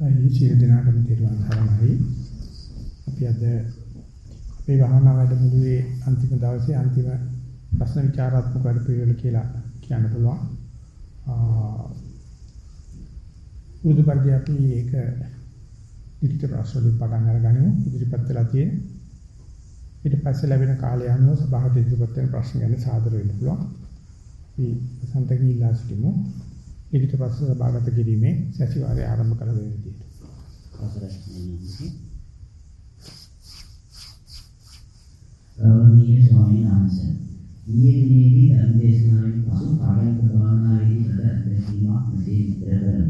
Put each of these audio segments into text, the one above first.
අයි සියලු දෙනාටම තෙරුවන් සරණයි. අපි අද අපේ භාවනා වැඩමුළුවේ අන්තිම දවසේ අන්තිම ප්‍රශ්න විචාරාත්මක වැඩපිළිවෙල කියලා කියන්න පුළුවන්. මුදු පරිදි අපි ඒක ලිඛිත ප්‍රශ්න වලින් පටන් අරගනිමු. ඉදිරිපත් වෙලා තියෙන. ඊට පස්සේ ලැබෙන කාලය අනුව සභාවට ඉදිරිපත් වෙන ප්‍රශ්න ගැන සාදර වෙන්න පුළුවන්. අපි සන්තකී ඉල්ලා සිටිමු. ලිඛිත ප්‍රශ්න සභාගත කිරීමේ සැසිවාරය ආරම්භ කළ වෙන විදිහට. ගෞරවනීය ස්වාමීන් වහන්සේ ඊයේ දිනේදී ධර්ම දේශනාවෙන් පසු පාරයන්ක භාවනාවේදී ලද අත්දැකීමක් මෙසේ විස්තර කරමි.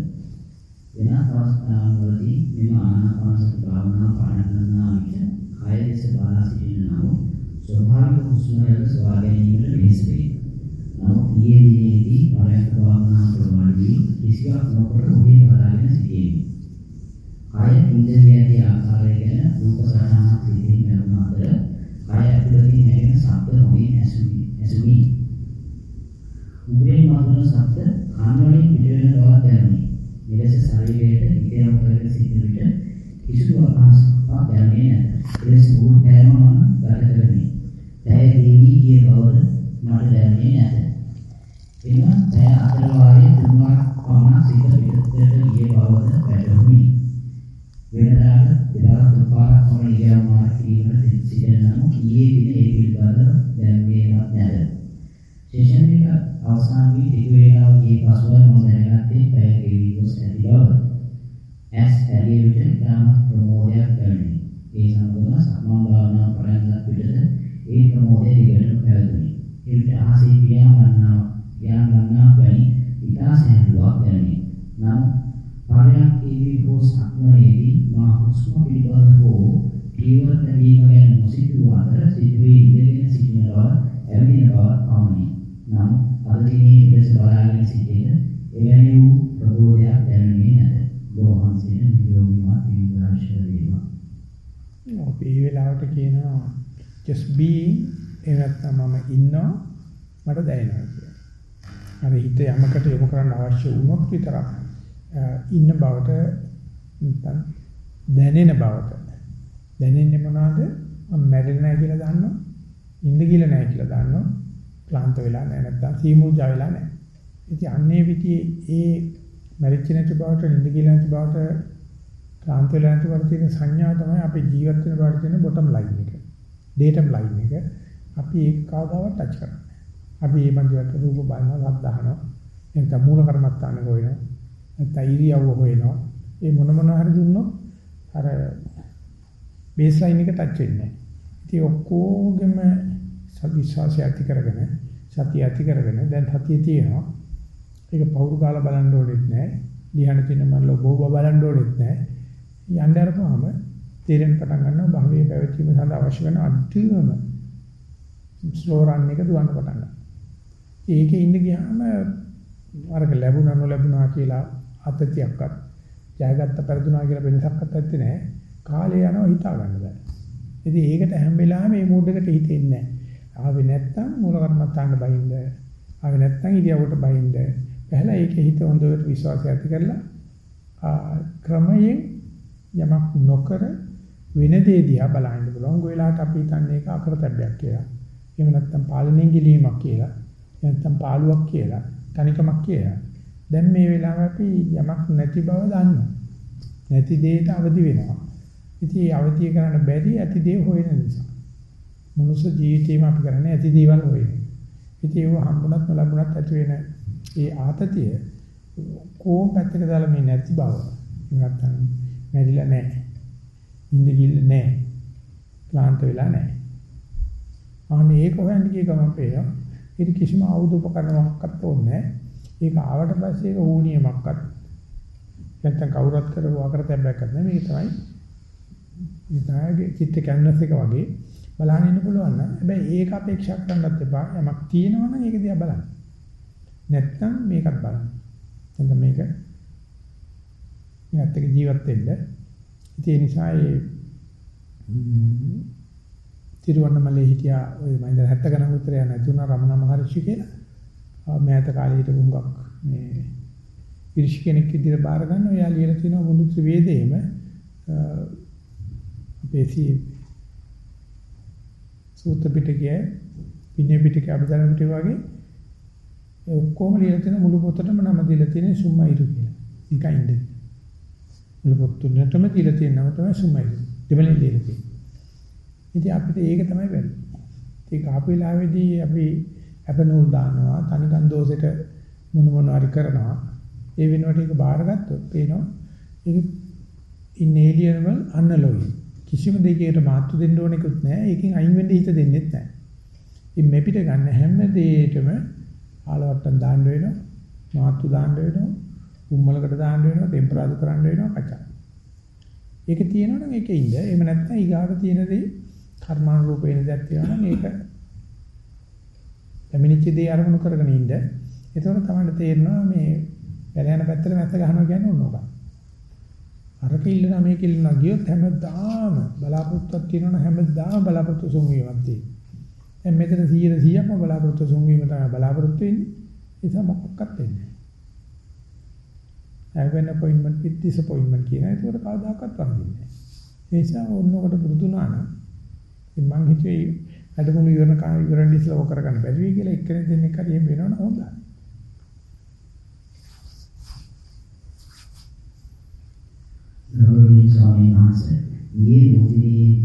වෙනත් අවස්ථාවලදී මෙම ආනාපාන සති භාවනාව පාඩම් කරනා විට කය දෙස බලා සිටින නමුත් ස්වභාවික හුස්ම රැල්ල සොයා ගැනීමට වෙහෙස වේ. නමුත් ඊයේ දිනේදී පාරයන්ක භාවනාව ප්‍රමාණදී කිසිවක් නොකර ඔහේ බලාගෙන සිටියෙමි. කය ඉන්ද්‍රිය ඇති ආකාරය ගැන රූප සටහනක් සිටින් ලැබුණ අතර කය ඇතුළතින් ඇහෙන ශබ්ද හොඳින් ඇසුනි. ඇසුනි. උග්‍රේ මතුන ශබ්ද කන් වලින් පිට වෙන බවක් දැනුනි. මෙලෙස ශරීරයේ ඉදයම් කරගෙන සිටින විට කිසිදු අපහසුතාවක් දැනෙන්නේ නැත. එලෙස මුළු පැයම මම ගත කරමි. පැය දෙකී ගිය බවද මට දැනෙන්නේ නැත. එම පැය අතර වාරයේ තුන්වරක් පමණ සිත පිටතට ගිය බවද වැටහුණි. වෙනදාට දෙදා තුන්පාරක් පමණ ඉරියව් මාර කිරීමට සිදෙන නම් ඊයේ දින ඒ පිළිබඳව දැනගේවත් නැත. සෙෂන් එක අවසන් වී ටික වේලාවක් ගිය පසුව මම දැනගත්තේ පැය ගෙවි ගොස් ඇති බව. ඇස් ඇරිය විට ඉතාම ප්‍රමෝදයක් දැනුනි. ඒ සමගම සක්මන් භාවනා පටන් විටද ඒ ප්‍රමෝදය දිගටම පැවතුණි. ඒ විට ආසේ පියා ගන්නවා පියා ගන්නවා වැනි ඉතා සැහැල්ලුවක් දැනුනි. නම් පරයන්කේදී හෝ සක්මනේදී මා හුස්ම පිළිබඳ හෝ ජීවන තැබීම ගැන නොසිතූ අතර සිතුවේ ඉඳගෙන සිටින බව ඇවිදින බව පමණි. නම් අද දිනේ ඉඳස් බලාගෙන සිටින එවැනි වූ ප්‍රබෝධයක් දැනුනේ නැත. බොහොමසින නිරෝගීමත් දීර්ඝාෂ වේවා. අපි මේ වෙලාවට කියනවා just being එහෙම නැත්නම් මම ඉන්නවා මට දැනෙනවා කියලා. අර හිත යමකට යොමු කරන්න අවශ්‍ය වුණොත් විතරක් ඉන්න බවට නැත්නම් දැනෙන බවට දැනෙන්නේ මොනවද? මම මැරෙන්නේ නැහැ කියලා දන්නවා. ඉන්න කියලා නැහැ කියලා දන්නවා. ක්ලාන්ත වෙලා නැහැ නැත්නම් සීමුජා වෙලා නැහැ. ඉතින් අන්නේ විදිහේ ඒ මැරිච්ච නැති බවට නිඳ කියලා නැති බවට ක්ලාන්ත වෙලා නැති බවට තියෙන සංඥා තමයි අපි ජීවත් වෙන බවට තියෙන බොටම් ලයින් එක. ඩේටම් ලයින් එක. අපි ඒක කවදාවත් ටච් කරන්නේ අපි මේ බඳුවට රූප බලනවා, ශබ්ද අහනවා. එතන මූල කර්මස්ථාන හොයනවා. නැත්නම් ඉරියව්ව හොයනවා. ඒ මොන මොන හරි දුන්නොත් අර බේස් ලයින් එක ටච් වෙන්නේ නැහැ. ඉතින් ඔක්කොගෙම විශ්වාසය ඇති කරගෙන සතිය ඇති කරගෙන දැන් සතිය තියෙනවා. ඒක පවුරු කාලා බලන්න ඕනෙත් නැහැ. ධ්‍යාන තියෙන මනල බෝබ බලන්න ඕනෙත් නැහැ. යන්න අරපුවාම තේරෙන පටන් ගන්නවා භවයේ පැවතීම සඳහා අවශ්‍ය කරන අන්තිමම ස්ලෝ රන් එක දුවන්න පටන් ගන්නවා. ඒකේ ඉඳ ගියාම අරක ලැබුණා නොලැබුණා කියලා අතතියක්වත් ජයගත්ත පෙරදුනා කියලා වෙනසක්වත් නැත්තේ නෑ. කාලේ යනවා හිතා ගන්න බෑ. ඉතින් ඒකට හැම වෙලාවෙම මේ මූඩ් එකට හිතෙන්නේ නෑ. ආවේ නැත්තම් මූල කර්මත්තාන්න බයින්ද. ආවේ නැත්තම් ඉරියව්වට බයින්ද. පහලා ඒකේ හිත හොඳට විශ්වාසය ඇති කරලා ක්‍රමයෙන් යමක් නොකර වෙන දේ දිහා බලන්න පුළුවන්. ගොයලාට අපි හිතන්නේ ඒක අකරතැබ්බයක් කියලා. එහෙම නැත්තම් පාලනයෙන් ගැලීමක් කියලා. නැත්තම් පාළුවක් කියලා. තනිකමක් කියලා. දැන් මේ වෙලාව අපි යමක් නැති බව දන්නවා. නැති දෙයට අවදි වෙනවා. ඉතින් ඒ අවදි කරන්න බැරි ඇති දේ හොයන නිසා. මනුෂ්‍ය ජීවිතේම අපි කරන්නේ ඇති දේවල් හොයන. ඉතින් ඒව හම්බුණත් නොලැබුණත් ඇති වෙන ඒ ආතතිය කොහොම පැත්තක දාලා මේ නැති බව. නැත්තම් මැරිලා නැහැ. ඉඳ ගිල්ල නැහැ. ක්ලාන්ත වෙලා නැහැ. අනේ ඒක හොයන්න ගිය ගමන් පේනවා. ඒක කිසිම ආයුධ උපකරණයක්වත් ඕනේ නැහැ. ඒක ආවට පස්සේ ඒක ඕනියමක්වත් නැත්තම් කවුරුත් කරව අකරතැබ්බයක් නැහැ. මේක තමයි ඉතාලගේ චිත්ත කැන්වස් එක වගේ බලන්න ඉන්න පුළුවන් නම් හැබැයි ඒක අපේක්ෂා කරන්නත් එපා. යමක් තියෙනවා නම් ඒක දිහා බලන්න. නැත්තම් මේකත් බලන්න. එතන මේක මේත් එක්ක ජීවත් වෙන්න. ඒ නිසා ඒ තිරුවන්නමලේ හිටියා ඔය මම ඉඳලා 70 ගණන් උත්තරය නැතුණා රමණ මහර්ෂි කියලා. මෑත කාලේ හිටපු හුඟක් මේ ඉරිෂ් කෙනෙක් විදිහට බාර ගන්න ඔයා ලියලා තියෙන මුළු ත්‍රිවේදයේම අපේ සී සූත්‍ර පිටකයේ විනය පිටකයේ අභිධර්ම පිටකයේ වගේ ඒ ඔක්කොම ලියලා තියෙන මුළු පොතටම නම දීලා තියෙන සුම්මයිරු කියලා. නිකයින්ද. මුළු පොත් තුනටම දීලා තියෙන නම තමයි සුම්මයිරු. දෙවලින් ලියලා තියෙන්නේ. ඉතින් අපිට ඒක තමයි බැරි. ඒක ආපු වෙලාවේදී අපි අපනෝ දානවා තනිකන් දෝෂෙට මොන මොන හරි කරනවා. ඒ වෙනුවට ඒක බාරගත්තොත් පේනවා ඒක ඉන් ඒලියනවල් අන්නලොයි. කිසිම දෙයකට මාතු දෙන්න ඕනෙකුත් නැහැ. ඒකෙන් අයින් වෙන්න හිත දෙන්නෙත් නැහැ. ඉතින් මේ පිට ගන්න හැම දෙයකටම ආලවට්ටම් දාන්න වෙනවා. මාතු දාන්න වෙනවා. උම්මලකට දාන්න වෙනවා. ටෙම්පරාදු කරන්න වෙනවා කචා. ඒක තියෙනවා නම් ඒකේ ඉන්න. එහෙම නැත්නම් ඊගාට තියෙන දේ කර්මානුරූප වෙන දෙයක් තියෙනවා නම් ඒක පැමිණිච්ච දේ අරමුණු කරගෙන ඉන්න. එතකොට තමයි තේරෙනවා මේ පැලයන පැත්තට නැත්ත ගහනවා කියන්නේ ඕනෝක. අර කිල්ලන මේ කිල්ලන ගියොත් හැමදාම බලාපොරොත්තුවක් තියෙනවා හැමදාම බලාපොරොත්තු සුන්වීමක් තියෙනවා. දැන් මෙතන 100 100ක්ම බලාපොරොත්තු සුන්වීම තමයි බලාපොරොත්තු වෙන්නේ. ඒක මොකක්වත් වෙන්නේ නැහැ. have an appointment with disappointment කියන එක ඒකට කවදාකවත් වරදින්නේ නැහැ. ඒ නිසා ඕනකට පුරුදු වුණා නම් මං හිතුවේ වැඩමුළු ඉවරන කාලේ ඉවරන ඉස්සලා ඔක කරගන්න බැරි වෙයි කියලා එක්කෙනෙක් දෙන්නෙක් හරි එහෙම වෙනවනම් හොඳයි. ගෞරවනීය ස්වාමීන් වහන්සේ ඊයේ මුදිනේ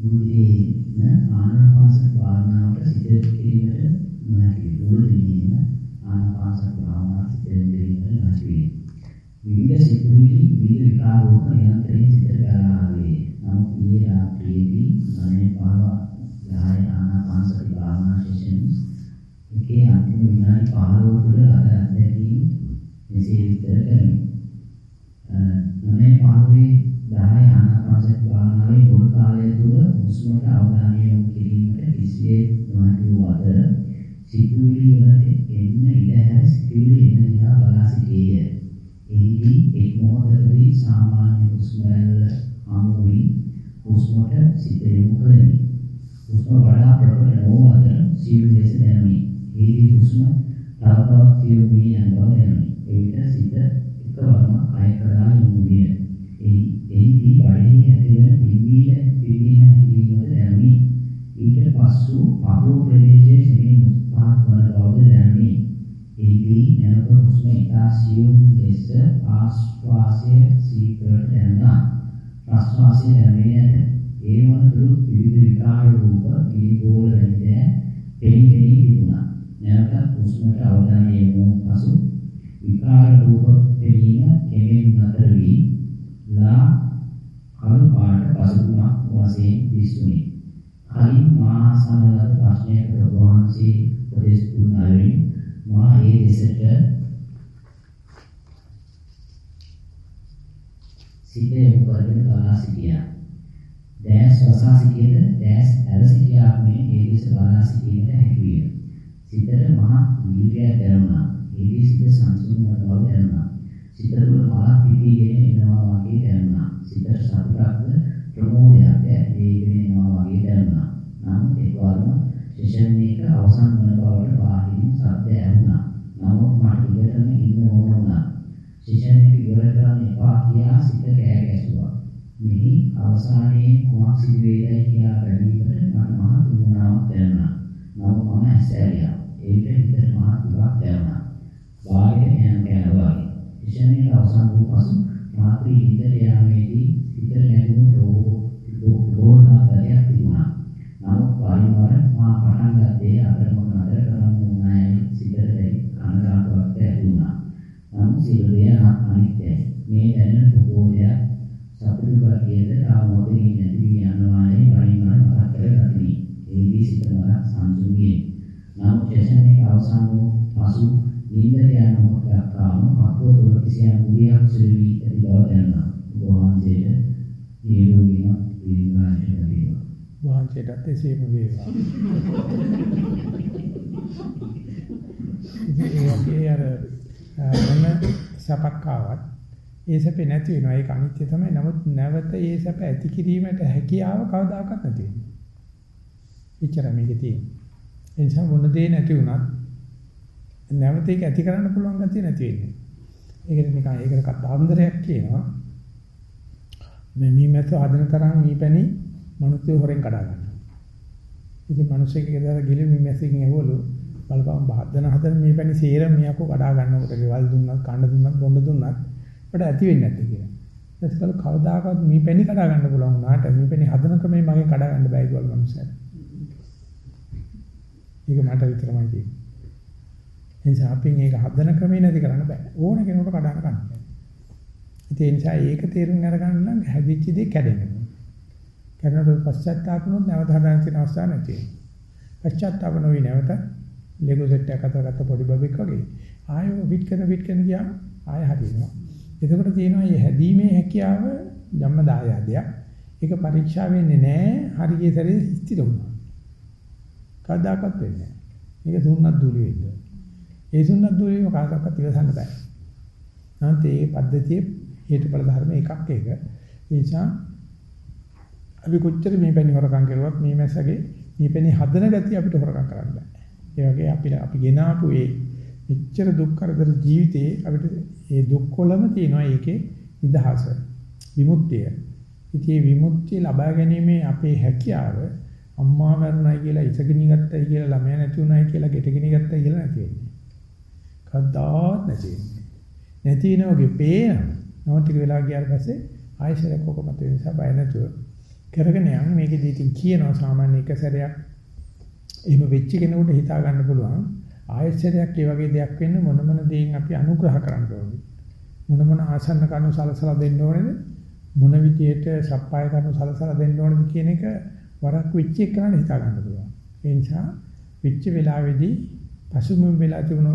මුදිනේ ආනාපාස භාවනාවට සිත කිරීමට නොහැකි මුළු දිනේම ආනාපාස භාවනාව සිත කිරීමට නොහැකි විවිධ සිතුවිලි විවිධ විකාරෝප නිරන්තරයෙන් සිතට ගලාවේ නමුත් ඊයේ රාත්‍රියේදී මනේ පාව යාය ආනාපාස භාවනා ශිෂ්‍යන් එකේ අන්තිම විනාඩි 15 තුළ අද අත්දැකීම් මෙසේ විස්තර කරමි නමේ පාළුවේ 10 ආනාපානසති භාවනාවේ මුල් කාලය තුල හුස්මට අවධානය යොමු කිරීමට කිසියෙක් නොහැකි වූ අතර සිතුවිලි වලට එන්න ඉඩ හැර සිතුවිලි එන දිහා බලා සිටියේය. එහිදී එක් මොහොතකදී සාමාන්‍ය හුස්ම රැල්ල හමු වී හුස්මට සිත යොමු කළෙමි. හුස්ම වඩා ප්‍රකට නොවන අතර සියලු ලෙස දැනුනි. එහිදී හුස්ම තව තවත් සියුම් වී යන බව දැනුනි. එවිට සිත එකවරම කය කරා යොමු විය. එහිදී බඩේ ඇතිවන පිම්බීම පිම්බීම හැකිලීමද දැනුනි. ඊට පසු පහළ ප්‍රදේශයේ සිටින උත්පාද වන බවද දැනුනි. එහිදී නැවත හුස්ම ඉතා සියුම් ලෙස ආශ්වාසය සීක්‍රට දැනුණා. ප්‍රශ්වාසය දැනෙන්නේ නැත. ඒ වතුරු විවිධ විකාර රූප දීගෝල වැන්දෑ පෙනී පෙනී තිබුණා. නැවත හුස්මට අවධානය යොමු පසු විකාර රූප පෙනීම කෙමෙන් නතර වී ලා කළු පාට පසුබිමක් වශයෙන් දිස්ුණි. කලින් මා සමග ප්‍රශ්නයකට වහන්සේ උපදෙස් දුන් අයුරින් මා ඒ දෙසට සිත යොමු කරගෙන බලා සිටියා. දැස් වසා සිටියද දැස් ඇර සිටියාක් මේ ඒ දෙස බලා සිටීමට හැකි විය. සිතට මහා වීර්යයක් දැනුණා. ඒදී සිත සංසුන් වන බව දැනුණා. සිත තුළ මලක් පිපිගෙන එනවා වගේ දැනුණා. සිතට සතුටක්ද ප්‍රමෝදයක්ද ඇතිවගෙන එනවා වගේ දැනුණා. නමුත් එක්වරම සෙෂන් එක අවසන් වන බවට බාහිරින් සද්ද ඇහුණා. නමුත් මට ඉවරම ඉන්න ඕන වුණා. සෙෂන් එක ඉවර කරන්න එපා කියා සිත කෑ ගැසුවා. මෙහි අවසානයේ කුමක් සිදු වේදයි කියා බැලීමට මට මහත් උවමනාවක් දැනුණා. නමුත් මම ඇස්සෑරියා. ඒකට හිතට මහත් දුකක් දැනුණා. වාගේ යන කෑවා වගේ. විෂණයේ අවසන් වූ පසු රාත්‍රී නිින්දට යාමේදී හිතට නැගුණු රෝධාතරයක් තිබුණා. නමුත් පරිවර මා පටන් ගත්තේ අතරම මේ දැනෙන ප්‍රබෝධයක් සතුටු ගතියද ආමෝදයෙන් නැති වී යනවායි පරිවර මතක් කරගතිමි. ඒදී සිත මරක් සංසුන් විය. නමුත් සෙෂන් එක අවසන් වූ පසු නින්දට යන මොහොතක් ආවම අපෝ තුළ කිසියම් උලියක් සිදු වී ඇති බව දැනුණා. වහන්සේට නිරෝගීමත් දීර්ඝායුෂ ලැබේවා. වහන්සේටත් එසේම වේවා. ඒ වගේ අර මොන සපක් ආවත් ඒ සැපේ නැති වෙනවා. ඒක අනිත්‍ය තමයි. නමුත් නැවත ඒ සැප ඇති කිරීමට හැකියාව කවදාකවත් නැති වෙනවා. එච්චර මේකේ තියෙන්නේ. ඒ නිසා මොන දේ නැති වුණත් නැවත ඒක ඇති කරන්න පුළුවන් ගැතිය නැති වෙන්නේ. ඒකට නිකන් ඒකට කතාන්දරයක් කියනවා. මේ මීමැත හදන තරම් මීපැණි මනුස්සය හොරෙන් කඩා ගන්නවා. ඉතින් මිනිස්සෙක් ගෙදර ගිහලා මීමැසින් ඇහුවලු බලපන් බහදන හදන මීපැණි සේරම මියකෝ කඩා ගන්නකොට ගෙවල් දුන්නත් කන්න දුන්නත් බොන්න දුන්නත් අපිට ඇති වෙන්නේ නැත්තේ කියලා. ඊට පස්සේ කවදාකවත් මීපැණි කඩා ගන්න පුළුවන් වුණාට මීපැණි හදන ක්‍රමේ මගේ කඩා ගන්න බෑ කියලා මිනිස්සුන්ට. ඒක මට විතරමයි තියෙන්නේ. ඒ නිසා අපි මේක හදන ක්‍රමේ නැති කරන්න බෑ. ඕන කෙනෙකුට කඩන්න ගන්න බෑ. ඒ නිසා ඒක තේරුම් අරගන්න නම් හැදිච්ච දේ කැඩෙනවා. කැඩනකොට පශ්චාත්තාපනොත් නැවත හදාගන්න තියෙන අවස්ථාවක් නැති වෙනවා. පශ්චාත්තාප නොවි නැවත ලෙගෝ සෙට් එකක් අතර ගත්ත පොඩි බබෙක් වගේ ආයෙ විත් කරන විත් කරන ගියාම ආයෙ හදිනවා. එතකොට තියෙනවා මේ හැදීමේ හැකියාව ධම්ම දායාදයක්. ඒක පරීක්ෂා වෙන්නේ නැහැ හරියේ සැරේ ස්ථිර වුණා. කවදාකවත් වෙන්නේ නැහැ. මේක දුන්නත් දුලි වෙන්නේ. ඒ දුන්නත් දුලිම කාටවත් ඉවසන්න බෑ. නැන්ත මේ පද්ධතියේ හේතුඵල ධර්ම එකක් ඒක. ඒ නිසා අපි කොච්චර මේ පැණි හොරකම් කරුවත් මේ මැසගේ මේ පැණි හදන ගතිය අපිට හොරකම් කරන්න බෑ. ඒ වගේ අපි අපි ගෙන ආපු ඒ මෙච්චර දුක් කරදර ජීවිතේ අපිට ඒ දුක්කොලම තියෙනවා ඒකේ නිදහස විමුක්තිය. ඉතින් විමුක්තිය ලබා ගැනීමේ අපේ හැකියාව අම්මා මරුණයි කියලා ඉසගිනි ගත්තයි කියලා ළමයා නැති උනායි කියලා ගෙටගිනි ගත්තයි කියලා නැති වෙන්නේ. කද්දාත් නැති වෙන්නේ. නැති වෙන වගේ පේන. නමුත් ටික වෙලා ගියාට පස්සේ ආයෙසරක් කොකම තියෙන නිසා බය නැතුව කරගෙන යන්න මේකෙදී ඉතින් කියනවා සාමාන්‍ය එක සැරයක් එහෙම වෙච්ච කෙනෙකුට හිතා ගන්න පුළුවන් ආයශ්චර්යයක් ඒ වගේ දෙයක් වෙන්න මොන මොන දේන් අපි අනුග්‍රහ කරන්න ඕනේ මොන මොන ආසන්න කණු සලසලා දෙන්න ඕනේද මොන විදියට සප්පාය කණු සලසලා දෙන්න ඕනේද කියන එක වරක් වෙච්ච එක කරන්න හිතා ගන්න පුළුවන් ඒ නිසා වෙච්ච වෙලාවේදී පසුමුම් වෙලා තිබුණු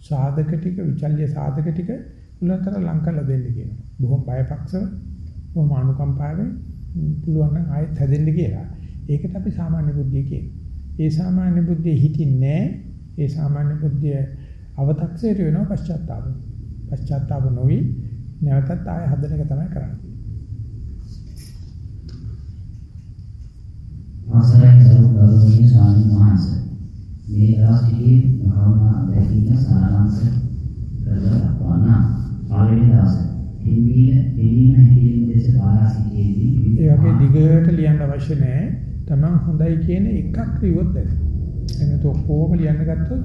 සාධක ටික විචල්්‍ය සාධක ටික උලතර ලං කරලා දෙන්න කියනවා බොහොම බයපක්ෂව බොහොම අනුකම්පාවෙන් පුළුවන් නම් ආයෙත් හැදෙන්න කියලා. ඒකට අපි සාමාන්‍ය බුද්ධිය කියනවා. ඒ සාමාන්‍ය බුද්ධිය හිතින්නේ ඒ සාමාන්‍ය බුද්ධිය අව탁සයට වෙනවා පශ්චාත්තාප. පශ්චාත්තාප නොවි නැවතත් ආයෙ හදන එක තමයි කරන්නේ. අවසරයි ගෞරවනීය ස්වාමීන් වහන්සේ. මේ දවස්වලදී භාවනා දැකීම සාරාංශ කරලා දක්වනා පළවෙනි දවසේ හිමීන දෙවීම හැකීම දෙස බාරා සිටියේදී ඒ වගේ දිගට ලියන්න අවශ්‍ය නැහැ. Taman හොඳයි කියන එකක් ලියුවොත් ඇති. එනත ඔක්කොම ලියන්න ගත්තොත්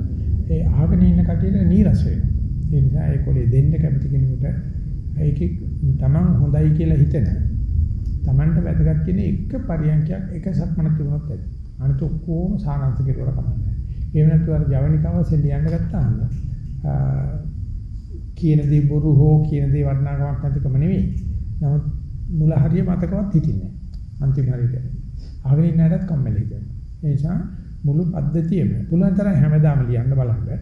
ඒ අහගෙන ඉන්න කටියට නීරස වෙනවා. ඒ නිසා ඒ කොලේ දෙන්න කැමති කෙනෙකුට ඒකේ Taman හොඳයි කියලා හිතන Tamanට වැදගත් කියන එක පරියන්කයක් එක සක්මන තිබුණොත් ඇති. අනිත ඔක්කොම සානාන්ත කෙරුවර කමන්නේ. එහෙම නැත්නම් අර ජවනිකාව සෙල්ලියන්න ගත්තාම කියන දේ බොරු හෝ කියන දේ වර්ණාකමක් නැතිකම නෙවෙයි. නමුත් මුල හරිය මතකවත් හිටින්නේ නැහැ. අන්තිම හරියට. අහගෙන ඉන්නටත් කම්මැලි කරනවා. ඒ නිසා මුළු පද්ධතියම පුළුවන් තරම් හැමදාම ලියන්න බලන්න.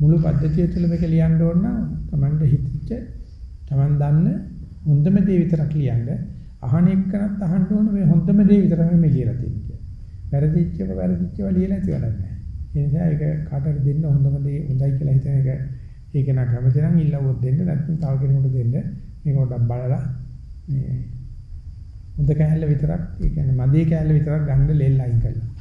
මුළු පද්ධතිය තුළ මේක ලියන්න ඕන නම් Tamanda හිතච්ච Taman දන්න හොඳම දේ විතරක් ලියන්න. අහන එක්කනත් අහන්න ඕන මේ හොඳම දේ විතරම මේ ලියලා තියෙන්නේ. වැරදිච්චව වැරදිච්චව ලියලා නැති වැඩක් නැහැ. ඒ නිසා ඒක කාටට දෙන්න හොඳම දේ හොඳයි කියලා හිතන එක ඒක නා කැමති නම් ඉල්ලුවොත් දෙන්න නැත්නම් තව කෙනෙකුට දෙන්න මේක පොඩ්ඩක් බලලා මේ හොඳ කෑල්ල විතරක් ඒ කියන්නේ මදේ කෑල්ල විතරක් ගන්න ලෙල් අයින් කරලා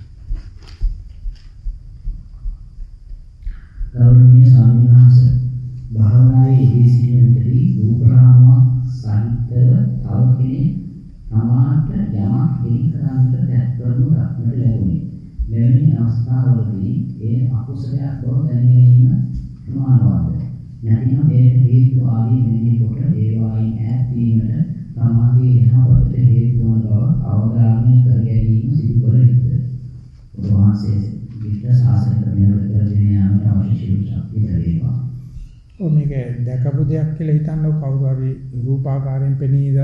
නැතිනම් ඒට හේතු ආදී මෙනෙහි කොට ඒවායින් ඈත් වීමට තමාගේ යහපතට හේතු වන බව අවධාරණය කර ගැනීම සිදු කළ යුතුය. ඔබ වහන්සේ විශ්ව ශාසන ක්‍රමයකට කරගෙන යාමට අවශ්‍ය ශක්තිය ලැබේවා. ඔ මේක දැකපු දෙයක් කියලා හිතන්න කවුරු හරි රූපාකාරයෙන් පෙනීද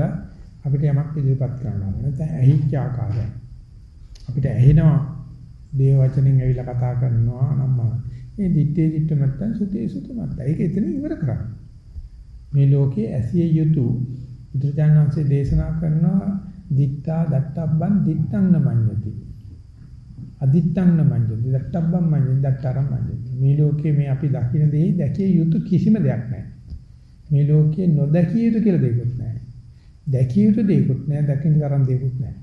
අපිට යමක් ඉදිරිපත් කරනවා. නැත්නම් ඇහිච්ච ආකාරය. අපිට ඇහෙනවා දේව වචනෙන් ඇවිල්ලා කතා කරනවා නම් මේ දිත්තේ දිත්ත මත්තන් සුතේ සුත මත්ත. ඒක එතන ඉවර කරන්න. මේ ලෝකයේ ඇසිය යුතු බුදුරජාණන්සේ දේශනා කරනවා දිත්තා දත්තබ්බන් දිත්තං නමඤ්ඤති. අදිත්තං නමඤ්ඤති. දත්තබ්බන් මඤ්ඤති දත්තරම් මඤ්ඤති. මේ ලෝකයේ මේ අපි දකින දේ දැකිය යුතු කිසිම දෙයක් නැහැ. මේ ලෝකයේ නොදැකිය යුතු කියලා දෙයක්වත් නැහැ. දැකිය යුතු දෙයක්වත් නැහැ. දකින්න තරම් දෙයක්වත් නැහැ.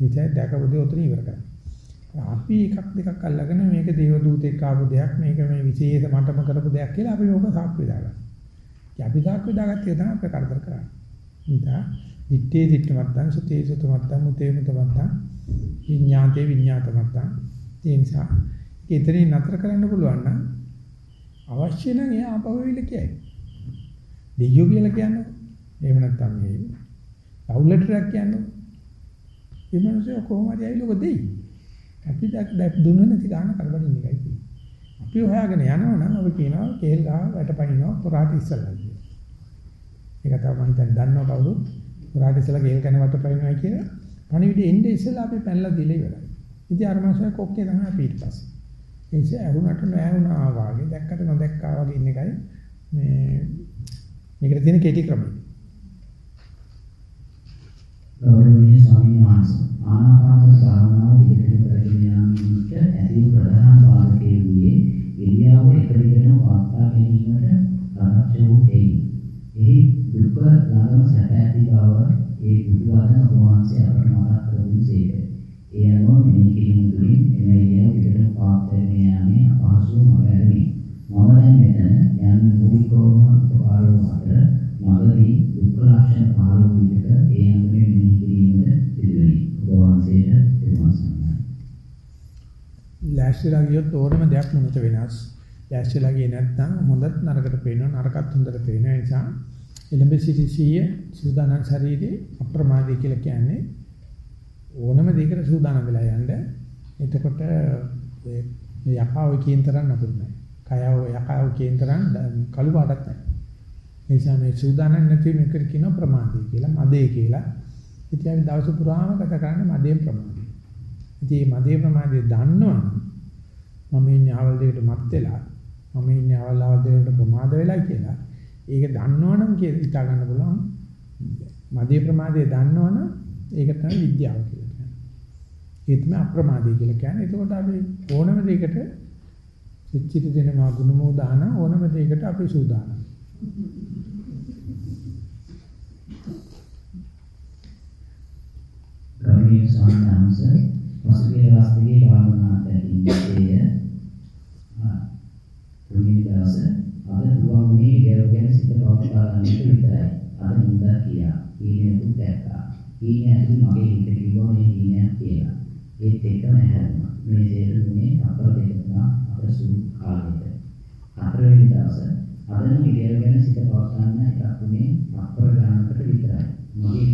ඉතින් දැකපු දේ උතන ඉවර කරන්න. අපි එකක් දෙකක් අල්ලගෙන මේක දේව දූතෙක් ආපු දෙයක් මේක මේ විශේෂ මටම කරපු දෙයක් කියලා අපි ඕක සාක්ෂි දාගන්නවා. අපි දාක් විදාගත්තේ තමයි අපේ කරදර කරන්නේ. ඉතින් දිත්තේ දිට්ඨමත්තං සුතේ සුතමත්තං මුතේ මුතමත්තං විඤ්ඤාතේ විඤ්ඤාතමත්තං ඒ නිසා ඒතරින් නතර කරන්න පුළුවන් නම් අවශ්‍ය නම් එයා අපවෙවිල කියයි. දෙයියෝ කියලා කියන්නේ. එහෙම නැත්නම් මේ අවුලටරක් කියන්නේ. ඒ මිනිස්සු කොහොම හරි ඇවිල්ලා ඔක දෙයි. අපි දැක් දුන්න නැති ගාන කරබඩින් එකයි තියෙන්නේ. අපි හොයාගෙන යනවා නම් අපි කියනවා කේල් ගහ වැටපනිනවා පොරාට ඉස්සලා කියලා. ඒක තමයි මම හිතන්නේ දන්නව කවුරුත් පොරාට ඉස්සලා කේල් කන වටපනිනවා කියලා. පණිවිඩ එන්නේ ඉස්සලා අපි පැනලා දීලා ඉවරයි. ඉතින් අර මාසය කොක්කේ තමයි අපි ඊට පස්සේ. ඒ නිසා ඇහුණට නෑහුණා වාගේ දැක්කට නොදැක්කා වගේ ඉන්න එකයි මේ මේකට තියෙන කෙටි ක්‍රමය. ගෞරවනීය ස්වාමීන් වහන්සේ ආනාපාන භාවනාව දිගටම කරගෙන යාමට ඇති ප්‍රධාන බාධකයේ වූයේ ඉරියාව එක දිගටම පවත්වා ගැනීමට අවශ්‍ය වූ හේයි. එහි දුක ළඟම සැප ඇති බව ඒ බුදුවදන වහන්සේ අපට මතක් කර දුන්නේක. ඒ අනුව මෙහි කිරීම තුළින් එම ඉරියාව දිගටම පවත්වාගෙන යාමේ අපහසු නොවැරමි. මම දැන් මෙතන යන්න මූලිකවම උපකාර වූ අතර මගදී ලෑස්තිලා ගියොත් ඕනම දෙයක් මොනත වෙනස්. ලෑස්තිලා ගියේ නැත්නම් හොඳත් නරකට පේනවා නරකත් හොඳට පේනවා ඒ නිසා එළඹ සිටි සිය සූදානම් ශරීරේ අප්‍රමාදී කියලා කියන්නේ ඕනම දෙයකට සූදානම් වෙලා යන්න. එතකොට මේ යකාව කියන තරම් නපුරු නෑ. කයව යකාව කියන තරම් කළු පාටක් නෑ. ඒ නිසා මේ සූදානම් නැති මේකට කියන ප්‍රමාදී කියලා මදේ කියලා. ඉතින් අපි දවස පුරාම ගත කරන්නේ මදේ ප්‍රමාදී. ඉතින් මේ මදේ ප්‍රමාදී දන්නවනම් මම ඉන්නේ ආවල් දෙකට මත් වෙලා මම ඉන්නේ ආවල් ආවල් දෙකට ප්‍රමාද වෙලා කියලා. ඒක දන්නවනම් කියලා හිතා ගන්න පුළුවන්. මදේ ප්‍රමාදයේ දන්නවනම් ඒක තමයි විද්‍යාව කියලා කියන්නේ. ඒ තමයි අප්‍රමාදී කියලා කියන්නේ. එතකොට අපි ඕනම දෙයකට සිච්චිත දෙනවා ගුණමෝ දාන ඕනම දෙයකට අපි සූදානම්. ගෞරවනීය ස්වාමීන් වහන්සේ පසුගිය දවස් දෙකේ භාවනා අධ්‍යයනයේදී තුන්වෙනි දවසේ අද දුවන්නේ ඉරව ගැන සිත පවත්වා ගන්නට විතරයි. අද නින්දා කියා. ඊනේ දැක්කා. ඊනේ ඇතුළේ මගේ හිත කිව්වා මේ ඊනේ කියලා. ඒත් එකම හැරුණා. මේ දේරුනේ අපර දෙක තුනක් අපර සුළු කාලෙට. හතරවෙනි දවසේ අද නම් ඉරව ගැන සිත පවත්වා ගන්න එකක් උනේ අපර ගානකට විතරයි. මගේ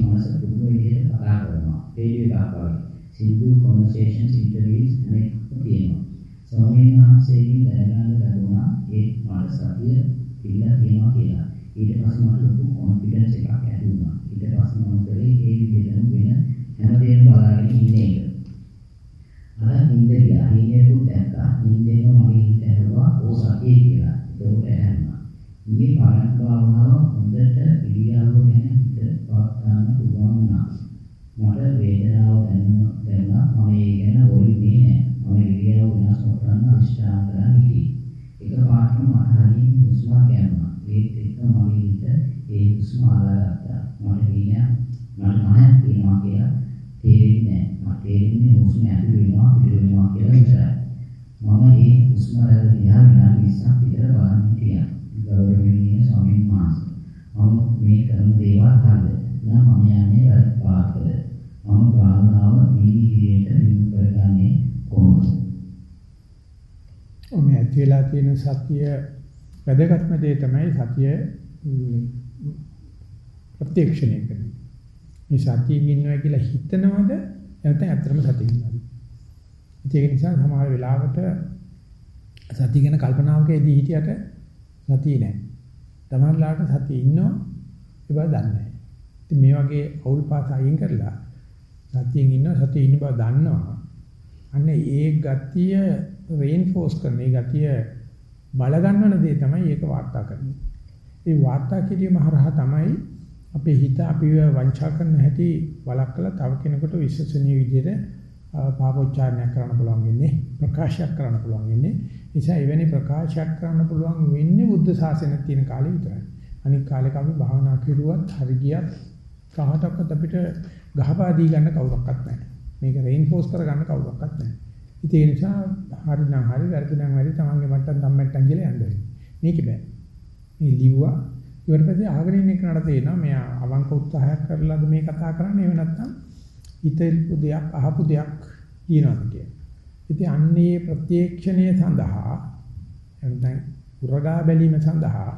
මට සතිය පිළිලා තියෙනවා කියලා. ඊට පස්සේ මට තියෙන සතිය වැදගත්ම දේ තමයි සතිය ප්‍රත්‍යක්ෂණය කරන්නේ. මේ සතියෙන් ඉන්නවා කියලා හිතනවද නැත්නම් ඇත්තටම සතියින් ඉන්නවද? ඒක නිසා සමහර වෙලාවට සතිය ගැන කල්පනාවකදී හිටියට සතිය නැහැ. තමන්ලාට සතිය ඉන්නව ඒ බව දන්නේ නැහැ. ඉතින් මේ වගේ අවුල් පාස අයින් කරලා සතියෙන් ඉන්නවා සතිය ඉන්න බව දන්නවා. අන්න ඒ ගතිය රේන්ෆෝස් කරන ඒ ගතිය බල ගන්නන දේ තමයි ඒක වාර්තා කරන්නේ. ඒ වාර්තා කිරීම හරහා තමයි අපේ හිත අපිව වංචා කරන හැටි වළක්වලා තව කෙනෙකුට විශ්වසනීය විදිහට පාපෝච්චාරණයක් කරන්න පුළුවන් වෙන්නේ ප්‍රකාශයක් කරන්න පුළුවන් වෙන්නේ නිසා එවැනි ප්‍රකාශයක් කරන්න පුළුවන් වෙන්නේ බුද්ධ ශාසනයේ තියෙන කාලේ විතරයි. අනික කාලෙක අපි භාවනා කරුවත් හරි ගියත් කාටවත් අපිට ගහපාදී ගන්න කවුරක්වත් නැහැ. මේක රේන්ෆෝස් කරගන්න කවුරක්වත් නැහැ. ඉතින් ඒ නිසා හරි නම් හරි වැරදි නම් වැරදි තමන්ගේ මට්ටම් ධම්මට්ටම් කියලා යන්න වෙනවා. මේක බෑ. මේ ලිව්වා ඊට පස්සේ ආගෙන ඉන්න කෙනාට තේරෙනවා මෙයා අවංක උත්සාහයක් කරලාද මේ කතා කරන්නේ එහෙම නැත්නම් හිතෙල්පු දෙයක් අහපු දෙයක් කියනවාද කියලා. ඉතින් අන්නේ ප්‍රත්‍යක්ෂණය සඳහා නැත්නම් උරගා බැලීම සඳහා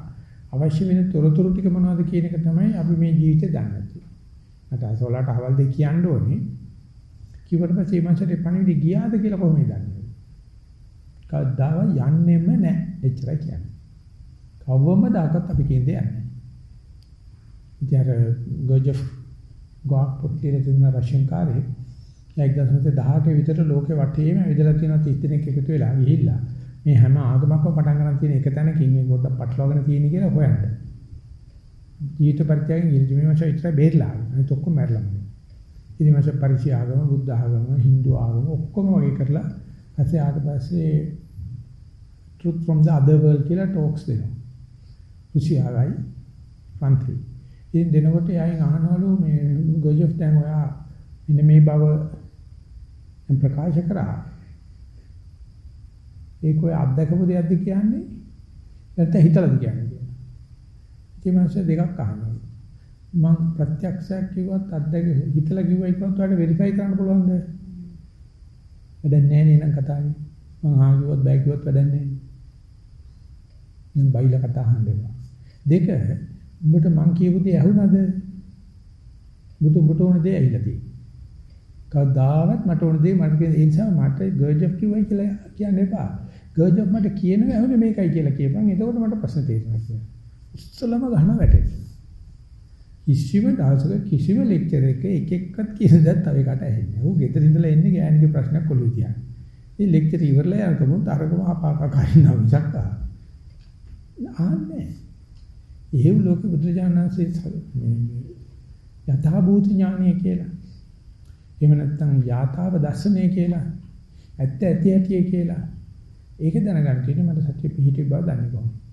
අවශ්‍ය වෙන තොරතුරු ටික මොනවද කියන එක තමයි අපි මේ ජීවිතේ දන්නේ. මට අසෝලට අවල් දෙක කියන්න ඕනේ. කිව්වට පස්සේ මාසෙට පණිවිඩ ගියාද කියලා කොහොමද දන්නේ? කවදාව යන්නෙම නැහැ. එච්චරයි කියන්නේ. කවවමදාකත් අපි කියන්නේ නැහැ. ඉතින් අර ගොජෆ් ගෝක් පොත්ලියේ තියෙන රෂියන් කාර්යය 1918 විතර ලෝකේ වටේම ඇවිදලා තියෙන 30 දෙනෙක් එකතු වෙලා ගිහිල්ලා මේ හැම ආගමක්ම පටන් ගන්න තියෙන එක තැනකින් මේ පොඩ්ඩක් පටලවාගෙන තියෙන කියලා හොයන්න. ජීවිත පරිත්‍යාගයෙන් ගිහින් මේ මාස විතර බේරලා අනිත් ඔක්කොම මැරලා. ඉතින් මාස පරිචය ආගම, බුද්ධ ආගම, Hindu ආගම ඔක්කොම වගේ කරලා පස්සේ ආට පස්සේ truth from the other world කියලා talks දෙනවා. රුසියාවයි පන්ති. ඉතින් දෙනකොට යයින් අහනවලු මේ ගොජොෆ් දැන් ඔයා මෙන්න මේ බව ප්‍රකාශ කරා. ඒක ඔය අත්දකපු දෙයක්ද කියන්නේ? නැත්නම් හිතලාද කියන්නේ කියලා. ඉතින් මාස දෙකක් අහනවා. මම ප්‍රත්‍යක්ෂයක් කිව්වත් අත්දැක හිතලා කිව්වයි කිව්වත් ඔයාලට වෙරිෆයි කරන්න පුළුවන්ද? වැඩක් නැහැ නේනම් කතාවේ. මං ආ කිව්වත් බෑ කිව්වත් වැඩක් නැහැ. මම බයිලා කතා අහන්න එපා. දෙක උඹට මං කියපු දේ ඇහුණාද? උඹට උඹට ඕන දේ ඇහිලා තියෙන්නේ. කවදාවත් මට ඕන දේ මට කියන ඒ නිසා මට ගර්ජොෆ් කිව්වයි කියලා කියන්න එපා. ගර්ජොෆ් මට කියනවා ඇහුනේ මේකයි කියලා කියපන්. එතකොට මට ප්‍රශ්න තේරෙනවා කියලා. උස්සලම ගහන වැටෙනවා. කිසිම දවසක කිසිම ලෙක්චර් එකක එක එක්කත් කියන දේ තව එකට ඇහෙන්නේ. ඌ ගෙදර ඉඳලා එන්නේ ගෑණිගේ ප්‍රශ්නයක් ඔළුවේ තියන්නේ. මේ ලෙක්චර් ඉවරලා යනකම තරකම ආපාක කරිනවා මිසක් ආන්නේ. ඒ ලෝක බුදුජානනාංශයේ මේ යථා භූත ඥානය කියලා. එහෙම නැත්නම් යථාව දර්ශනය කියලා. ඇත්ත ඇති ඇති කියලා. ඒක දැනගන්න තියෙන්නේ මට සත්‍ය පිහිටි බව දන්නේ කොහොමද?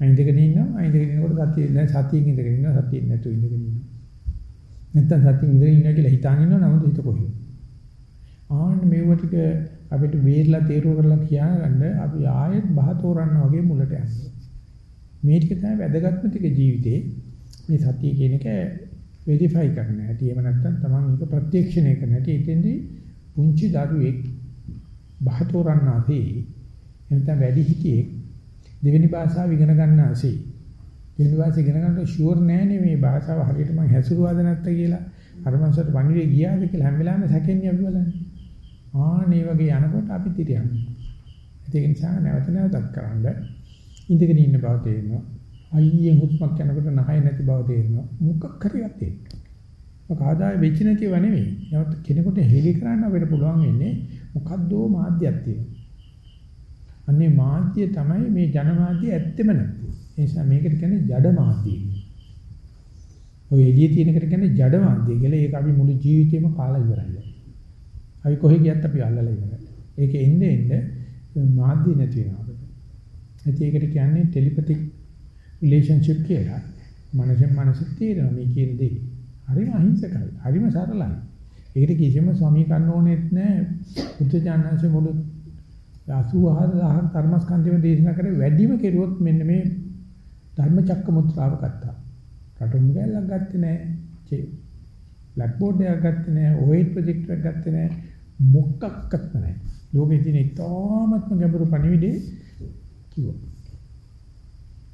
අයින්දගෙන ඉන්නවා. අයින්දගෙන ඉන්නකොට සතිය දැන් සතියෙන් ඉඳගෙන ඉන්නවා. සතියෙන් නැතුව ඉඳගෙන ඉන්නවා. නැත්තම් සතියෙන් ඉඳගෙන ඉන්නවා කියලා හිතාගෙන ඉන්නවා. නමුත් හිත කොහෙද? ආන්න මේව ටික අපිට වේර්ලා තේරුව කරලා කියාගන්න අපි ආයෙත් බහ තෝරන්න වගේ මුලට යනවා. මේ ටික තමයි වැදගත්ම ටික ජීවිතේ. මේ සතිය කියන එක වෙරිෆයි කරන්න හැටි. එහෙම නැත්නම් තමන් ඒක ප්‍රත්‍යක්ෂණය කරන්න හැටි. එතෙන්දී පුංචි දරුවෙක් බහ තෝරන්නාදී එතන වැඩි හිටියෙක් දෙවෙනි භාෂාව ඉගෙන ගන්න ASCII. දෙවෙනි භාෂාව ඉගෙන ගන්නට ෂුවර් නෑනේ මේ භාෂාව හරියට මම හැසිරුවාද නැත්ද කියලා. අර මනසට වණිවේ ගියාද කියලා හැම වෙලාවෙම සැකෙන්නේ අපි බලන්නේ. ආනේ වගේ යනකොට අපි තිරියන්නේ. ඒක නිසා නැවත නැවතත් කරන්න ඉඳගෙන ඉන්න බව තේරෙනවා. අයියෙන් හුස්මක් යනකොට නහය නැති බව තේරෙනවා. මොකක් හරියක් තේරෙනවා. මොකද වෙච්ච නැතිව නෙවෙයි. නමුත් කෙනෙකුට හෙලි කරන්න අපිට පුළුවන් වෙන්නේ මොකද්දෝ මාධ්‍යයක් තියෙනවා. අන්නේ මාධ්‍ය තමයි මේ ජනමාධ්‍ය ඇත්තෙම නැත්තේ. ඒ නිසා මේකට කියන්නේ ජඩ මාධ්‍ය. ඔය එළිය තියෙනකට කියන්නේ ජඩ මාධ්‍ය කියලා. ඒක අපි මුළු ජීවිතේම කාලා ඉවරයි. අපි කොහෙ ගියත් අපි අල්ලලා ඉවරයි. ඒක එන්නේ එන්නේ මාධ්‍ය නැති වෙනවා. ඒත් ඒකට කියන්නේ ටෙලිපැතික් රිලේෂන්ෂිප් කියලා. මනසෙන් මනසට තේරෙනවා මේ කියන දේ. හරිම අහිංසකයි. හරිම සරලයි. ඒකට කිසිම සමීකරණ ඕනෙත් නැහැ. බුද්ධ ඥානංශ මුළු 84000 ධර්මස්කන්ධයම දේශනා කරේ වැඩිම කෙරුවොත් මෙන්න මේ ධර්මචක්ක මුත්‍රාව ගත්තා. රටුම් ගෑල්ලක් ගත්තේ නැහැ. බ්ලැක් බෝඩ් එකක් ගත්තේ නැහැ. OIT ප්‍රොජෙක්ට් එකක් ගත්තේ නැහැ. මොකක්වත් නැහැ. ලෝකේ තියෙන ඉතාමත්ම ගැඹුරු පණිවිඩේ කිව්වා.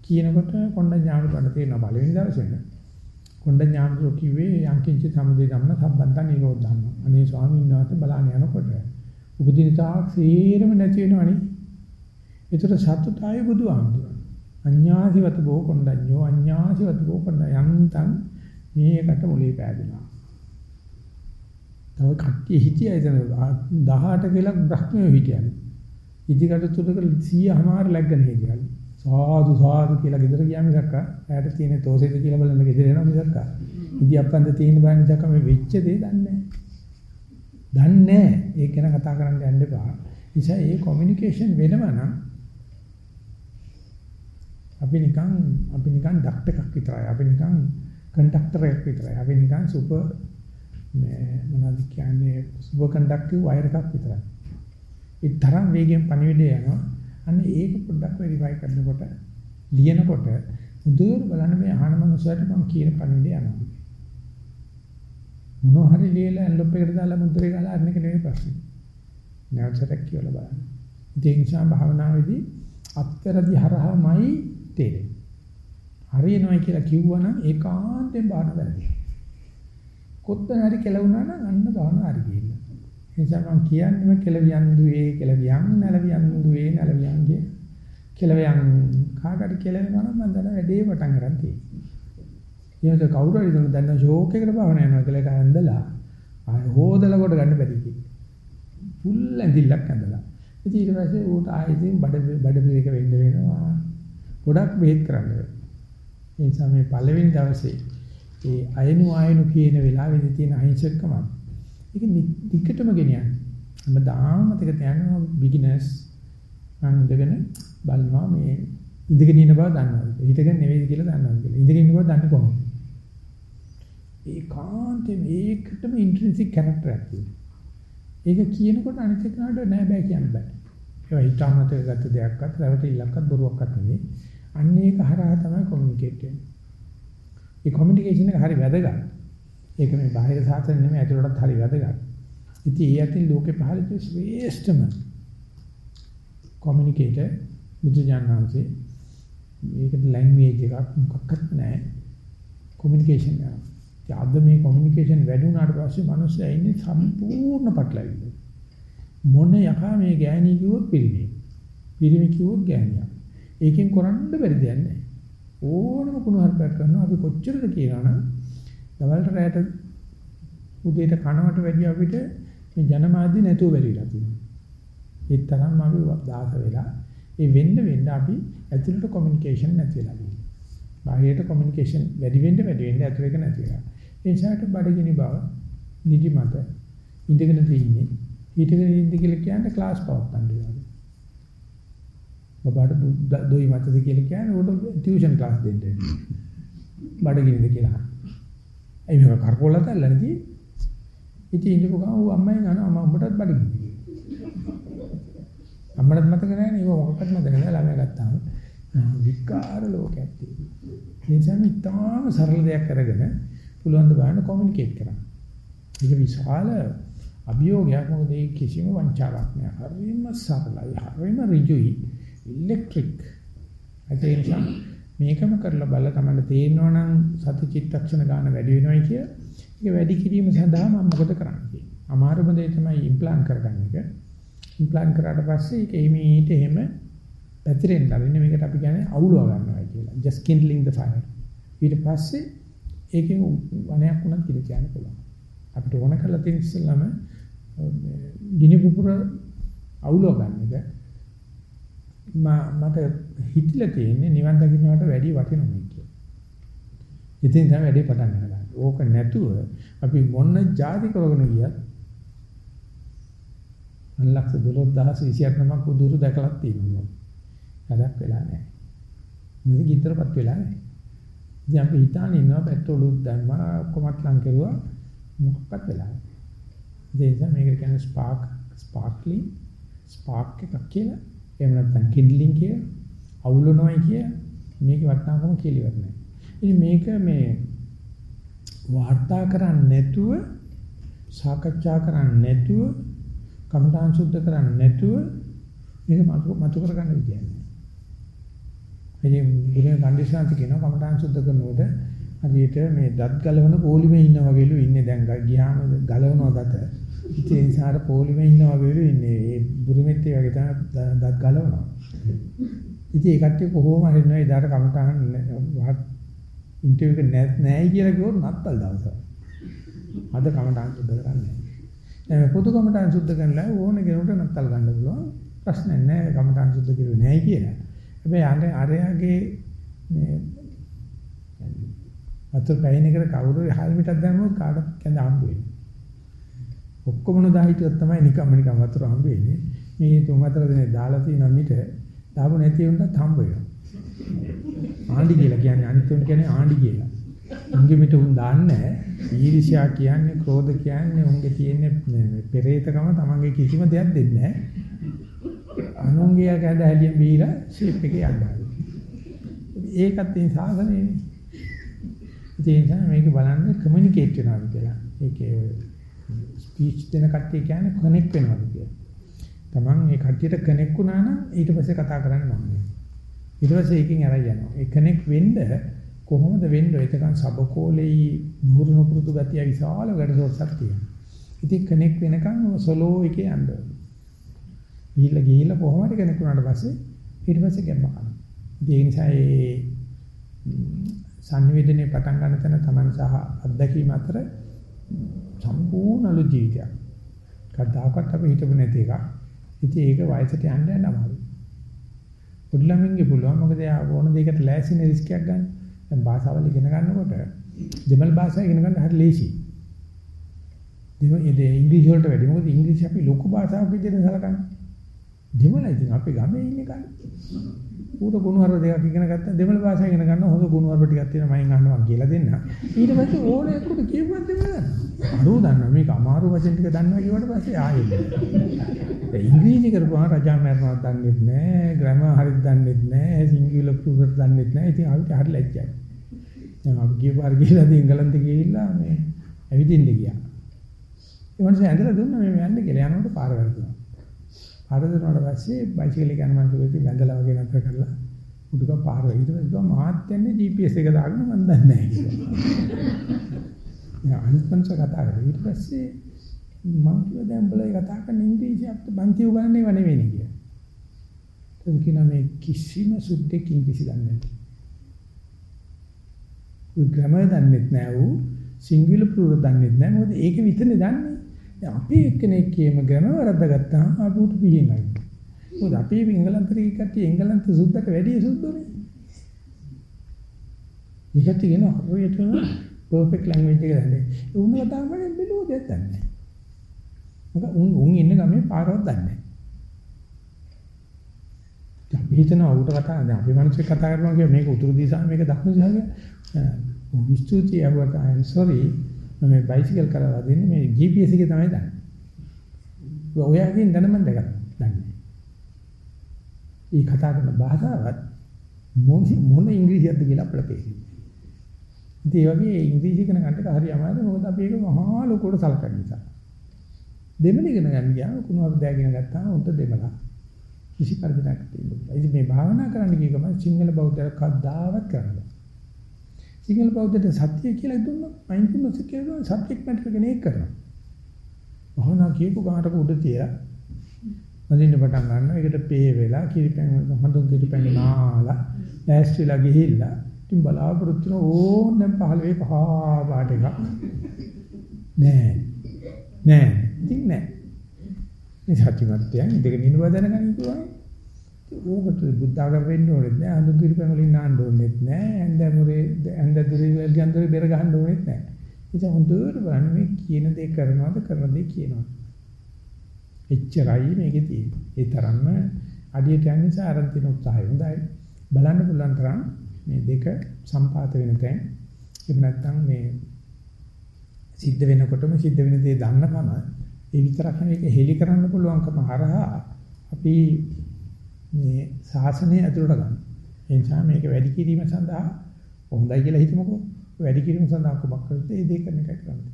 කියනකොට කොණ්ඩ ඥාන ගන්න තියෙන බලවෙනි දවසේ කොණ්ඩ ඥාන කිව්වේ යංකින්ච සමුදේ ධම්ම සම්බන්ධ නිරෝධ ධම්ම. අනේ ස්වාමීන් වහන්සේ බලන්න යනකොට උපදින තාක් සේරම නැති වෙනවනේ. ඒතර සතුටයි බුදුහාමුදුරන්. අඤ්ඤාසිවත බෝ කොණ්ඩඤ්ඤෝ අඤ්ඤාසිවත බෝ කොණ්ඩ යන්තම් මේකට මොලේ පෑදුනා. තව කට්ටිය හිටියා එතන 18 කියලා බ්‍රහ්මයෝ හිටියලු. ඉදිකට තුනක 100මාර läග්ගන හිටියලු. සාදු සාදු කියලා ගෙදර ගියා මිසක් ඇයට තියෙන තෝසෙද කියලා බලන්න ගෙදර එනවා මිසක්. ඉදි අප්පන්ද තියෙන බෑ මිසක් මේ වෙච්ච දේ දන්නේ නැහැ. දන්නේ නැහැ. ඒක ගැන කතා කරන්න යන්න එපා. නිසා ඒ කොමියුනිකේෂන් වෙනවා නම් අපි නිකන් අපි නිකන් ඩක්ට් එකක් විතරයි. අපි නිකන් කන්ඩක්ටර් එකක් විතරයි. අපි නිකන් සුපර් මේ මොනවද කියන්නේ සුපර් කන්ඩක්ටිව් වයර් එකක් විතරයි. ඒ තරම් වේගෙන් පණිවිඩය යනවා. අන්න ඒක පොඩ්ඩක් වෙරිෆයි කරනකොට ලියනකොට හොඳට බලන්න මේ අහන මනුස්සයට මම කියන පණිවිඩය යනවා. මොනවා හරි ලියලා එන්ලොප් එකට දාලා මුද්‍රේ ගාලා අරන එක නෙවෙයි ප්‍රශ්නේ. නැවතට කියලා බලන්න. ඒ නිසා භාවනාවේදී අත්තරදි හරහාමයි තේරෙන්නේ. හරියනවයි කියලා කිව්වනම් ඒකාන්තයෙන් බාන වැරදි. කොත්තන හරි කෙලවුණා නම් අන්න බාන හරි ගිහින්. ඒ නිසා මම කියන්නේම කෙලවියන් දුවේ කෙලවියන් නැලවියන් දුවේ නැලවියන් කිය. කෙලවියන් කාකට කෙලවෙනවා නම් මම දන්න වැඩේ පටන් ගන්න තියෙනවා. ඊට කවුරු හරි දුන්න දැන් ෂෝක් එකට බවන යනවා කියලා ඒක ඇඳලා ආය හොදලා කොට ගන්න බැරි කි. ෆුල් ඇඳිල්ලක් ඇඳලා. ඉතින් ඊට පස්සේ ඌට ආයෙත් බඩ බඩ පිළික වෙන්න වෙනවා. ගොඩක් බෙහෙත් කරන්න වෙනවා. ඒ නිසා මේ පළවෙනි දවසේ ඒ අයනු ආයනු කියන වෙලාවේදී තියෙන අහිංසකකම ඒක දිගටම ගෙනියන්න. හැමදාම මතක තියාගන්න බිග්ිනර්ස් මම ඉඳගෙන බලනවා මේ ඉඳගෙන ඉන්න බව දන්නවා. හිටගෙන නෙවෙයි කියලා දන්නවා කියලා. ඉඳගෙන ඉන්න බව දන්නේ කොහොමද? ඒකාන්තයෙන් ඒකටම ඉන්ට්‍රින්සික් කැරක්ටර් එකක් තියෙනවා. ඒක කියනකොට අනිත් එක්කනට නෑ බෑ කියන්න බෑ. ඒවා හිතාමතක ගත දෙයක්වත්, රැවටිල්ලක්වත් බොරුවක්වත් නෙවෙයි. අන්න ඒක හරහා තමයි කොමියුනිකේට් වෙන්නේ. ඒ කොමියුනිකේෂන් එක හරි වැදගත්. ඒක මේ බාහිර සාසන නෙමෙයි ඇතුළටත් හරි වැදගත්. ඉතින් ඒ අතින් ලෝකේ පහළ ශ්‍රේෂ්ඨම කොමියුනිකේටර් බුදුජානනාංශේ මේකට ලැන්ග්වේජ් එකක් මොකක්වත් නැහැ. කොමියුනිකේෂන් එක. අද මේ කොමියුනිකේෂන් වැඩි වුණාට පස්සේ මිනිස්සු ඉන්නේ සම්පූර්ණ පටලවිල්ල. මොන යකා මේ ගෑණි කිව්වොත් පිළිමි. පිළිමි කිව්වොත් ගෑණියක්. ඒකෙන් කරන්න බැරි දෙයක් නැහැ. ඕනම කුණු හර්පයක් කරනවා අපි කොච්චරද කියනවනම් දවල්ට රැයට උදේට කනවට වැඩි අපිට මේ ජනමාධ්‍ය නැතුව බැරිලා තියෙනවා. ඒ තරම් අපි දාස වෙලා ඒ වෙන්න වෙන්න අපි ඇතුළට කොමියුනිකේෂන් නැති වෙලා තියෙනවා. බාහිරට කොමියුනිකේෂන් වැඩි වෙන්න වැඩි වෙන්න ඇතුළේක නැති වෙලා. ඒ නිසාට බඩගිනි බව නිදිමත ඉඳගෙන තියෙන්නේ. ඊටගෙන ඉඳ කියලා කියන්නේ ක්ලාස් පවත්තන්න වෙනවා. ඔබට දොයි මතද කියලා කියන්නේ උඩ ටියුෂන් ක්ලාස් දෙන්න. බඩගිනිද කියලා. අයි මේක කරකෝලත නැල්ලනදී ඉතින් ඉඳපු ගමන් ඌ අම්මයි නනවා මම උඹටත් බඩගිනි. අම්මටත් මතක නැහැ නේ ඒක මොකක්වත් මතක නැහැ ළමයා ගත්තාම. විකාර ලෝකයක් තියෙනවා. ඒ නිසා මේ තාම සරල දෙයක් අරගෙන පුළුවන් ද බලන්න කොමියුනිකේට් කරන්න. ඒක විශාල අභියෝගයක් මොකද ඒ කිසිම වංචාවක් නෑ. හරිම සරලයි. හරිම ඍජුයි. ඉලෙක්ට්‍රික්. ඒ නිසා මේකම කරලා බලලා තමයි තේරෙනවා නම් සති චිත්තක්ෂණ ගන්න වැඩි වෙනවයි කිය. ඒක වැඩි කිරීම සඳහා මම මොකද කරන්නේ? අමාරුම දේ තමයි ඉම්ප්ලාන්ට් කරගන්න එක. ඉම්ප්ලාන්ට් කරාට පස්සේ ඒක එමීට එහෙම පැතිරෙන්න අරින්න මේකට අපි කියන්නේ අවුලව ගන්නවා කියලා. just kindling the fire. ඊට පස්සේ ඒකෙන් වණයක් උනත් කියලා කියන්න පුළුවන්. අපිට ඕන කරලා තියෙන ඉස්සෙල්ලාම ගිනි පුපුර අවුලව ගන්න එක මට හිතිලා තියෙන්නේ නිවන් දකින්නට වැඩි වටිනවා මේ කියලා. ඉතින් තමයි වැඩි පටන් ගන්න. ඕක නැතුව අපි මොන જાති කරගෙන ගියත් ලක්ෂ 12028ක් උදුරු දැකලා තියෙනවා. වැඩක් වෙලා නැහැ. මේක ගිතරපත් වෙලා නැහැ. ඉතින් අපි හිතාන ඉන්නවා පෙට්‍රෝල් උත් දැම්මා කොමත් ලං කරුවා මොකක්වත් වෙලා නැහැ. ඒ නිසා මේක කියන්නේ ස්පාර්ක් ස්පාර්ක්ලි ස්පාර්ක් එකක් කියලා එහෙම නැත්නම් කිඩ්ලින් කිය අවුලනොයි කිය මේක වටනාකම කියලා ඉවර නැහැ. ඉතින් මේක මේ වාර්තා කරන්නේ නැතුව සාකච්ඡා කරන්නේ නැතුව කමඨාන් සුද්ධ කරන්නේ නැතුව මේක මතු කරගන්න විදියක් නෑ. ඉතින් ගුරුන් කන්ඩිෂන්ස් කියනවා කමඨාන් සුද්ධ කරනකොට හරියට මේ දත් ගලවන පොලිමේ ඉන්නා වගේලු ඉන්නේ දැන් ගියාම ගලවනවා දත. ඉතින් ඒ නිසා පොලිමේ ඉන්නා වගේලු ඉන්නේ. ඒ බුරුමෙත් ඒ වගේ තමයි දත් ගලවනවා. ඉතින් ඒ කට්ටිය කොහොම හරි නෑ ඉදාට කමඨාන් ඉන්ටර්විව් එක නැහැ කියලා කිව්වොත් නත්තල් දවසක්. අද කමඨාන් සුද්ධ කරන්නේ. දැන් පොදු කමඨාන් සුද්ධ කරලා ඕන කෙනෙකුට නත්තල් ගන්න පුළුවන්. ප්‍රශ්නයක් නැහැ කමඨාන් සුද්ධ කරුවේ නැහැ කියලා. හැබැයි අර අරයාගේ මේ වතුර පැයින් එකට කවුරු හාල් මිටක් දැම්මොත් කාටවත් කැඳ හම්බ වෙන්නේ. ඔක්කොම නොදාහිටියොත් තමයි නිකම්ම නිකම් වතුර හම්බ වෙන්නේ. මේ තුන් හතර දිනේ දාලා තියෙන මිට දාපු නැති වුණත් හම්බ වෙනවා. ආණ්ඩි කියලා කියන්නේ අනිත් උන් කියන්නේ ආණ්ඩි කියලා. උන්ගේ මිට උන් දාන්නේ ඊර්ෂ්‍යා කියන්නේ ක්‍රෝධ කියන්නේ උන්ගේ තියෙන පෙරේතකම තමන්ගේ කිසිම දෙයක් දෙන්නේ නැහැ. අනුන්ගේ කැඳ හැලියෙන් බීලා ෂේප් එකේ යනවා. ඒකත් ඒ සාසනයනේ. ඒ නිසා මේක බලන්න කමියුනිකේට් වෙනවා කියලා. ඒකේ ස්පීච් දෙන කට්ටිය කියන්නේ කනෙක්ට් වෙනවා කියලා. Taman මේ කට්ටියට කනෙක්ට් වුණා නම් ඊට පස්සේ කතා කරන්න මම. ඊට පස්සේ ඒකෙන් අරයි යනවා. ඒ කනෙක්ට් වෙන්න කොහොමද වෙන්නේ? එතකන් සබකෝලේ නුරු නුපුරුතු ගතිය විශාල වැඩසටහනක් තියෙනවා. ඉතින් කනෙක්ට් වෙනකන් සොලෝ එකේ යන්න ඕනේ. ගිහිල්ලා ගිහිල්ලා කොහොම හරි කනෙක්ට් වුණාට පස්සේ ඊට පස්සේ ගැම්ම කරනවා. ඒ නිසා ඒ සංනිවේදනයේ පටන් ගන්න තැන Taman සහ අත්දැකීම අතර සම්පූර්ණ අලුත් ජීවිතයක්. කවදාකවත් අපි හිතපු නැති එකක්. ඉතින් ඒක වයසට යන්න යන අමාරුයි. පොඩි ළමින්ගේ පුළුවන් මොකද එයා ඕන දෙයකට ලෑස්තිනේ රිස්ක් එකක් ගන්න. දැන් භාෂාවල් ඉගෙන ගන්නකොට දෙමළ භාෂාව ඉගෙන ගන්න හරි ලේසියි. දෙමළ ඉංග්‍රීසි වලට වැඩි මොකද ඉංග්‍රීසි අපි ලොකු භාෂාවක් විදිහට සලකන්නේ. දෙමළ ඉතින් අපි ගමේ ඉන්නේ කන්නේ. ඌට ගුණවර්ග දෙකක් ඉගෙන ගත්තා දෙමළ භාෂාව ඉගෙන ගන්න හොඳ ගුණවර්ග ටිකක් තියෙනවා මයින් අහනවා කියලා දෙන්න. ඊට පස්සේ ඕනේ එක්කට කියුවත් දෙන්න ගන්න. අරෝ දන්නවා මේක අමාරු වචන ටික දන්නවා කියවට පස්සේ ආයෙත්. ඒ ඉංග්‍රීසි කරපුවා රජා මරනවත් දන්නෙත් නෑ, ග්‍රැමර් හරියට දන්නෙත් නෑ, සිංගියුලර් ප්ලූරල් දන්නෙත් නෑ. ඉතින් අපිට හරි ලැජ්ජයි. දැන් අපි ගියපාර ගිහලා එංගලන්තේ ගිහිල්ලා මේ ඇවිදින්න ගියා. ඒ මොනසේ ඇඳලා දුන්නා මේ යන්න කියලා යනකොට පාර වැරදුනා. පාර දුන්නාට පස්සේ බයිසිකල් එක යන මනුස්සයෙක් වැඳලා වගේ නැතර කරලා උඩක පාර ඊට පස්සේ මාත් යන්නේ GPS එක දාගෙන මම දන්නේ නැහැ කියලා. අනිත් මනුස්ස කතා කරා. ඊට පස්සේ මම කිව්වා දැන් බලයි කතා කරන ඉංග්‍රීසි අපිට බන්ති උගන්වන්නේ ව නෙවෙයි කියලා. ඒක කියන මේ කිසිම සුද්දෙක් ඉංග්‍රීසි දන්නේ නැහැ. උ ග්‍රැමර් දන්නේ නැහැ ඌ සිංගියුලර් ප්ලූරල් දන්නේ නැහැ. මොකද ඒක විතරනේ දන්නේ. දැන් අපි එක්කෙනෙක් කියම ගැන වරද්දාගත්තාම අපුට පිහිනයි. මොකද අපි එංගලන්තේ කට්ටිය එංගලන්ත සුද්දට වැඩි සුද්දෝනේ. ඊකට කියන හරියටම පර්ෆෙක්ට් ලැන්ග්වේජ් එක දැන්නේ. ඒ උන් කතා කරන්නේ බෙලුව දෙයක් දන්නේ. මොකද උන් උන් ඉන්න ගමේ පාරවත් දන්නේ නැහැ. අපි හිතනවා උට කතා දැන් අපි මිනිස්සු කතා කරනවා කිය මේක උතුරු දිශාව මේක දකුණු දිශාව කියලා. ඔව් විස්තුතිය අවට I'm sorry මම මේ බයිසිකල් කරලා දෙන්නේ මේ GPS එකේ තමයි දන්නේ. ඔයාගෙන් දැන මම දැකලා දන්නේ. මේ කතා කරන භාෂාවත් මොන මොන ඉංග්‍රීසියක්ද කියලා අපිට තේරෙන්නේ. ඉතින් ඒ වගේ ඉංග්‍රීසි ඉගෙන ගන්නට හරි අමාරුයි මොකද අපි ඒක මහා ලොකුවට සලකන නිසා. දෙමළ ඉගෙන ගන්න ගියාම කුණුවර දැගෙන ගත්තාම උන්ට දෙමළ. කිසි පරිදයක් තියෙන්නේ. ඉතින් මේ භාවනා කරන්න ගිය ගමන් සිංහල බෞද්ධ කද්දාවත් කරන්න. සිංහල බෞද්ධට සත්‍ය කියලා දුන්නොත් මයින්ඩ්ෆුල්නස් කියලා දුන්නොත් සබ්ජෙක්ට් මැටර් එක නේ කරනවා. භාවනා කියපු ගානට උඩ තියලා වදින්න පටන් ගන්නවා. ඒකට පේ වෙලා කිරිපැන් හඳුන් කිරිපැන් නාලා ඈස්ටිලා ගිහිල්ලා ඉතින් බලාපොරොත්තු වෙන ඕනෙන් පහළ වේ පහ පාට එකක්. නෑ. නෑ. ඉතින් නෑ. මේ සත්‍යමත්යන් ඉඳගෙන ඉන්න බව දැනගන්න පුළුවන්. ඕකට බුද්ධාගම වෙන්න ඕනෙත් නෑ අඳුන් කිරිපැන් වලින් නාන්න ඕනෙත් නෑ ඇඳමුරේ ඇඳදුරේ වල්ගන්දරේ බෙර ගහන්න ඕනෙත් නෑ. ඉතින් හොඳට බලන්න මේ කියන දේ කරනවද කරන දේ කියනවද? එච්චරයි මේකේ තියෙන්නේ. ඒ තරම්ම අඩියට යන නිසා අරන් තියෙන උත්සාහය හොඳයි. බලන්න පුළුවන් තරම් මේ දෙක සම්පාත වෙන තැන්. එහෙම නැත්නම් මේ සිද්ධ වෙනකොටම සිද්ධ වෙන දේ දන්නකම ඒ විතරක් නෙවෙයි හෙලි කරන්න පුළුවන්කම හරහා අපි මේ ශාසනය ඇතුළට ගන්න. ඒ නිසා මේක වැඩි කිරීම සඳහා හොඳයි කියලා හිතමුකෝ. වැඩි කිරීම සඳහා කුමක් කරද්ද ඒ දේ කරන එකයි කරන්නේ.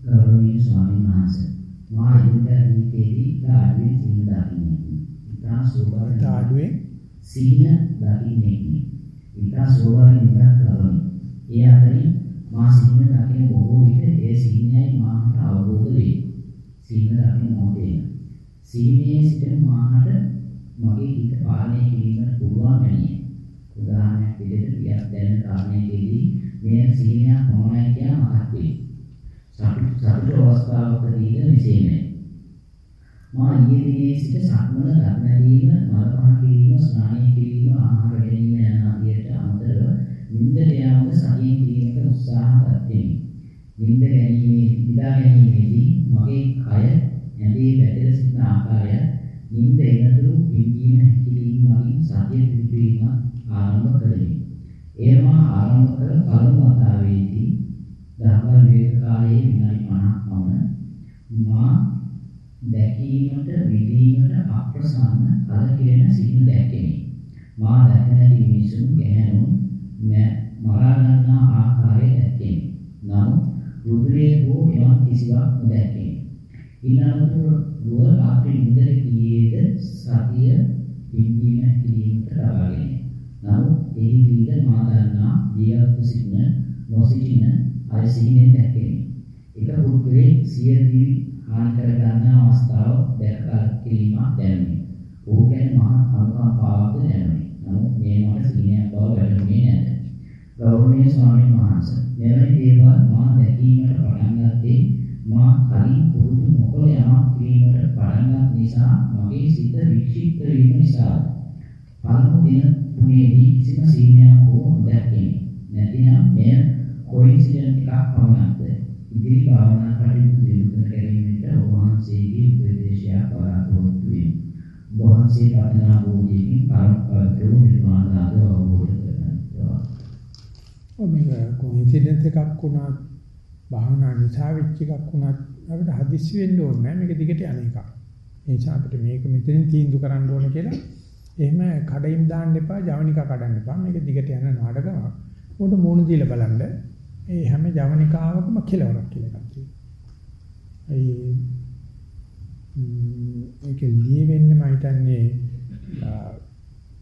ගෞරවනීය ස්වාමීන් වහන්සේ මා ඉන්දියා නීතියේදී ධාර්මයේ සීල දකින්නේ. ඉතා සෝබාර ධාඩුවේ සීල දකින්නේ. ඉතා සෝබාර නිදා කරමි. ඒ අතරින් මා සීල දකින බොහෝ විට ඒ සීලයයි මාට අවබෝධ වේ. සීල දකින මොහොතේ සීලයේ සිටින මාහට මගේ හිත පාලනය කිරීමට පුළුවන් වෙන්නේ. උදාහරණයක් විදිහට පියක් දැනෙන කාරණයකදී මේ සීලයක් මොනවයි කියන මතක් වේ. සතුට අවස්ථාවකදී මෙසේමයි. මා ඊයේ දිනේ සිට සක්මන ධර්මදීම මල පහ කිරීම ස්නානය කිරීම ආහාර ගැනීම යන ආදියට අමතරව නිින්දට යාම සතියෙන් කිරීමට උත්සාහ ගත්තෙමි. නිින්ද ගැනීමේ නිදා ගැනීමේදී මගේ කය ඇඳේ වැටෙන සිටින ආකාරය නිින්ද එනතුරු පිම්බීම හැකිලිම මගින් සතිය පිළිපීම ආරම්භ කළෙමි. එය මා ආරම්භ කළ පළමු වතාවේදී ධර්ම වේද කාලයේ විනාඩි 50ක් පමණ මා දැකීමට විදීමට අප්‍රසන්න අලකිරෙන සිහින දැක්කෙමි. මා දැක නැති මිනිසුන් ගැහැණුන් මරා ගන්නා ආකාරය දැක්කෙමි. නමුත් රුධිරයේ හෝ එවන් කිසිවක් නොදැක්කෙමි. ඊළඟට රුව රාත්‍රී නිදර ගියේද සතිය පිම්බීම කිරීමට ලබාගෙන. නමුත් එහි දීද මා දන්නා ජීවත්ව සිටින නොසිටින අය සිහිනෙන් දැක්කෙමි. එක පුද්ගලෙක් සිය දිවි හානි කර ගන්න අවස්ථාව දැක කිරීමක් දැනුනි. ඔහු ගැන මහත් අනුකම්පාවක්ද දැනුනි. නමුත් මේ මට සිහිනයක් බව වැටහුනේ නැත. ගෞරවනීය ස්වාමීන් වහන්සේ මෙවැනි දේවල් මා දැකීමට පටන් ගත්තේ මා කලින් පුරුදු නොකළ යමක් කිරීමට පටන් ගත් නිසා මගේ සිත වික්ෂිප්ත වීම නිසා පළමු දින තුනේදී කිසිම සීනයක් හෝ නොදැක්කෙමි. නැතිනම් මෙය කොයින්සිඩන්ට් එකක් පමණක්ද? ඉදිරි භාවනා කටයුතු දියුණු කර ගැනීමට ඔබ වහන්සේගේ උපදේශයක් බලාපොරොත්තු වෙමි. ඔබ වහන්සේ පතනා බෝධියකින් පරම්පරාව නිර්මාණ ආද අවබෝධ කරගන්නවා. ඔය මේක කොයින්සිඩන්ට් එකක් වුණත් භාවනා නිසා වෙච්ච එකක් වුණත් අපිට හදිස්සි වෙන්න ඕනේ නැහැ මේක දිගට යන එකක්. ඒ නිසා අපිට මේක මෙතනින් තීන්දුව කරන්න ඕනේ කියලා එහෙම කඩින් දාන්න එපා, ජවනිකා කඩන්න එපා. මේක දිගට යන නාටකමක්. උඩ මූණ දීලා බලන්න. ඒ හැම ජවනිකාවකම කෙලවරක් කියලා එකක් තියෙනවා. ඒ ඒක ලියෙන්නේ මම හිතන්නේ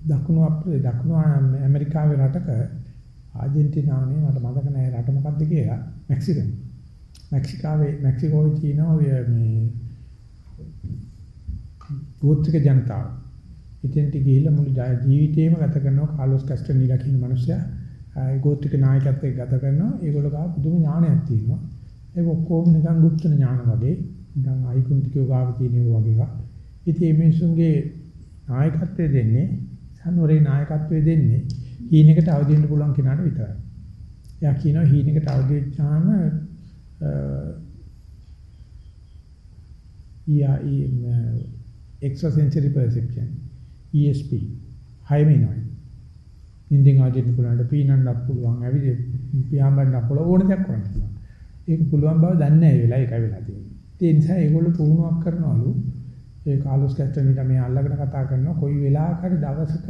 දකුණු අප්‍රික දකුණු ඇමරිකාවේ රටක ආජන්ටිනාවනේ මට මතක නැහැ රට මොකක්ද කියලා මෙක්සිකන් මෙක්සිකාවේ මෙක්සිකෝවේ තියෙන ඔය මේ ගෝත්‍රික ජනතාව ඉතින්ට ගිහිල්ලා මුළු ජීවිතේම ගත කරනවා කාලොස් කැස්ට්‍රනීලා කියන මිනිස්සයා ඒ ගෝත්‍රික නායකත්වයේ ගත කරනවා ඒගොල්ලෝ ගාව පුදුම ඥානයක් තියෙනවා ඒක ඔක්කොම නිකන් গুপ্ত ඥාන වගේ නිකන් අයිකුන්තිකෝ ගාව තියෙන වගේ එකක් ඉතින් මේ මිනිසුන්ගේ නායකත්වය දෙන්නේ සනුරේ නායකත්වය දෙන්නේ හීනෙකට අවදි වෙන්න පුළුවන් කෙනාට විතරයි. එයා කියනවා හීනෙකට අවදි වෙච්චාම ඊයා එක්ස්ට්‍රාසෙන්සරි පර්සෙප්ෂන් ESP හයම ඉනවයි. ඉන්දින් ආදින්න පුළුවන් පීනන්නත් පුළුවන් ඇවිද පියාඹන්න පුළුවන් ඕන දෙයක් කරන්න පුළුවන්. ඒක පුළුවන් බව දන්නේ නැහැ ඒ වෙලාව එකයි වෙලා තියෙන්නේ. ඒ නිසා ඒගොල්ලෝ පුහුණුවක් කරනවලු ඒ කාලොස් කැස්ට්‍රෝනිට මේ අල්ලගෙන කතා කරනවා කොයි වෙලාවක හරි දවසක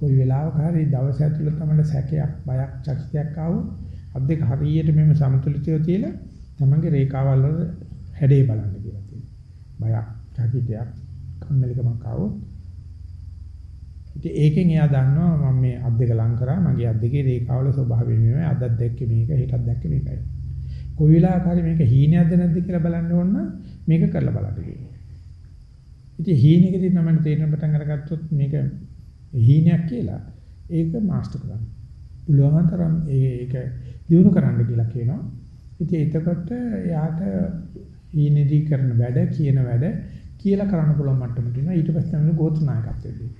කොයි වෙලාවක හරි දවස් ඇතුළත තමයි සැකයක් බයක් චකිතයක් ආවොත් අත් දෙක හරියට මෙම සමතුලිතව තියලා තමන්ගේ රේඛාවල් වල හැඩේ බලන්න කියලා තියෙනවා. බයක් චකිතයක් කම්මැලිකමක් ආවොත් ඉතින් ඒකෙන් එයා දන්නවා මම මේ අත් දෙක ලං කරා මගේ අත් දෙකේ රේඛාවල ස්වභාවය මෙහෙමයි අදත් දැක්කේ මේක හෙටත් දැක්කේ මේකයි. කොයි වෙලාවක හරි මේක හීනයක්ද නැද්ද කියලා බලන්න ඕන නම් මේක කරලා බලන්න කියනවා. ඉතින් හීනෙකදී තමයි තේරෙන පටන් අරගත්තොත් මේක හීනයක් කියලා ඒක මාස්ටර් කරන්න. පුළුවන් තරම් ඒක දිනු කරන්න කියලා කියනවා. ඉතින් එතකොට යාට හීනෙදී කරන වැඩ කියන වැඩ කියලා කරන්න පුළුවන් මට්ටමට එනවා. ඊට පස්සේ තමයි ගෝත්‍ර නායකත්වයේදී.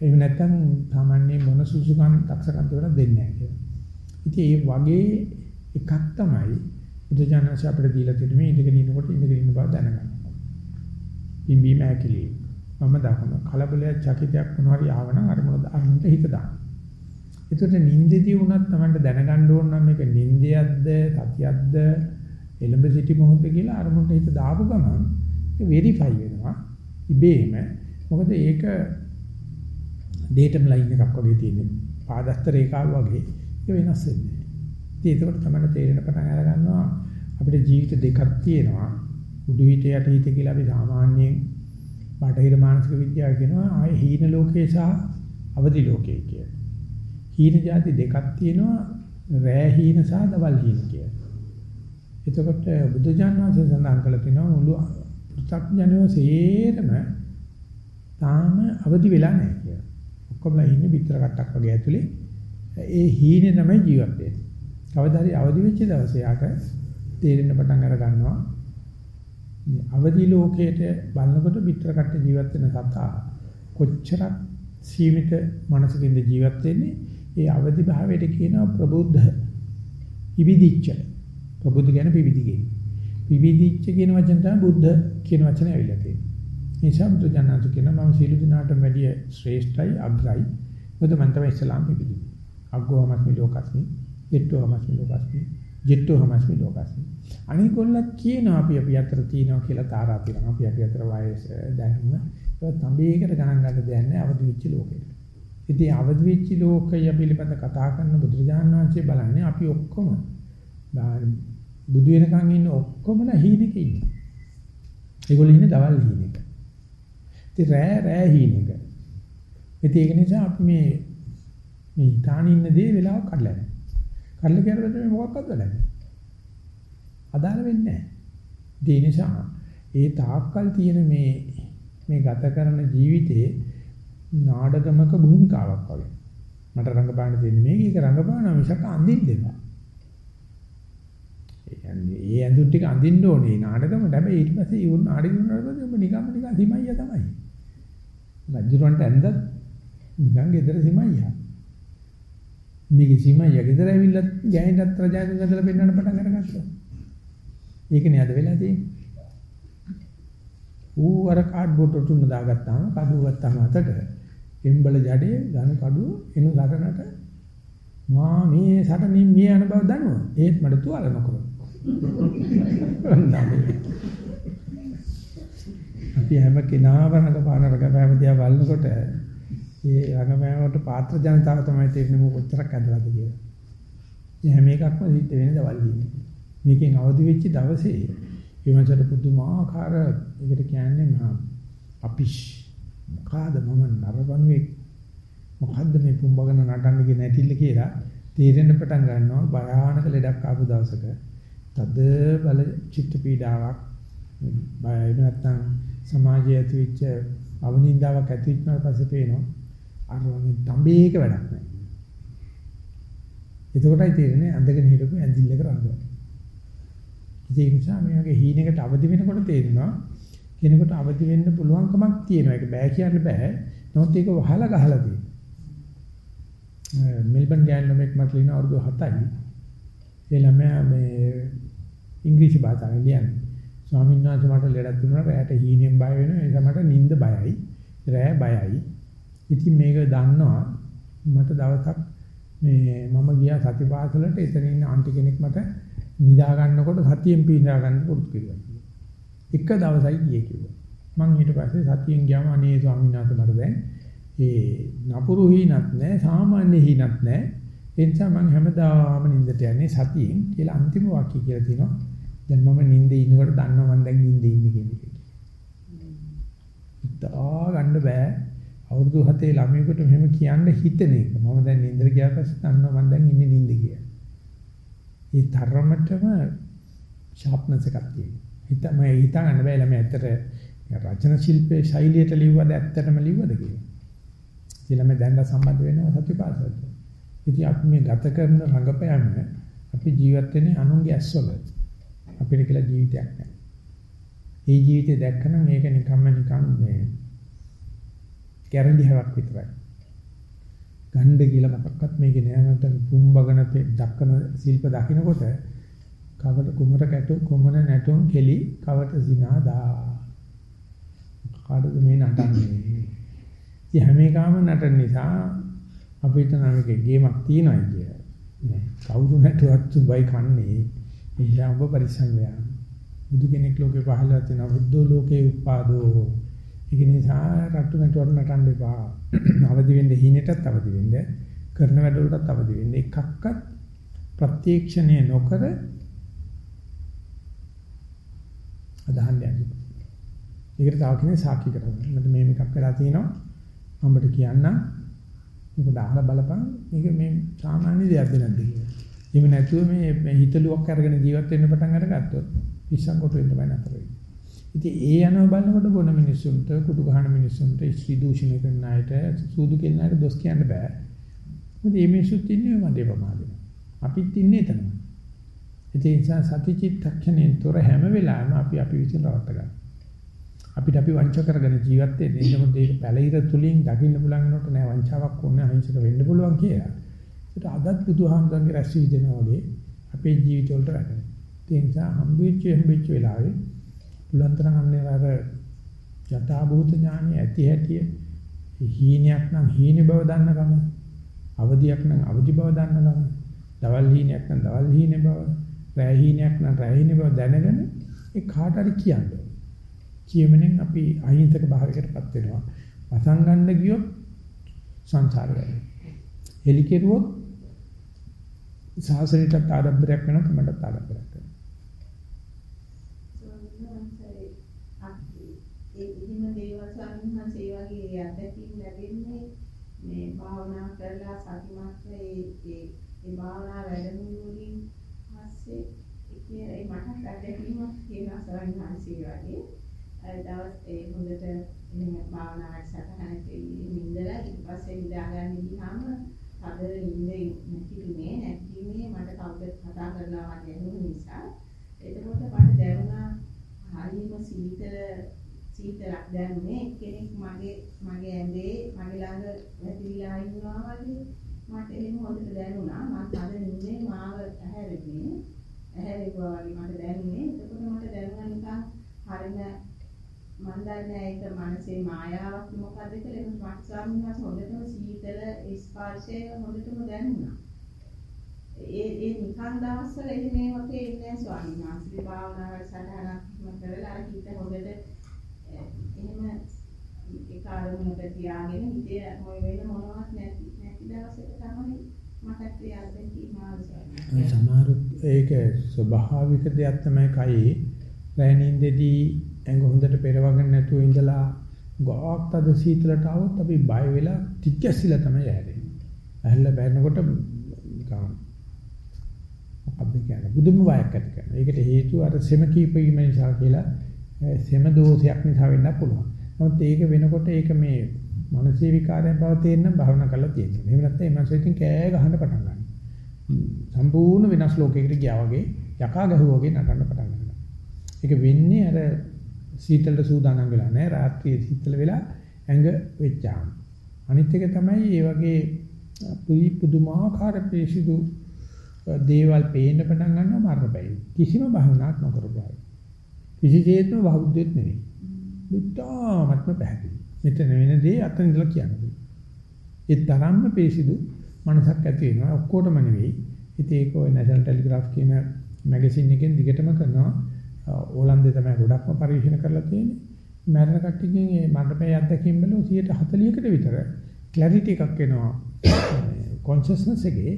එහෙම නැත්නම් සාමාන්‍ය මොන සුසුකම් දක්ෂකම් දෙවන දෙන්නේ නැහැ කියලා. ඉතින් ඒ වගේ එකක් තමයි බුදුජානක අපිට දීලා තියෙන මේ ඉඳගෙන ඉන්නකොට ඉඳගෙන ඉන්න බව දැනගන්න. පිම්බීම ඇකිලි. මම දකින කලබලයක් චකිතයක් මොනවාරි ආවනම් අර මොනද අරමුණට හිත දාන්න. ඒකට නිින්දෙදී වුණත් තමයි දැනගන්න ඕන නම් මේක නිින්දයක්ද සතියක්ද එළඹ සිටි මොහොත කියලා අරමුණට හිත දාපු ගමන් ඒක වෙරිෆයි වෙනවා. ඉබේම මොකද ඒක ඩේටම් ලයින් එකක් වගේ තියෙන පාදස්තර රේඛාව වගේ ඒක වෙනස් වෙන්නේ. ඉතින් ඒකට තමයි තේරෙන පටන් අර ගන්නවා අපිට ජීවිත දෙකක් තියෙනවා. උඩු හිත යට හිත කියලා අපි සාමාන්‍යයෙන් බටහිර මානසික විද්‍යාව කියනවා ආයේ හීන ලෝකේ සහ අවදි ලෝකේ කියලා. හීන જાති දෙකක් තියෙනවා රෑ හීන සහ දවල් හීන කියලා. එතකොට බුදුජානනාංශය සඳහන් කළ තියෙනවා මුළු පු탁ඥයෝ සේරම තාම අවදි වෙලා නැහැ කියලා. ඔක්කොමලා ඉන්නේ පිටර කට්ටක් වගේ ඇතුලේ. ඒ හීනේ තමයි ජීවත් වෙන්නේ. කවදා හරි අවදි වෙච්ච දවසේ යාට තේරෙන්න පටන් අර ගන්නවා මේ අවදි ලෝකයට බලනකොට පිටර කට්ට ජීවත් වෙන සතා කොච්චරක් සීමිත මනසකින්ද ජීවත් වෙන්නේ ඒ අවදි භාවයට කියනවා ප්‍රබුද්ධ ඉවිදිච්ච ප්‍රබුද්ධ කියන්නේ පිවිදි කියන්නේ විවිධිච්ච කියන වචන තමයි බුද්ධ කියන වචනේ ඇවිල්ලා තියෙන්නේ. ඒ නිසා බුදු දනන්ත කියන මම සීල දිනාට වැඩිය ශ්‍රේෂ්ඨයි අග්‍රයි. මොකද මම තමයි ඉස්ලාම් පිළිදි. අග්ගෝමස්මි ලෝකස්මි, ඊට්ටෝමස්මි ලෝකස්මි, ජිට්ටෝමස්මි ලෝකස්මි. අනිකොල්ලත් කියනවා අපි අපි අතර තියෙනවා කියලා තාරා තියෙනවා. අපි අපි අතර වයස දැනුම ඒක තඹේකට ගණන් ගන්න දෙයක් නැහැ අවදි වෙච්ච ලෝකෙට. ඉතින් අවදි වෙච්ච ලෝකය පිළිබඳ කතා කරන බුදුරජාණන් වහන්සේ බලන්නේ අපි ඔක්කොම බුදු වෙනකන් ඉන්න ඔක්කොමලා හීනෙක ඉන්නේ. ඒගොල්ලෝ ඉන්නේ දවල් හීනෙක. ඉතින් රෑ රෑ හීනෙක. ඉතින් ඒක නිසා අපි මේ මේ හිතාන ඉන්න දේ වෙලාව කඩලා නැහැ. කඩලා කියනකොට මේ මොකක්වත් වෙලා නැහැ. අදාළ වෙන්නේ නැහැ. ඒ නිසා ඒ තාක්කල් තියෙන මේ මේ ගත කරන ජීවිතේ නාඩගමක භූමිකාවක් වගේ. මට රංගපාන දෙන්නේ මේක ඒක රංගපාන මිසක අඳින්න එපා. කියන්නේ ඒ ඇඳුම් ටික අඳින්න ඕනේ නාඩගමට. හැබැයි ඊට පස්සේ ඒ නාඩගම වලදී ඔබ නිකම්ම නිකන් සිමයියා තමයි. රජුරන්ට ඇඳත් නිකන් ගෙදර සිමයියා. මේක සිමයියා ගෙදර ඇවිල්ලා ගෑනිටත් රජාගෙන් ඇදලා පෙන්නන්න පටන් අරගත්තා. ඒකනේ අද වෙලා තියෙන්නේ. ඌ අර කාඩ්බෝඩ් ඔටුන්න දාගත්තාම කඩුව ගත්තාම අතට එම්බල ජඩේ ඝන කඩුව එනු සටනට මා මේ සටනින් මිය යන බව දන්නවා. ඒත් මට තුවාල නොකරන. අපි හැම කෙනාම රඟපාන රඟපෑම දිහා බලනකොට ඒ රඟපෑමට පාත්‍ර ජනතාව තමයි තේරෙන්නේ මොක කොච්චරක් ඇදලාද කියලා. මේ හැම එකක්ම සිද්ධ වෙන දවල් දින්නේ. මේකෙන් අවදි වෙච්ච දවසේ ඊමණට පුදුමාකාර ඒකට කියන්නේ මහා අපිෂ් මොකಾದ මම නරබනුවේ මොකද්ද මේ පුම්බගෙන නටන්නේ කියන ඇතිල්ල කියලා තේරෙන්න පටන් ගන්නවා භයානක ලෙඩක් ආපු දවසක තද බල චිත්ත පීඩාවක් බය නැත්තම් සමාජයේ ඇතිවෙච්ච අවනින්දාවක් ඇති වෙච්චාට පස්සේ පේනවා අර වගේ තඹේක වැඩක් නැහැ. එතකොටයි තේරෙන්නේ ඇඳගෙන හිටපු ඇඳිල්ලක රඟව. ඒ නිසා මේ වගේ හීනෙකට අවදි වෙනකොට තේරෙනවා කෙනෙකුට අවදි වෙන්න පුළුවන්කමක් තියෙනවා. ඒක බෑ කියන්න බෑ. නමුත් ඒක වහලා ගහලා තියෙනවා. මෙල්බන් ගෑන් ළමෙක් මට ලියන අවුරුදු 7යි. ඒ ළමයා මේ ඉංග්‍රීසි භාෂාවෙන් ලියන්නේ. ස්වාමීන් වහන්සේ මට ලෙඩක් දුන්නා රැයට හීනෙන් බය වෙනවා. ඒ නිසා මට නිින්ද බයයි. රැය බයයි. ඉතින් මේක දන්නවා මට දවසක් මේ මම ගියා සතිපාසලට එතන ඉන්න ආන්ටි කෙනෙක් මට නිදා ගන්නකොට සතියෙන් පීඩා ගන්න පුරුදු කිව්වා. එක දවසයි ගියේ කිව්වා. මම ඊට පස්සේ සතියෙන් ගියාම අනේ ස්වාමීන් වහන්සේ මට දැන් ඒ නපුරු හීනක් නැහැ සාමාන්‍ය හීනක් නැහැ. ඒ නිසා මම හැමදාම නිින්දට යන්නේ සතියෙන් කියලා අන්තිම වාක්‍ය කියලා තියෙනවා. දැන් මම නිින්දේ ඉන්නකොට දන්නවා මම දැන් නිින්දේ ඉන්නේ කියන එක. ඉතා ගන්න බෑ. අවුරුදු 7 ළමයෙකුට මෙහෙම කියන්න හිතෙන එක. මම දැන් නිින්දට ගියා පස්සේ දන්නවා මම දැන් ඉන්නේ නිින්ද කියලා. ඒ තරමටම ෂාප්නස් එකක් තියෙනවා. හිත මම හිතා ගන්න බෑ ළමයා ඇත්තට රචන ශිල්පයේ ශෛලියට ලිව්වද ඇත්තටම ලිව්වද කියලා. කියලා මේ දැන්ලා සම්බන්ධ වෙනවා සත්‍යපාසලට. ඉතින් අපි මේ ගත කරන රංගපෑම අපි ජීවත් වෙන්නේ අනුන්ගේ ඇස්වල. අපිට කියලා ජීවිතයක් නැහැ. මේ ජීවිතය දැක්කම මේක නිකම්ම නිකම් මේ ගැරන්ඩි හැවක් විතරයි. ගණ්ඩ කියලා මොකක්වත් මේකේ නෑ නැත්නම් පුම්බගෙන දක්කන ශිල්ප දකින්නකොට කවට කුමර කැටු කුමන නැටුම් කෙලි කවට සිනාදා. කාටද මේ නටන්නේ? ඉතින් හැම එකම නටන නිසා අපිට නම් එකේ ගේමක් තියෙනවා කිය. නෑ. කවුරු නැටුවත් සුබයි කන්නේ. නිසා ඔබ පරිස්සම් වෙනවා බුදු කෙනෙක් ලෝකේ පහළලා තියෙනවා. බුද්ධ ලෝකේ උපාදෝ. ඒක නිසා රට්ටු නැටුවට නටන්න එපා. අවදි වෙන්න හිණටත් අවදි වෙන්න. කරන වැඩවලටත් අවදි වෙන්න. එකක්වත් ප්‍රත්‍යක්ෂණය නොකර අදහන්න යන්නේ. ඒකට තව කෙනෙක් සාක්ෂි කරගන්න. මට මේ එකක් වෙලා තියෙනවා. මඹට කියන්න මේක දාලා බලපන් මේක මේ සාමාන්‍ය දෙයක්ද නැද්ද කියලා. එහෙම නැතුව මේ හිතලුවක් අරගෙන ජීවත් වෙන්න පටන් අරගත්තොත් පිස්සන් කොට වෙන්න බෑ නතර වෙන්නේ. ඉතින් ඒ යනව බලනකොට බොන මිනිස්සුන්ට කුඩු ගහන මිනිස්සුන්ට ස්ත්‍රී දූෂණය කරන අයට සූදු කියන අයට දොස් කියන්න බෑ. මොකද මේ මිනිස්සුත් ඉන්නේ මන්දේ ප්‍රමාදේ. අපිත් ඉන්නේ එතන. ඒ නිසා සතිචිත්තක්ෂණයෙන් තොර හැම වෙලාවෙම අපි අපි විසින් රවට්ට ගන්න. අපිට අපි වංචා කරගෙන ජීවත් වෙන්නේ නමුත් ඒක පැලිර තුලින් දකින්න පුළුවන් වෙනකොට නෑ වංචාවක් ඕනේ අහිංසක වෙන්න පුළුවන් කියලා. ඒකට අදත් බුදුහාමුදුරන්ගේ රැස්වි දෙනවා වගේ අපේ ජීවිත වලට රැකෙනවා. ඒ නිසා හම්බෙච්ච හම්බෙච්ච වෙලාවේ පුළුවන් තරම් අන්නේ අර යථා භූත ඥානෙ ඇති හැටිය හීනයක් නම් හීන බව දන්න කම අවදියක් නම් අවදි බව දන්න කම දවල් හීනයක් නම් දවල් හීන බව රැ හීනයක් නම් රැ හීන බව දැනගෙන ඒ කාට හරි කියන්නේ කියමනෙන් අපි අහිංසක භාවයකටපත් වෙනවා. වසන් ගන්න ගියොත් සංසාර වෙනවා. එලි කෙරුවොත් සාසනයට ආඩම්බරයක් වෙනවා තමටත් ආඩම්බරයක් වෙනවා. ඒ එහෙම දේවල් ස්වාමීන් වහන්සේ වගේ අත්දැකීම් ලැබෙන්නේ මේ භාවනා කරලා සතිමත් ඒ ඒ ඒ භාවනා වැඩමුළු වලින් පස්සේ ඒ මට අත්දැකීමක් තියෙනවා ස්වාමීන් වහන්සේ වගේ. දවස් ඒ හොඳට එහෙම භාවනාවට සටහනක ඉඳලා ඊට පස්සේ නිදාගන්න ගියාම අද නිින්ද නැතිුනේ නැතිුනේ මට කවුරුත් කතා කරලා වගේ නිසා. එතකොට මට දැනුණා හරියම සීතල සීතලක් දැනුනේ. කෙනෙක් මගේ මගේ ඇඟේ මගේ ළඟ වැටිලා ඉන්නවා වගේ මට එහෙම හොඳට දැනුණා. මම අද නිින්දේ මාව ඇහැරෙන්නේ. ඇහැරෙපුවා වගේ මට දැනුනේ. එතකොට මට දැනුණා නිකන් හරින මන් දන්නේ ඒක මනසේ මායාවක් මොකද්ද කියලා ඒක මට ස්වාමීන් වහන්සේ හොඳටම සීතල ස්පර්ශය හොඳටම දැනුණා. ඒ ඒ නිකන් දවස්වල එහෙම ඒවකේ ඉන්නේ ස්වාමීන් වහන්සේ. භාවනාවට සටහනක් කරලා අර හිත හොඳට එහෙම ඒ කාර්යමක තියාගෙන හිතේ මොය වෙන මොනවත් නැති නැති දවසක තමයි මට ක්‍රියාවෙන් කීමාවසයි. සමහර ඒක ස්වභාවික දෙයක් තමයි කයි රැණින්දෙදී ඇඟ හොඳට පෙරවගෙන නැතුව ඉඳලා ගාක් තද සීතලට આવොත් අපි බය වෙලා තික්කැසිලා තමයි ඇහැරෙන්නේ. ඇහැල්ලා බැලනකොට නිකන් මොකක්ද කියන්නේ බුදුම බයක් ඇති කරනවා. ඒකට හේතුව අර සෙම කීපීම නිසා කියලා සෙම දෝෂයක් නිසා වෙන්න පුළුවන්. නමුත් ඒක වෙනකොට ඒක මේ මානසික විකාරයන් බව තේරෙන භාවනා කරලා තියෙනවා. එහෙම නැත්නම් ඒ මානසික ඉතින් කෑ ගහන්න පටන් ගන්නවා. සම්පූර්ණ වෙනස් ලෝකයකට ගියා වගේ යකා ගැහුවා වගේ නටන්න පටන් ගන්නවා. ඒක වෙන්නේ අර සීතලට සූදානම් වෙලා නැහැ. රාත්‍රියේ සීතල වෙලා ඇඟ වෙච්චාම. අනිත් එක තමයි මේ වගේ පුයි පුදුමාකාර පේශිදු දේවල් පේන්න පටන් ගන්නවා මරණ බයි. කිසිම භාවනාවක් නොකරපුවා. කිසිසේත්ම බෞද්ධෙත් නෙවෙයි. බුද්ධාමත්ම පැහැදිලි. මෙතන වෙන දේ අතන ඉඳලා කියන්නේ. ඒ තරම්ම පේසිදු මනසක් ඇති වෙනවා ඔක්කොටම නෙවෙයි. ඉතින් ඒක ඔය නැෂනල් ටෙලිග්‍රාෆ් කියන මැගසින් එකෙන් දිගටම කරනවා. ඕලන්දේ තමයි ගොඩක්ම පරීක්ෂණ කරලා තියෙන්නේ. මරණ කට්ටියකින් මේ මඩපේ අත්දැකීම් වල 140කට විතර ක්ලැරිටි එකක් එනවා. කොන්ෂස්නස් එකේ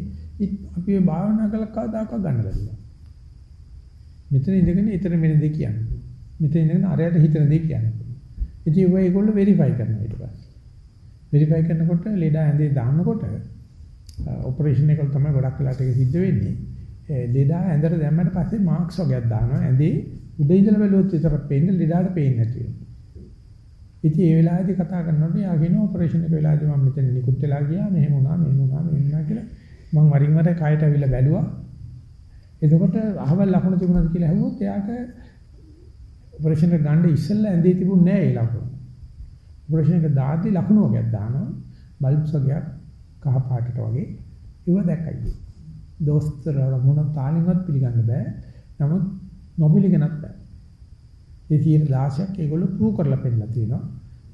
අපි භාවනා කළා කවදාකවත් ගන්න බැහැ. මෙතන ඉඳගෙන ඊතර මෙන්න දෙය කියන්නේ. මෙතන ඉඳගෙන අරයට හිතන දේ කියන්නේ. ඉතින් ඔය ඒගොල්ලෝ වෙරිෆයි කරනවා ඊට පස්සේ. වෙරිෆයි කරනකොට ලෙඩා ඇඳේ දාන්නකොට ඔපරේෂන් එක තමයි ගොඩක් වෙලාට ඒක සිද්ධ වෙන්නේ. ලෙඩා ඇඳට දැම්මට පස්සේ මාක්ස් වගේක් දානවා. ඇඳේ උඩ ඉඳලා බැලුවොත් විතරක් පේන්නේ ලෙඩාට පේන්නේ නැති වෙනවා. ඉතින් ඒ වෙලාවේදී කතා කරනකොට යා කියන ඔපරේෂන් එක වෙලාවේදී මම මෙතන නිකුත් වෙලා ගියා මෙහෙම වුණා මෙහෙම වුණා මෙහෙම වුණා කියලා මම වරින් වර කයට අවිලා බැලුවා එතකොට අහවල් ලකුණු තිබුණාද කියලා අහුවොත් එයාට ඔපරේෂන් එක ගන්න ඉස්සෙල්ලා ඇඳේ තිබුණ නෑ ඒ ලකුණු. ඔපරේෂන් එක දාද්දි ලකුණු වගේක් දානවා. බල්බ්ස් වගේක් කහ පාටට වගේ ඒව දැක්කයි. දොස්තරලා මොන තාලින්වත් පිළිගන්න බෑ. නමුත් නොපිළිගන්නත් බෑ. ඒ 16ක් ඒගොල්ලෝ ප්‍රූව් කරලා පෙන්නලා තියෙනවා.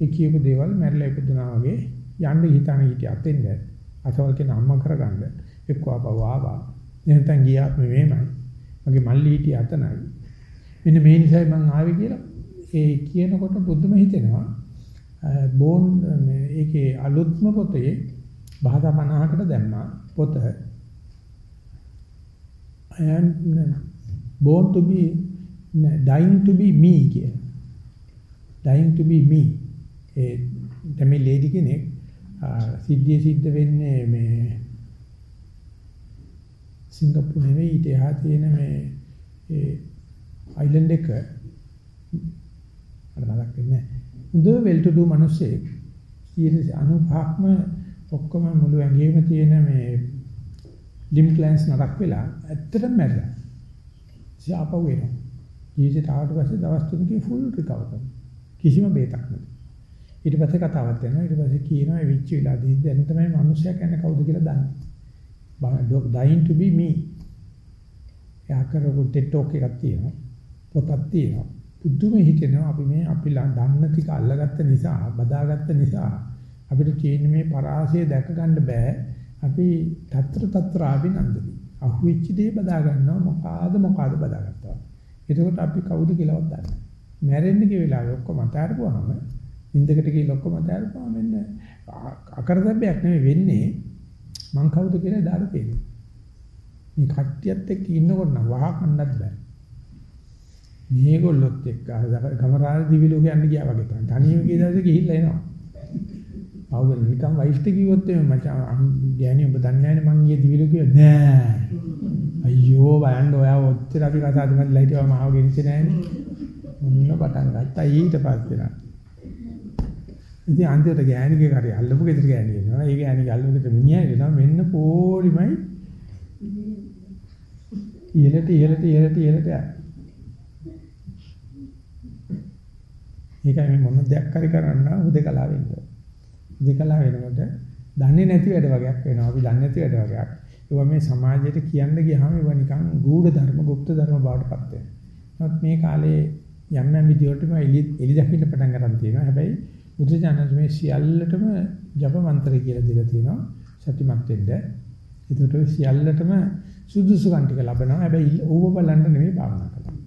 ඒ කියපු දේවල් මැරිලා ඉපදුනා වගේ යන්න හිතාන හිටිය අතෙන්ද අසවල් කෙන අම්මා කරගන්න එක්ක ආපහු ආවා නැත්නම් ගියාත් මෙහෙමයි. මගේ මල්ලි හිටිය අතනයි. මෙන්න මේ නිසායි මං ආවේ කියලා ඒ කියනකොට බුදුම හිතෙනවා. බෝන් මේ ඒකේ අලුත්ම පොතේ භාෂා 50කට දැම්මා පොත. I am born to be dying to be me කිය. dying to be me. ඒ තමයි ලේඩි කෙනෙක් සිද්ධිය සිද්ධ වෙන්නේ මේ සිංගප්පූරු නෙවෙයි ඊට එහා තියෙන මේ ඒ අයිලන්ඩ් එක අර මතක් වෙන්නේ හොඳ වෙල් ටු ඩු මිනිස්සෙක් 95ක්ම ඔක්කොම මුළු ඇඟේම තියෙන මේ ලිම් ක්ලෑන්ස් නරක් වෙලා ඇත්තටම මැරලා. සියාපව වෙනවා. ජීවිතයට ආවට පස්සේ දවස් තුනකින් ෆුල් රිකවර් කරනවා. කිසිම බේතක් නැති. ඊට පස්සේ කතාවක් යනවා. ඊට පස්සේ කියනවා ඒ විච් වෙලාදී දැන් තමයි මිනිස්සයා කියන්නේ කවුද කියලා දන්නේ. dying to be me. එයා කරපු TED talk එකක් තියෙනවා. පොතක් තියෙනවා. පුදුම හිතෙනවා අපි මේ අපි දන්න ටික අල්ලගත්ත නිසා, බදාගත්ත නිසා අපිට තියෙන මේ පරාසය දැක ගන්න බෑ. අපි తත්‍ර తත්‍ර ආවිනන්දනි. අහුවෙච්ච දේ බදා ගන්නවා මොකාද මොකාද බදාගත්තා. එතකොට අපි කවුද කියලාවත් දන්නේ මැරෙන්න කිය වෙලාවේ ඔක්කොම අතාරපුවාම නින්දකට ගිහලා ඔක්කොම අතාරපුවාම මෙන්න අකරදැබ්බයක් නෙමෙයි වෙන්නේ මං කවුද කියලා දාලා තියෙන්නේ. මේ කට්ටියත් එක්ක ඉන්නකොට නම් වහ කන්නත් බෑ. මේගොල්ලොත් එක්ක ගමරාල දිවි ලෝකෙ යන්න ගියා වගේ තමයි. තනියම ගිය දවසේ ගිහිල්ලා එනවා. පවුල නිකන් වයිෆ්ට කිව්වොත් එමේ මචං ගෑණි ඔබ දන්නේ නැහැනේ මං ඊයේ දිවි ලෝකෙ නෑ. අයියෝ බයන්න ඔයා ඔච්චර අපි කතා කරලා හිටියව මාව ගෙනිච්චේ නෑනේ. මොන්න පටන් ගත්තා ඊට පස්සේ නම්. ඉතින් අන්තිමට ගෑණිගේ කරේ අල්ලපු ගෙදර ගෑණි වෙනවා. ඒ ගෑණිගේ අල්ලපු ගෙදර මිනිහා වෙනවා. මෙන්න පොඩිමයි ඉහළට ඉහළට ඉහළට ඉහළට යනවා. ඒකයි මේ මොන දෙයක් හරි කරන්න උදේකලා වෙන්න. උදේකලා වෙනකොට දන්නේ නැති වැඩ වගේක් වෙනවා. අපි දන්නේ නැති වැඩ වගේක්. ඒවා මේ සමාජයට කියන්න ගියාම ඒවා නිකන් ගූඪ ධර්ම, গুপ্ত ධර්ම බවට පත් වෙනවා. නමුත් මේ කාලේ යම් යම් විදියටම එලි එලි දකින්න පටන් ගන්න තියෙනවා. හැබැයි බුදුජානක මේ සියල්ලටම ජප මන්ත්‍රය කියලා දීලා තියෙනවා. සතිමත් වෙන්න. ඒකට සියල්ලටම සුදුසුකම් ටික ලබනවා. හැබැයි ඕව බලන්න නෙමෙයි භාවනා කරන්නේ.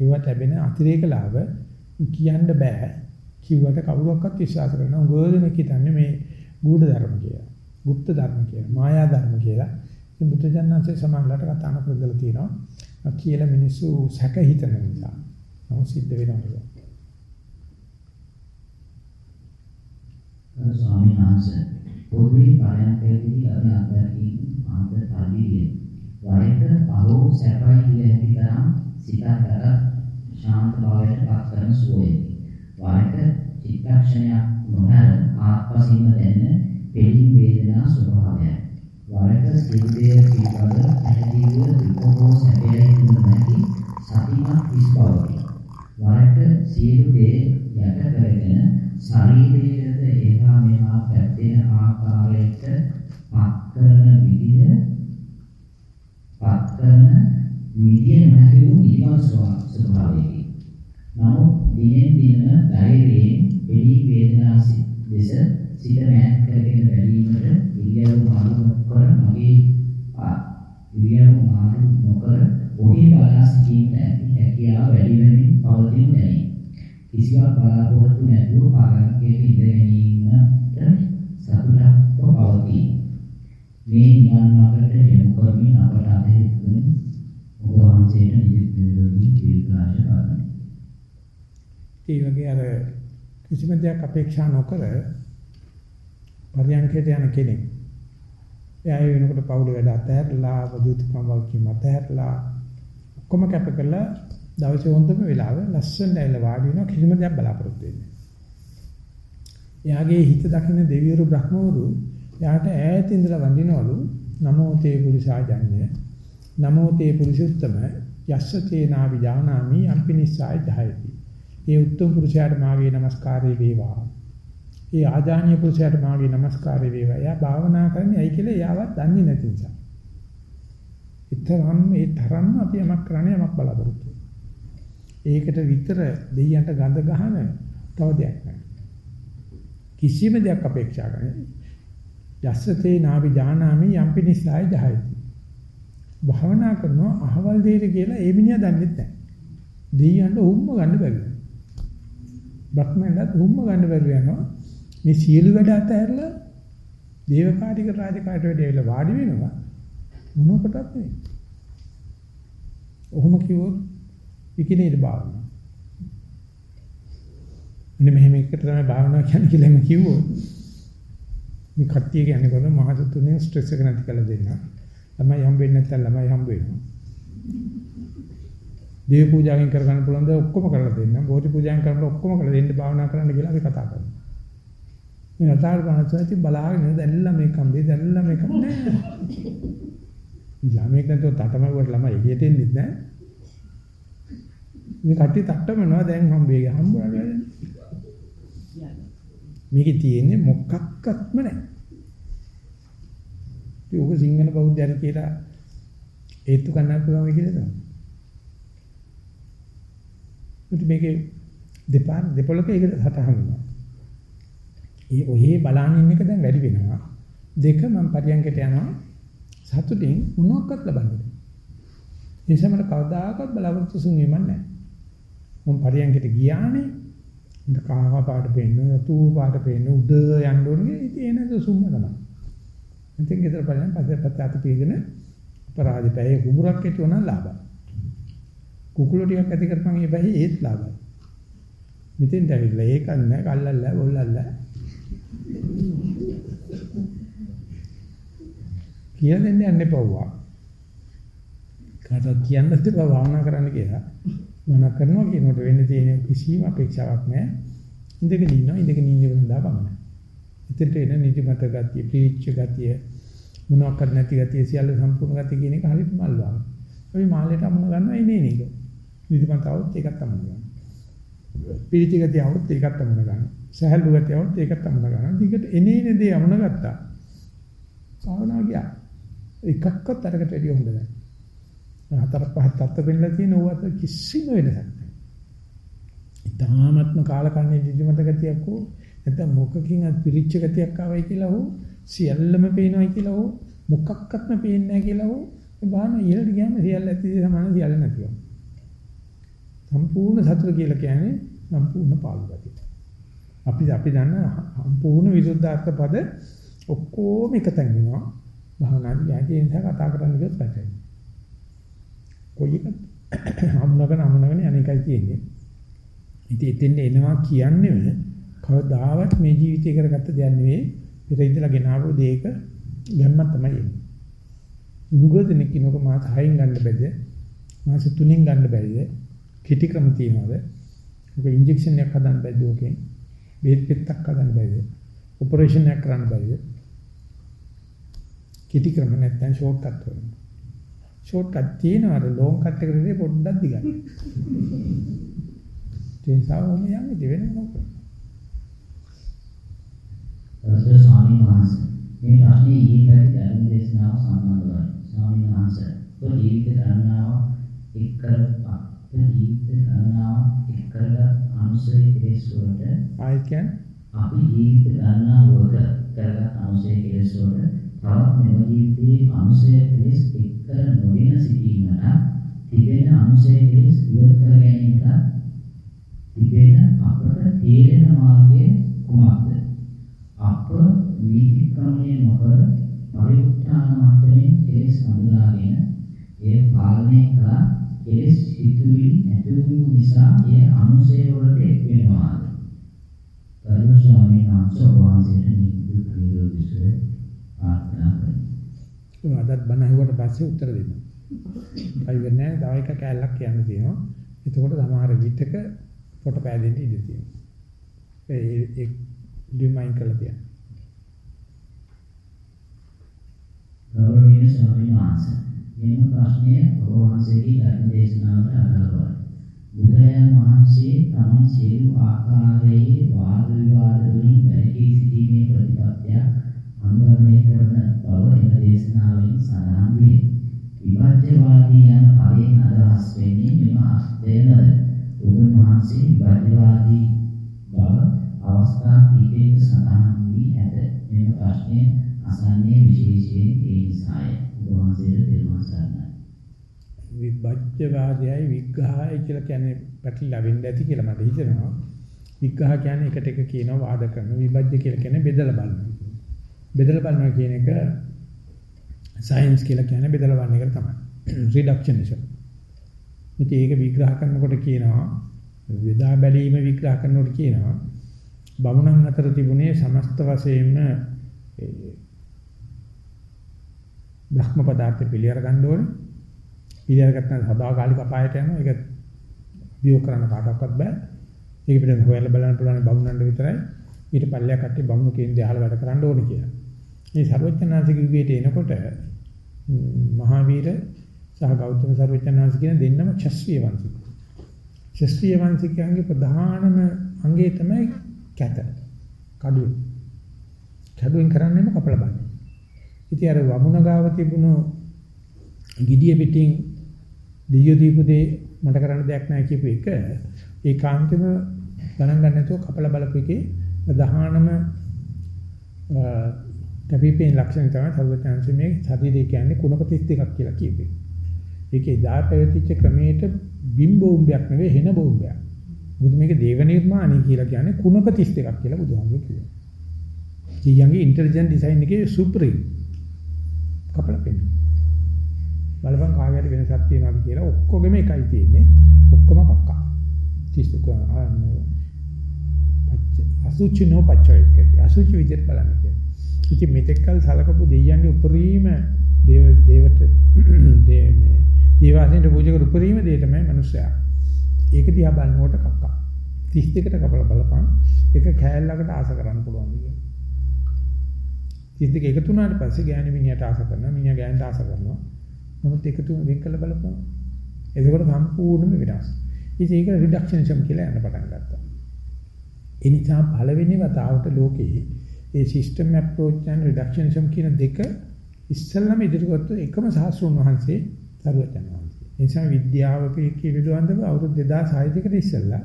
ඒවට ලැබෙන අතිරේක ලාභ කියන්න බෑ. කිව්වට කවුරක්වත් විශ්වාස කරන්න උගෝදෙනෙක් හිතන්නේ මේ ගුඪ ධර්ම කියලා. গুপ্ত ධර්ම කියලා. මායා ධර්ම කියලා. ඉතින් බුදුජානන්සේ සමානලට කතා කරලා තියෙනවා. කියලා මිනිස්සු සැක හිතන නිසා. නමුත් සිද්ධ වෙනවා. ස්වාමීන් වහන්සේ පොදුවේ පරයන්කේදී අපි අත්දැකීම් මාර්ග තල්ලිය. වරක පහෝ සැපයි කිය හැකි තරම් සිතකට ශාන්ත භාවයට පත් කරන සුවයකි. වරක චිත්තක්ෂණයක් නොහැර ආත්පසින්ම දැනෙන පෙළීම් වේදනා ස්වභාවයයි. වරක සිද්දේ පිළිබඳ පැහැදිලිව විකෝපෝ සැපයයි තුන නැති සතිමත් හිස් බවකි. වරක සියලු දේ යට කරගෙන ශරීරයේද එහා මෙහා පැත්තෙන ආකාරයට පත් කරන විදිය පත් කරන විදිය නැති වූ ඊළඟ ස්වභාවයකි. නමුත් දිනෙන් දින ධෛර්යයෙන් එළි වේදනා දෙස සිත මෑත් කරගෙන බැලීමට ඉරියව් මාරු නොකර මගේ ඉරියව් මාරු නොකර ඔහි බලා සිටීමට ඇති හැකියාව වැඩි වෙමින් පවතින දැනේ. කිසිවක් බලාපොරොත්තු නැතුව පාරකයේ ඉඳ ගැනීමට සතුටක් පවතී. මේ නිවන් මාර්ගයට යොමු කරමින් අපට අධිකරණ ඔබ වහන්සේට නිදිත් නිරෝගී දීර්ඝාෂ පාදමි. ඒ වගේ අර කිසිම දෙයක් අපේක්ෂා නොකර පරියන්කයට යන කෙනෙක්. එයා ඒ වෙනකොට පවුල වැඩ අතහැරලා, වදුතුකම් වගේ අතහැරලා ඔක්කොම කැප කරලා දවසේ හොඳම වෙලාව ලස්සන ඇවිල්ලා වාඩි වෙනවා කිසිම දෙයක් බලාපොරොත්තු වෙන්නේ. එයාගේ හිත දකින්න දෙවිවරු බ්‍රහ්මවරු එයාට ඈත ඉඳලා වඳිනවලු නමෝ තේ පුරිසාජඤ්ඤ නමෝ තේ පුරුෂුත්තම යස්ස තේනා විජානාමි අම්පිනිස්සාය ජහයති. ඒ උත්තර පුරුෂයාට මාගේ নমස්කාරය වේවා. ඒ ආජානීය පුරුෂයාට මාගේ নমස්කාරය වේවා. එයා භාවනා කරන්නේ ඇයි කියලා එයාවත් දන්නේ නැති නිසා. ඊතරම් ඒ තරම්ම අපි යමක් කරන්නේ යමක් බලාපොරොත්තු ඒකට විතර දෙයියන්ට ගඳ ගහන තව දෙයක් නැහැ. කිසිම දෙයක් අපේක්ෂා කරන්නේ යස්සතේ නාවි ජානාමි යම්පි නිසායි ජහයති. භාවනා කරනවා අහවල් දෙයට කියලා ඒ මිනිහා දන්නේ නැහැ. දෙයියන්ට උම්ම ගන්න බැහැ. බ්‍රහ්මයන්ට උම්ම ගන්න බැරි යනවා. මේ සියලු වැඩ අතහැරලා දේවකාටික රාජකාට වැඩ ඇවිල්ලා වාඩි වෙනවා. මොනකටත් නෙවෙයි. ඔහොම කිව්වොත් විකිනේද භාවනාව. මෙන්න මෙහෙම එකට තමයි භාවනාව කියන්නේ කියලා එම කිව්වොත් මේ කට්ටිය කියන්නේ කොහොමද මහත තුනේ ස්ට්‍රෙස් එක නැති කරලා දෙන්න. ළමයි හම්බ වෙන්නේ නැත්නම් ළමයි හම්බ වෙනවා. දේව පූජාවෙන් කරගන්න පුළුවන් දේ ඔක්කොම කරලා දෙන්න. බෝධි පූජාවෙන් කරනකොට ඔක්කොම කරලා දෙන්න භාවනා කරන්න කියලා අපි කතා කරනවා. මේ අතාර ගන්නත් බලාගෙන දැල්ලා මේ කම්බේ දැල්ලා මේ කම් නෑ. ළමෙක් නැතෝ තටමකුවට ළමයි එළියට එන්නේ නැහැ. මේ කට්ටිය තට්ටමනවා දැන් හම්බෙයි හම්බුණා මේකේ තියෙන්නේ මොකක්වත්ම නැහැ. ඒක සිංහල බෞද්ධයන් කියලා ඒත්තු ගන්න පුළුවන් කියලා තමයි. මුතු මේකේ දෙපා දෙපොළක ඒක සතහන් වෙනවා. ඒ ඔහේ බලන්න ඉන්න එක දැන් වැඩි වෙනවා. දෙක මම පරියන්කට යනවා. සතුටින් මොනක්වත් ලබන්නේ. ඒ සමහර කවදාකවත් බලාපොරොත්තු සුන්වීමක් නැහැ. මම පරියන්කට ගියානේ. මට කාවා පාට පෙන්න, රතු පාට පෙන්න, උඩ යන්න ඕනේ. ඉතින් එනද සුම්ම තමයි. ඉතින් ගෙදර බලන්න පස්සේ පස්සේ අත පියගෙන අපරාධ පැයේ කුඹුරක් හිටුණා ලාභයි. කුකුළු ටිකක් ඇති කරපන් මේ පැයේ ඒත් ලාභයි. මෙතෙන් දැවිලා ඒක නෑ කල්ලල්ලා බොල්ලල්ලා. කියලා දෙන්න යන්න එපවුවා. කාටවත් කියන්න දෙපා භාවනා කරන්න කියලා. මම කරනවා කියනකොට වෙන්න තියෙන කිසිම අපේක්ෂාවක් නැහැ. ඉඳගෙන ඉන්නවා ඉඳගෙන ඉන්න වෙලාව පමණයි. හිතට එන නිදිමත ගතිය, පිරිච්ච ගතිය, මොනවාක්වත් නැති ගතිය සියල්ල සම්පූර්ණ ගතිය කියන එක හරියට මල්වා. අපි මාළේට අමුණ ගන්නවා එනේ නේද? නිදිමත આવොත් ඒකත් අමුණ ගන්නවා. පිරිච්ච ගතිය આવොත් ඒකත් අමුණ ගන්නවා. සහැල්ලු ගතිය આવොත් ඒකත් අමුණ ගන්නවා. දිගට එනේන දේ අමුණ ගත්තා. සාවනා ගියා. එකක්වත් අරකට වැඩිය හොඳ නැහැ. හතර පහ තත්ත්ව වෙන්නලා තියෙන ඕවත් කිසිම වෙනසක් නැහැ. ඊටාත්ම කාලකන්ණි නිදිමත ගතියක් ඕ නැත්නම් මොකකින් අත් පිරිච්ච ගතියක් ආවයි කියලා හෝ සියල්ලම පේනවායි කියලා හෝ මොකක්වත්ම පේන්නේ නැහැ කියලා හෝ ඒ බාන ඉහළට ගියාම සියල්ල ඇති සමාන සියල්ල නැතිව. සම්පූර්ණ සතුට කියලා කියන්නේ සම්පූර්ණ පාළු ගතිය. අපි අපි දන්න සම්පූර්ණ විරුද්ධාර්ථ පද ඔක්කොම එකතෙන් වෙනවා. භාවනාවේ යටි නිසා කතා කරන්න ගියොත් පැටලෙනවා. කොයි එකත් හමුනගෙන හමුනගෙන අනේකයි තියෙන්නේ. ඉතින් එතෙන් එනවා කියන්නේ කවදාවත් මේ ජීවිතය කරගත්ත දෙයක් නෙවෙයි. පෙර ඉඳලා ගෙනාවු දෙයක ගැම්මක් තමයි එන්නේ. මුගදෙනෙක් කිනෝක මාස 6න් ගන්න බැද මාස 3න් ගන්න බැරිද? කිටි ක්‍රම තියනවාද? ඔක ඉන්ජෙක්ෂන් එකක් හදන්න බැද්ද ඕකෙන්? බෙහෙත් පෙත්තක් හදන්න බැරිද? ඔපරේෂන් එකක් කරන්න බැරිද? කිටි ක්‍රම නැත්නම් ෂෝට් කට් කරනවා. ෂෝට් කට් තියෙනවා අර ලොං කට් එකකදී පොඩ්ඩක් දිගයි. ඒ නිසා ඔහොම යන්නේ දෙවෙන මොකක්ද? අවසර ස්වාමීන් වහන්සේ මේ ප්‍රශ්නේ ඊළඟ ධර්ම දේශනාව සම්බන්ධවයි. ස්වාමීන් වහන්සේ ඔබ ජීවිත ගණනාව එක් කරපා ජීවිත ගණනාව එක් කරගත් අනුසය කෙලෙස් වලට ආයි කියන්නේ අපි ජීවිත ගණනාව වක කරගත් අනුසය කෙලෙස් වලට තවත් මෙම ජීවිතයේ අනුසය කෙලෙස් එක් කර නොගෙන සිටීමට තිබෙන අනුසය කෙලෙස් ඉවත් කර ගැනීමට තිබෙන අපට තේරෙන මාර්ගය කුමක්ද? අප වීති ක්‍රමය නොකර පරිඋත්ථාන මට්ටමින් කෙලෙස් හඳුනාගෙන එය පාලනය කළා කෙලෙස් සිතුවිලි ඇතිවීම නිසා එය අනුසය වලට එක් වෙනවාද? කරුණ ස්වාමීන් වහන්සේ වහන්සේට නිදුක් නිරෝගී සුවය ප්‍රාර්ථනා කරමි. අදත් බණ ඇහුවට පස්සේ උත්තර දෙන්න. අය වෙන්නේ තව එක කැලලක් කියන්න තියෙනවා. එතකොට සමහර විටක පොට පෑදෙන්න ඉඩ තියෙනවා. ඒ ඒ රිමයින් කරලා තියන්න. ගෞරවනීය ස්වාමීන් වහන්සේ මෙම ප්‍රශ්නය ඔබ වහන්සේගේ ධර්ම දේශනාවට අදාළවයි. බුදුරජාණන් වහන්සේ තමන් සියලු ආකාරයේ වාද විවාද වලින් වැළකී සිටීමේ ප්‍රතිපත්තිය අනුගමනය කරන බව එම දේශනාවෙන් සඳහන් වේ. විභජ්‍යවාදී යන පදයෙන් අදහස් වෙන්නේ මෙම අර්ථයමද? බුදුන් වහන්සේ විභජ්‍යවාදී බව අවස්ථා කිහිපයක සඳහන් වී ඇත. මෙම ප්‍රශ්නය අසන්නේ විශේෂයෙන් ඒ නිසාය. ඔබ වහන්සේට දෙවන සරණයි. විභජ්‍යවාදයයි විග්‍රහයයි කියලා කියන්නේ පැටලලා වෙන්න ඇති කියලා මට හිතෙනවා. විග්‍රහ කියන්නේ එකට එක කියනවා වාද කරන විභජ්‍ය කියලා කියන්නේ බෙදලා බලනවා. බෙදලා බලනවා කියන එක සයන්ස් කියලා කියන්නේ බෙදලා බලන එක තමයි. රිඩක්ෂනිසම්. ඉතින් ඒක විග්‍රහ කරනකොට කියනවා වේදා බැලීම විග්‍රහ කරනකොට කියනවා බමුණන් අතර තිබුණේ සමස්ත වශයෙන්ම බ්‍රහ්ම පදාර්ථ පිළියර ගන්න ඕනේ. පිළියර ගත්තාම සදාකාලික අපායට යනවා. ඒක වියෝ කරන්න කාටවත් බෑ. ඒක පිටින් හොයලා බලන්න පුළුවන් බමුණන්ට විතරයි. ඊට පල්ලෙය කට්ටිය බමුණු කේන්ද්‍රය අහලා වැඩ කරන්න ඕනේ කියලා. මේ ਸਰවඥාන්සික යුගයට එනකොට මහාවීර සහ ගෞතම සර්වඥාන්ස කියන දෙන්නම ශස්ත්‍රීය වංශික. ශස්ත්‍රීය වංශිකයන්ගේ ප්‍රධානම අංගය තමයි කැත. කඩුව. කඩුවෙන් කරන්නේම කපලා බලන්න. ඉතින් අර වමුණ ගාව තිබුණු ගිඩිය පිටින් දෙයියෝ දීපුදේ මට කරන්න දෙයක් නැහැ කියපු එක ඒකාන්තෙම ගණන් ගන්න නැතුව කපලා බලපු එකේ ප්‍රධානම කැපිපෙන ලක්ෂණ තමයි සර්වඥාන්සේ මේ ශරීරය කියන්නේ කුණක 32ක් කියලා කියපේ. ඒකේ දා පැවතිච්ච ක්‍රමයට බිම් බෝම්බයක් නෙවෙයි හෙන බෝම්බයක්. මොකද මේක දේව නිර්මාණය කියලා කියන්නේ කුණප 32ක් කියලා බුදුහාමුදුරුවෝ කියනවා. කීයන්ගේ ඉන්ටෙලිජන්ට් ඩිසයින් එකේ සුප්‍රීම් කපලා පෙන්නන. බලපන් කාගේරි වෙනසක් තියෙනවද කියලා ඔක්කොගෙම එකයි තියෙන්නේ. ඔක්කොම කක්කා. 32 අසුචි නෝ පච්චයකදී අසුචි විදිහට බලන්න කියන්නේ. ඉතින් මෙතෙක්කල් සලකපු දෙයයන්ගේ උපරිම දේව දේවට මේ දේවාසෙන්ට පූජක උපරිම දේ තමයි මනුස්සයා. ඒක දිහා බලනකොට කක්කා. 32කට කපලා බලපන් එක කෑල්ලකට ආස කරන්න පුළුවන් කියන්නේ. 32 එකතු වුණාට පස්සේ ගෑණි මිනිහට ආස කරනවා මිනිහා ගෑනට ආස කරනවා. නමුත් එකතු වෙන් කළ බලපන්. එතකොට සම්පූර්ණයෙන්ම වෙනස්. ඉතින් ඒක රිඩක්ෂනිසම් කියලා යන්න පටන් ගත්තා. ඒ නිසා පළවෙනි වතාවට ලෝකේ ඒ සිස්ටම් අප්‍රෝච් and රිඩක්ෂනිසම් කියන දෙක ඉස්සෙල්ලාම ඉදිරියට එකම සාස්ෘණ වහන්සේ සරුවචන වහන්සේ. ඒ නිසා විද්‍යාව පිළිබඳව අවුරුදු 2600 කට ඉස්සෙල්ලා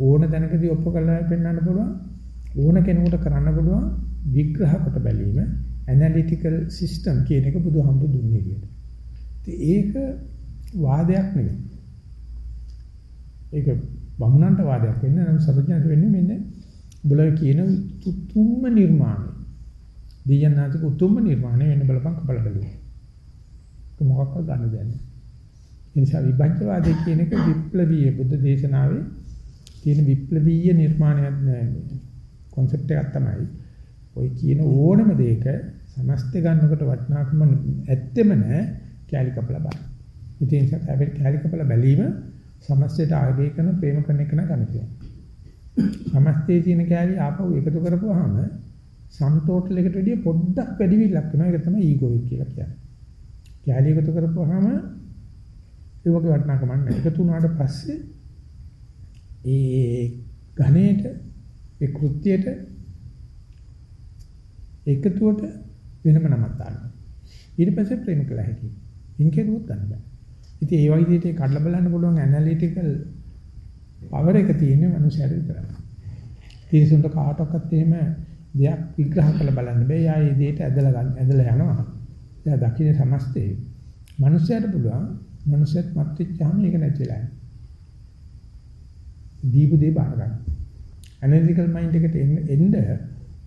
ඕන දැනකදී ඔප්පු කරලා පෙන්වන්න පුළුවන් ඕන කෙනෙකුට කරන්න පුළුවන් විග්‍රහ කොට බැලීම ඇනලිටිකල් සිස්ටම් කියන එක බුදුහාමුදුරු දුන්නේ කියලා. ඒක වාදයක් නෙවෙයි. ඒක බමුණන්ට වාදයක් වෙන්නේ නම් සර්වඥාට වෙන්නේ මෙන්න බුලයි කියන උතුම්ම නිර්මාණය. දෙයනාතික උතුම්ම නිර්මාණය වෙන්න බලපං කපල බැලුවා. ඒක මොකක්ද ගන්න දෙන්නේ. ඒ නිසා විභජ්‍යවාදය කියන එක විප්ලවීය බුද්ධ දේශනාවේ තියෙන විප්ලවීය නිර්මාණයක් නෑ. concept එකක් තමයි. ඔය කියන ඕනම දෙයක සමස්ත ගන්නකොට වටිනාකම ඇත්තෙම නෑ කැලි කපලා බලන්න. ඉතින් ඒක කැලි කපලා බැලීම සමස්තයට ආගේ කරන ප්‍රේම කරන එක නෑ ගන්න සමස්තයේ තියෙන කැලි ආපහු එකතු කරපුවාම සම් ටෝටල් එකට වැඩිය පොඩ්ඩක් වැඩි විලක් වෙනවා. ඒක තමයි ඊගෝ කියලා කියන්නේ. කැලි එකතු කරපුවාම ඒ වගේ වටිනාකමක් නැහැ. එකතු වුණාට පස්සේ ඒ ඝණයට ඒ කෘත්‍යයට එකතුවට වෙනම නමක් දානවා. ඊට පස්සේ ප්‍රේම කළ හැකියි. ඉන්කේරුවත් ගන්න බෑ. ඉතින් ඒ වගේ දෙයකට කඩලා බලන්න පුළුවන් ඇනලිටිකල් පවර් එක තියෙන්නේ මනුස්සයෙක් විතරයි. තිරසුන්ට කාටවත් එහෙම දෙයක් විග්‍රහ කරලා බලන්න බෑ. යා මේ දෙයට ඇදලා ගන්න ඇදලා යනවා. එයා දකින්නේ සමස්තේ. මනුස්සයට පුළුවන් මනුස්සයත් මත් වෙච්චාම ඒක නැතිලා යනවා. දීපු දේ බාර ගන්න. ඇනලිටිකල් මයින්ඩ් එකට එන්න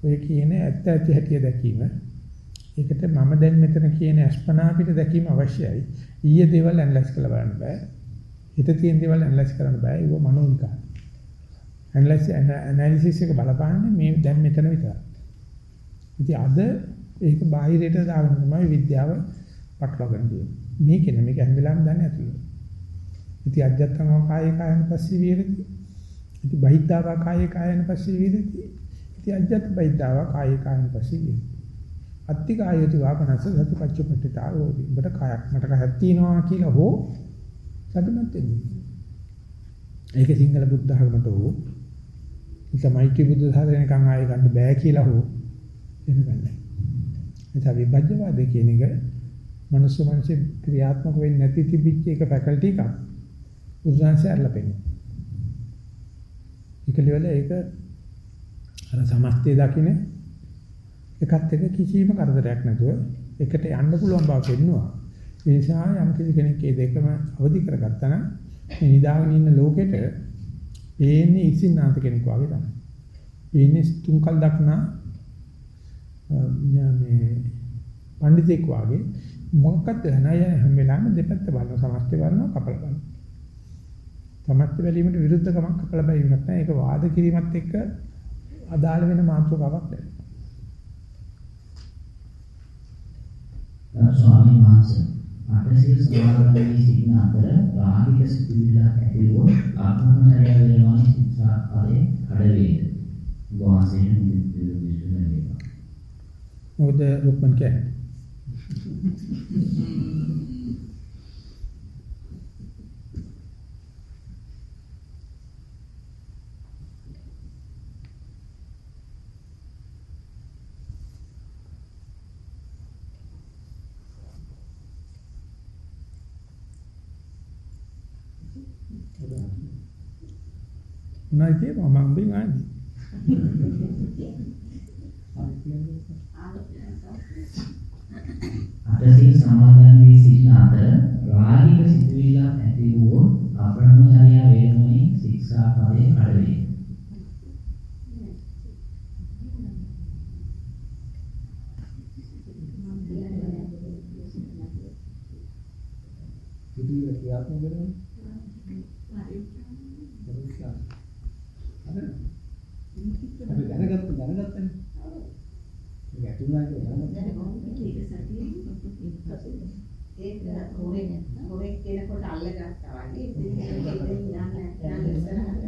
ඔය කියන ඇත්ත ඇති හැටි දැකීම ඒකට මම දැන් මෙතන කියන අස්පනා පිට දැකීම අවශ්‍යයි. ඊයේ දේවල් ඇනලයිස් කරලා බලන්න බෑ. හිත තියෙන දේවල් ඇනලයිස් කරන්න බෑ. ඒක මනෝවිකාර. ඇනලයිස් ඇනලිසිස් එක බලපාන්නේ මේ දැන් මෙතන විතරයි. ඉතින් අද ඒක බාහිරයට දාගෙන තමයි විද්‍යාව පටලවාගෙන තියෙන්නේ. මේකනේ මේක හැම වෙලාවෙම දන්නේ ඇතුළේ. ඉතින් අජත්තම කාය කායන පස්සේ විහෙරති. ඉතින් බහිද්ධාව කාය කායන පස්සේ විහෙරති. ඉතින් අජත්ත බහිද්ධාව කාය කායන පස්සේ විහෙරති. අත්ති කායති වාපනස සතිපච්චපට්ඨිතාවෝ උඹට කායක් මට කයක් තියෙනවා කියලා හෝ සතුටුමත් වෙන්නේ. ඒක සිංහල බුද්ධ ධර්මයට හෝ ඉතමයිටි බුද්ධ ධර්මයන්කන් ආයෙ ගන්න බෑ කියලා හෝ එහෙම ගන්නෑ. ඒ විභජ්‍යවාද කියන එක මනුස්ස මනසේ ක්‍රියාත්මක වෙන්නේ නැති තිබිච්ච එක ෆැකල්ටි එකක්. බුදුන්සේ අරලා පෙන්නනවා. ඒකලිවල ඒක අර සමස්තය දකින්නේ එකත් එක කිසිම කරදරයක් නැතුව එකට යන්න පුළුවන් බව පෙන්නවා. ඒ නිසා යම් කෙනෙක් මේ දෙකම අවදි කරගත්තා නම් මේ නිදාගෙන ඉන්න ලෝකෙට පේන්නේ ඉසින්නාත කෙනෙක් වගේ තමයි. පේන්නේ තුන්කල් දක්නා මේ පඬිතෙක් වගේ මොකක්ද නැහැ හැම වෙලාවෙම දෙපැත්ත බලන සමස්තය බලනවා කපල බලනවා. සමස්ත බැලීමට විරුද්ධකමක් කපල බැලීමක් නැහැ. ඒක වාද කිරීමත් එක්ක අදාළ වෙන මාතෘකාවක් නැහැ. ස්වාමීන් වහන්සේ අටසිල් සමාදන් වී සිටින අතර රාගික සිතුවිල්ලක් ඇතිවෝ ආත්මචර්ය වේලාවන් ශික්ෂා පදේ කඩවේද විසුන වේවා මොකද රුක්මන් කියන්නේ උනායි කියපුවා මම උඹෙන් ආන්නේ. සත්‍යයෙන් සමාදන් වී සිටින අතර රාගික සිතුවිල්ලක් ඇති වූ අප්‍රහ්මචර්ය වේරමණී ශික්ෂා පදේ කඩවේ. සිතුවිල්ල ක්‍රියාත්මක වෙනවා ඒක හොරෙන් හොරෙන් කෙනෙකුට අල්ලගත්තා වගේ ඉතින් ඒක යන්නේ යන්නේ ඉස්සරහට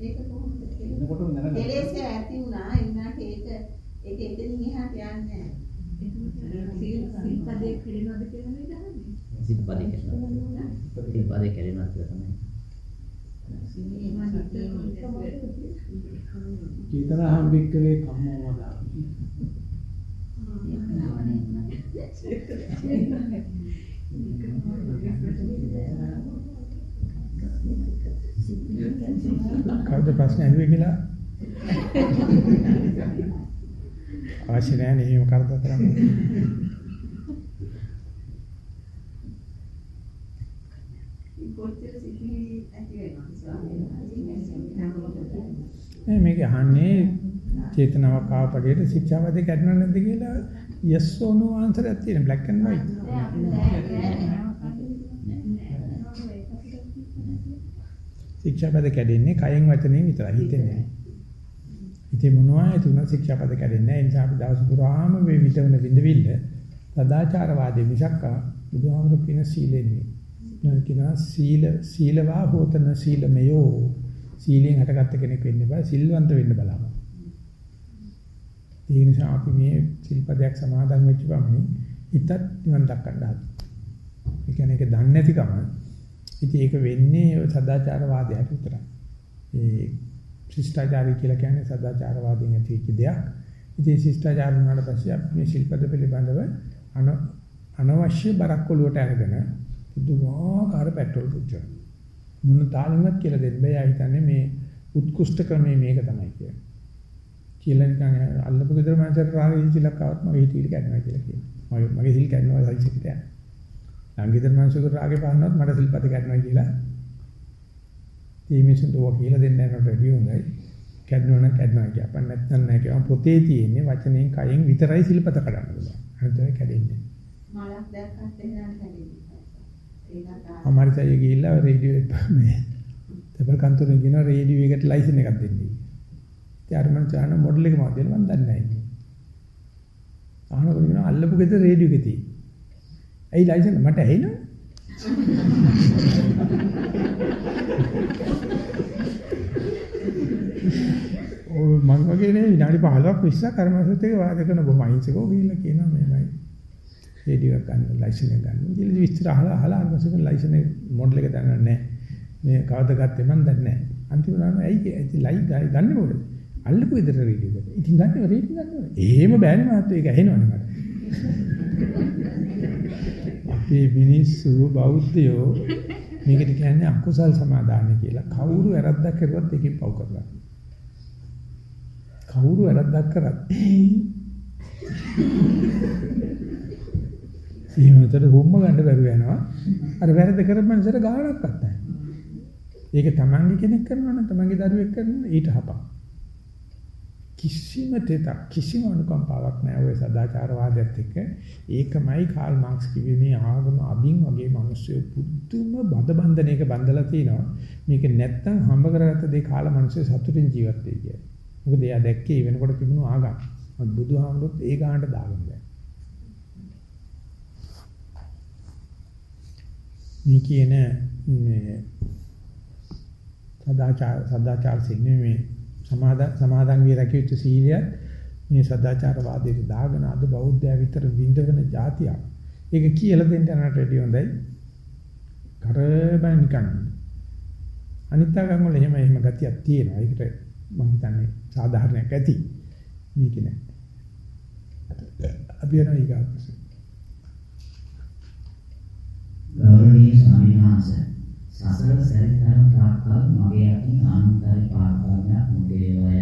ඒක කොහොමද එනකොටම දැනගත්තා. කෙලෙස් ඇති වුණා ඒ වුණාට ඒක ඒක එතනින් එහාට යන්නේ සිල්පදේ පිළිනොද කියලා නේද අහන්නේ? සිල්පදේ කියලා. සිල්පදේ කියලා තමයි. චේතනාහම් වික්කවේ කම්මෝ වදාමි. කවුද ප්‍රශ්න ඇහුවේ කියලා අවශ්‍ය නැහැ නේ එහෙම කරදර කරන්න. කොච්චර සිතිවිලි ඇති වෙනවද ස්වාමීන් වහන්සේ මේ මේක අහන්නේ චේතනාවක් ආපඩේට ශික්ෂාපදේ කැඩුණා නැද්ද කියලා yes or no answer එකක් තියෙන black and white. ශික්ෂාපද කැඩෙන්නේ කයෙන් වචනෙන් විතරයි හිතෙන්නේ නැහැ. ඉතින් මොනවා තුන ශික්ෂාපද කැඩෙන්නේ නැහැ. ඒ නිසා අපි දවස් පුරාම මේ විතවන විඳවිල්ල සදාචාරවාදී මිසක් බුදුහාමුදුරු කියන සීලෙ නෙවෙයි. නේද කියනවා සීල සීලවා හෝතන සීලමයෝ. සීලෙන් හටගත්ත කෙනෙක් වෙන්න බෑ සිල්වන්ත වෙන්න බලන්න. ඒ නිසා අපි මේ සිල්පදයක් සමාදන් වෙච්ච පමණින් හිතත් නිවන් දක්කන්න හදනවා. ඒ කියන්නේ ඒක දන්නේ නැතිකම. ඉතින් ඒක වෙන්නේ සදාචාරවාදයට විතරයි. ඒ ශිෂ්ටාචාරය කියලා කියන්නේ සදාචාරවාදයෙන් ඇතිවෙච්ච දෙයක්. ඉතින් ශිෂ්ටාචාර වුණාට පස්සේ අපි මේ ශිල්පද පිළිබඳව අනවශ්‍ය බරක් ඔලුවට අරගෙන පුදුමාකාර පෙට්‍රල් පුච්චන. මොන තාලෙන්වත් කියලා දෙන්න බෑ. හිතන්නේ මේ උත්කෘෂ්ඨ ක්‍රමය මේක තමයි කියන්නේ. කියලා නිකන් අල්ලපු ගෙදර මනසට රාගෙ හිතිලක්කවත් මගේ හිතවිලි කැඩනවා කියලා කියනවා. මගේ මගේ හිල් කැඩනවා සයිසිකට යනවා. ළඟින්දර මනසකට රාගෙ පහනවත් මට සිල්පද කැඩනවා කියලා. මිනිස්සුන්ට ඔය කියලා දෙන්න යනකොට වැඩි හොඳයි. කැඩනවා නම් කැඩනවා කියපන් නැත්නම් නැහැ කියපන් පොතේ තියෙන්නේ වචනෙන් කයෙන් විතරයි සිල්පද කඩන්න පුළුවන්. අනිත් කැඩෙන්නේ. මලක් දැක්කත් එහෙනම් හැදෙන්නේ. ඒකට අමාරුසයි ගිහිල්ලා රේඩියෝ මේ තෙපල් කන්තරුන් කියන රේඩියෝ එකට ලයිසන් එකක් දෙන්නේ. ඉතින් අර මං චාන මොඩල් එක මම දෙන්න මන් දන්නේ නැහැ. අහනකොට කියනවා අල්ලපු ගෙදර රේඩියෝ එකේ තියෙන්නේ. ඇයි ලයිසන් මට ඇහෙන්නේ? ඔය මං වගේ නේ විනාඩි 15ක් 20ක් කර්මසත් එක වාද කරන බොහොම අහිංසකව ගිහිල්ලා කියනවා මේමයි. රේඩියෝ එක ගන්න ලයිසන් එක ගන්න. ඉතින් විස්තර අහලා අහලා අරමසක ලයිසන් එක මොඩල් එක දන්නේ නැහැ. මේ කවද ගත්තේ මන් දන්නේ නැහැ. අන්තිමට නම් ඇයි ඉතින් ලයි ගන්න ඕනේ. අල්ලපු විතර රේඩියෝ එක. ඉතින් ගන්න රේඩියෝ ගන්න ඕනේ. එහෙම බෑනේ මහත්තයෝ ඒක ඇහෙනවනේ මට. අපේ මිනිස්සු බෞද්ධයෝ මේකට කියන්නේ අකුසල් සමාදානය කියලා. කවුරු වැරද්දක් කරුවත් ඒකෙන් පව් කරලා. කවුරු වැරද්දක් කරත් එහෙමතර හොම්ම ගන්න බැරුව යනවා. අර වැරද්ද කරපු මනසට ගාණක්වත් නැහැ. ඒක තමන්ගේ කෙනෙක් කරනවා නම් තමන්ගේ දරුවෙක් කරනවා ඊට හපක්. කිසිම තෙතක් කිසිම අනුකම්පාවක් නැහැ ඔය සදාචාරවාදයත් එක්ක. ඒකමයි කාල් මාක්ස් කිව්වේ මේ ආගම අබින් වගේ මිනිස්සු පුදුම බඳ බන්ධනයක බඳලා තිනවා. මේක නැත්තම් හම්බ කරගත්ත දේ කාලා මිනිස්සු සතුටින් ජීවත් වෙයි කියලා. මොකද එයා දැක්කේ වෙනකොට තිබුණු ආගම්. මොකද බුදුහාමුදුරුත් ඒ ගානට දාගෙන දැන්. මේ කියන මේ සදාචාර සදාචාර සින්නේ මේ සමාදන් සමාදන් විය රැකියුතු සීලය මේ සදාචාර වාදයට දාගෙන අද බෞද්ධය විතර විඳවන જાතියක්. ඒක කියලා දෙන්න යනට රෙඩි හොඳයි. කරබන් නිකන්. අනිත්‍යගම් වල එහෙම එහෙම ගතියක් තියෙනවා. ඒකට මම හිතන්නේ සාධාරණයක් ඇති. මේක නෑ. අපි යනවා ඊගාට. ගෞරවනීය ස්වාමීන් වහන්සේ සසර සැරිසරන තාක්කල් මගේ අතින් ආනන්තරි පාපකර්මයක් නොකේවය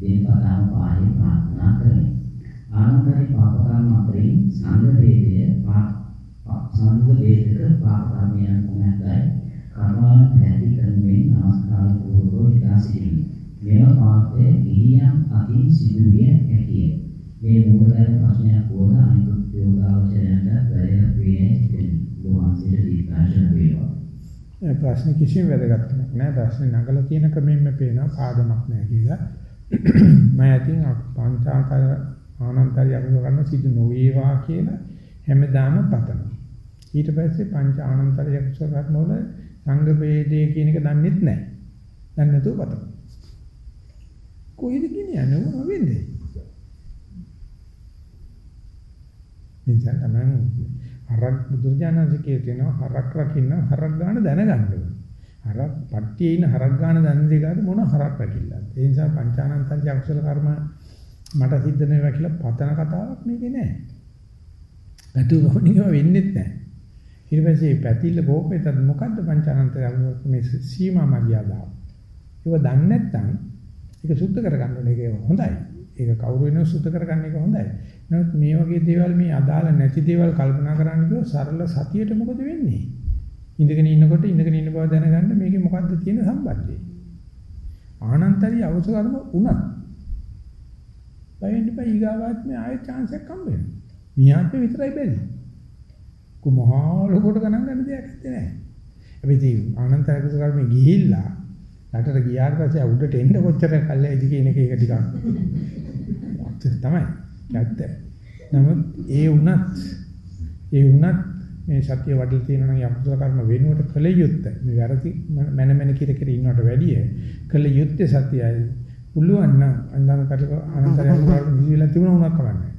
දිනපතාම පාහේ ප්‍රාර්ථනා කරමි. ආනන්තරි පාපකර්ම අතරින් සංඝ වේදය සංඝ වේදක පාපකර්මයන් නැතයි කර්මාව පැහැදිලි කරමින් නමස්කාර පූර්වව ඉලා සිටිමි. මෙම පාපය ගිහියන් අතින් සිදුවිය හැකිය. මේ මූලධර්ම ප්‍රශ්නයක් වුණ අනිකුත් යෝගාවචරයන්ට වැරදි වේ සිටිමි. වහන්සේට දීර්ඝාෂ ඒ ප්‍රශ්න කිසිම වැදගත්කමක් නැහැ. ප්‍රශ්නේ නගලා තියෙන ක්‍රමෙන්න පේනවා පාදමක් නැහැ කියලා. මම ඇතින් පංචාකාර ආනන්තරය අනුව ගන්න සිදු නොවේවා කියලා හැමදාම පතනවා. ඊට පස්සේ පංච ආනන්තරය කුසල කර්ම වල සංඝ වේදේ කියන එක දන්නෙත් නැහැ. දන්නේ නැතුව පතනවා. කොහෙද කියන්නේ මොනව වෙන්නේ? නිසා තමයි හරක් බුදුරජාණන්සේ කියනවා හරක් රකින්න හරක් ගන්න දැනගන්න ඕනේ. හරක් පට්ටියේ ඉන්න හරක් ගන්න දන්නේ දෙකාට මොන හරක් රකින්නද? ඒ නිසා පංචානන්තං අකුසල කර්ම මට සිද්ධ වෙනවා කියලා පතන කතාවක් මේකේ නෑ. පැතු ගොනිකව වෙන්නේත් නෑ. ඊට පස්සේ පැතිල්ල බෝපෙතත් මොකද්ද පංචානන්ත මේ සීමා මර්යාදාව. ඒක දන්නේ නැත්නම් ඒක සුද්ධ කරගන්න ඕනේ ඒක හොඳයි. ඒක කවුරු වෙනව සුද්ධ කරගන්න එක හොඳයි. නමුත් මේ වගේ දේවල් මේ අදාළ නැති දේවල් කල්පනා කරන්න ගියොත් සරල සතියට මොකද වෙන්නේ? ඉඳගෙන ඉන්නකොට ඉඳගෙන ඉන්න බව දැනගන්න මේකේ මොකද්ද තියෙන සම්බන්ධය? ආනන්තරී අවසරම උනත් බය වෙන්න බෑ ඊගාවාත්මේ ආයෙ chance එකක් හම්බ වෙනවා. මියාත්මේ විතරයි බැරි. කුමහා ලොකට ගණන් ගන්න දෙයක් නැත්තේ. හැබැයි ආනන්තරී කර්මේ ගිහිල්ලා රටට ගියාට පස්සේ උඩට එන්න කොච්චර කල්යයිද කියන එක ඒක ටිකක් තමයි. ඇත්ත. නමුත් ඒ වුණත් ඒ වුණත් මේ සත්‍ය වඩල තියෙනවා නම් යකුසල කර්ම වෙනුවට කළ යුත්තේ මේ වැරදි මන මන කිර කිර ඉන්නවට වැඩිය කළ යුත්තේ සත්‍යයි. පුළුවන් නම් අන්දම කරක අනන්තරයන් වල විවිලා තිබුණා උනක් කවන්නේ.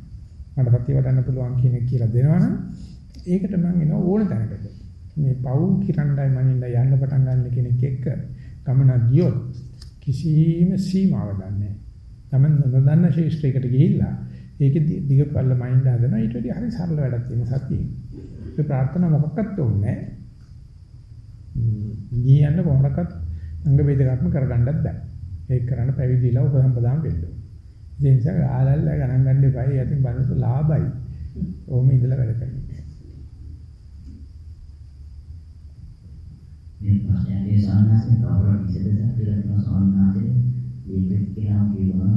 මට සත්‍ය වඩන්න පුළුවන් කියන එක කියලා දෙනවනම් ඒකට මම එන ඕන තැනකට. මේ පව් කිරණ්ඩයි මනින්න යන්න පටන් ගන්න කෙනෙක් එක්ක ගමන ගියොත් කිසිම සීමාවක් නැහැ. තමන් නොදන්න ශේෂ්ත්‍රයකට ගිහිල්ලා ඒකේ දිගපල්ල මයින්ඩ් හදනවා ඊට වඩා හරි සරල වැඩක් තියෙන සතියේ. ඒ ප්‍රාර්ථනා මොකක්වත් ඕනේ නැහැ. ගියන්න කොහොමඩක්වත් අංග වේදකත්ම කරගන්නත් බෑ. ඒක කරන්න පැවිදිලා උපසම්පදාම වෙන්න ඕනේ. ඒ නිසා ආලල්ල ගණන් ගන්න එපා. යතින් බලන්න ලාභයි. ඕම ඉඳලා වැඩ කරන්න. මේ ප්‍රශ්නයේ සාමාන්‍යයෙන් කවුරුන් විසඳලා කියලා සාමාන්‍යයෙන් මේක කියලා කියනවා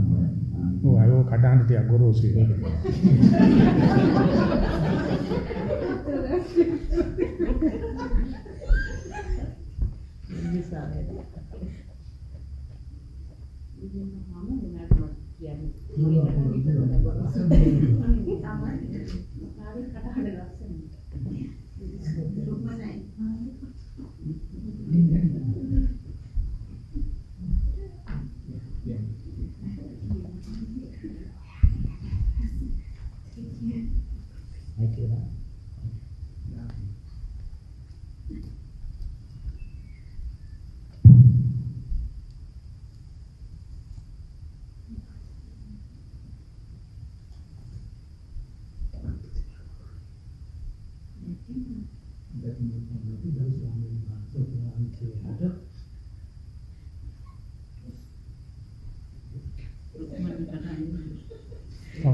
ඔව් අයෝ කඩන්න තියා. නිසා නේද? ඉතින් මම මොනවද කියන්නේ? ආවේ කටහඬ ලස්සන. සුක්මනයි. අයි කියලා.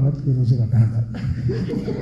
තවත් කිරුස කඩන්න.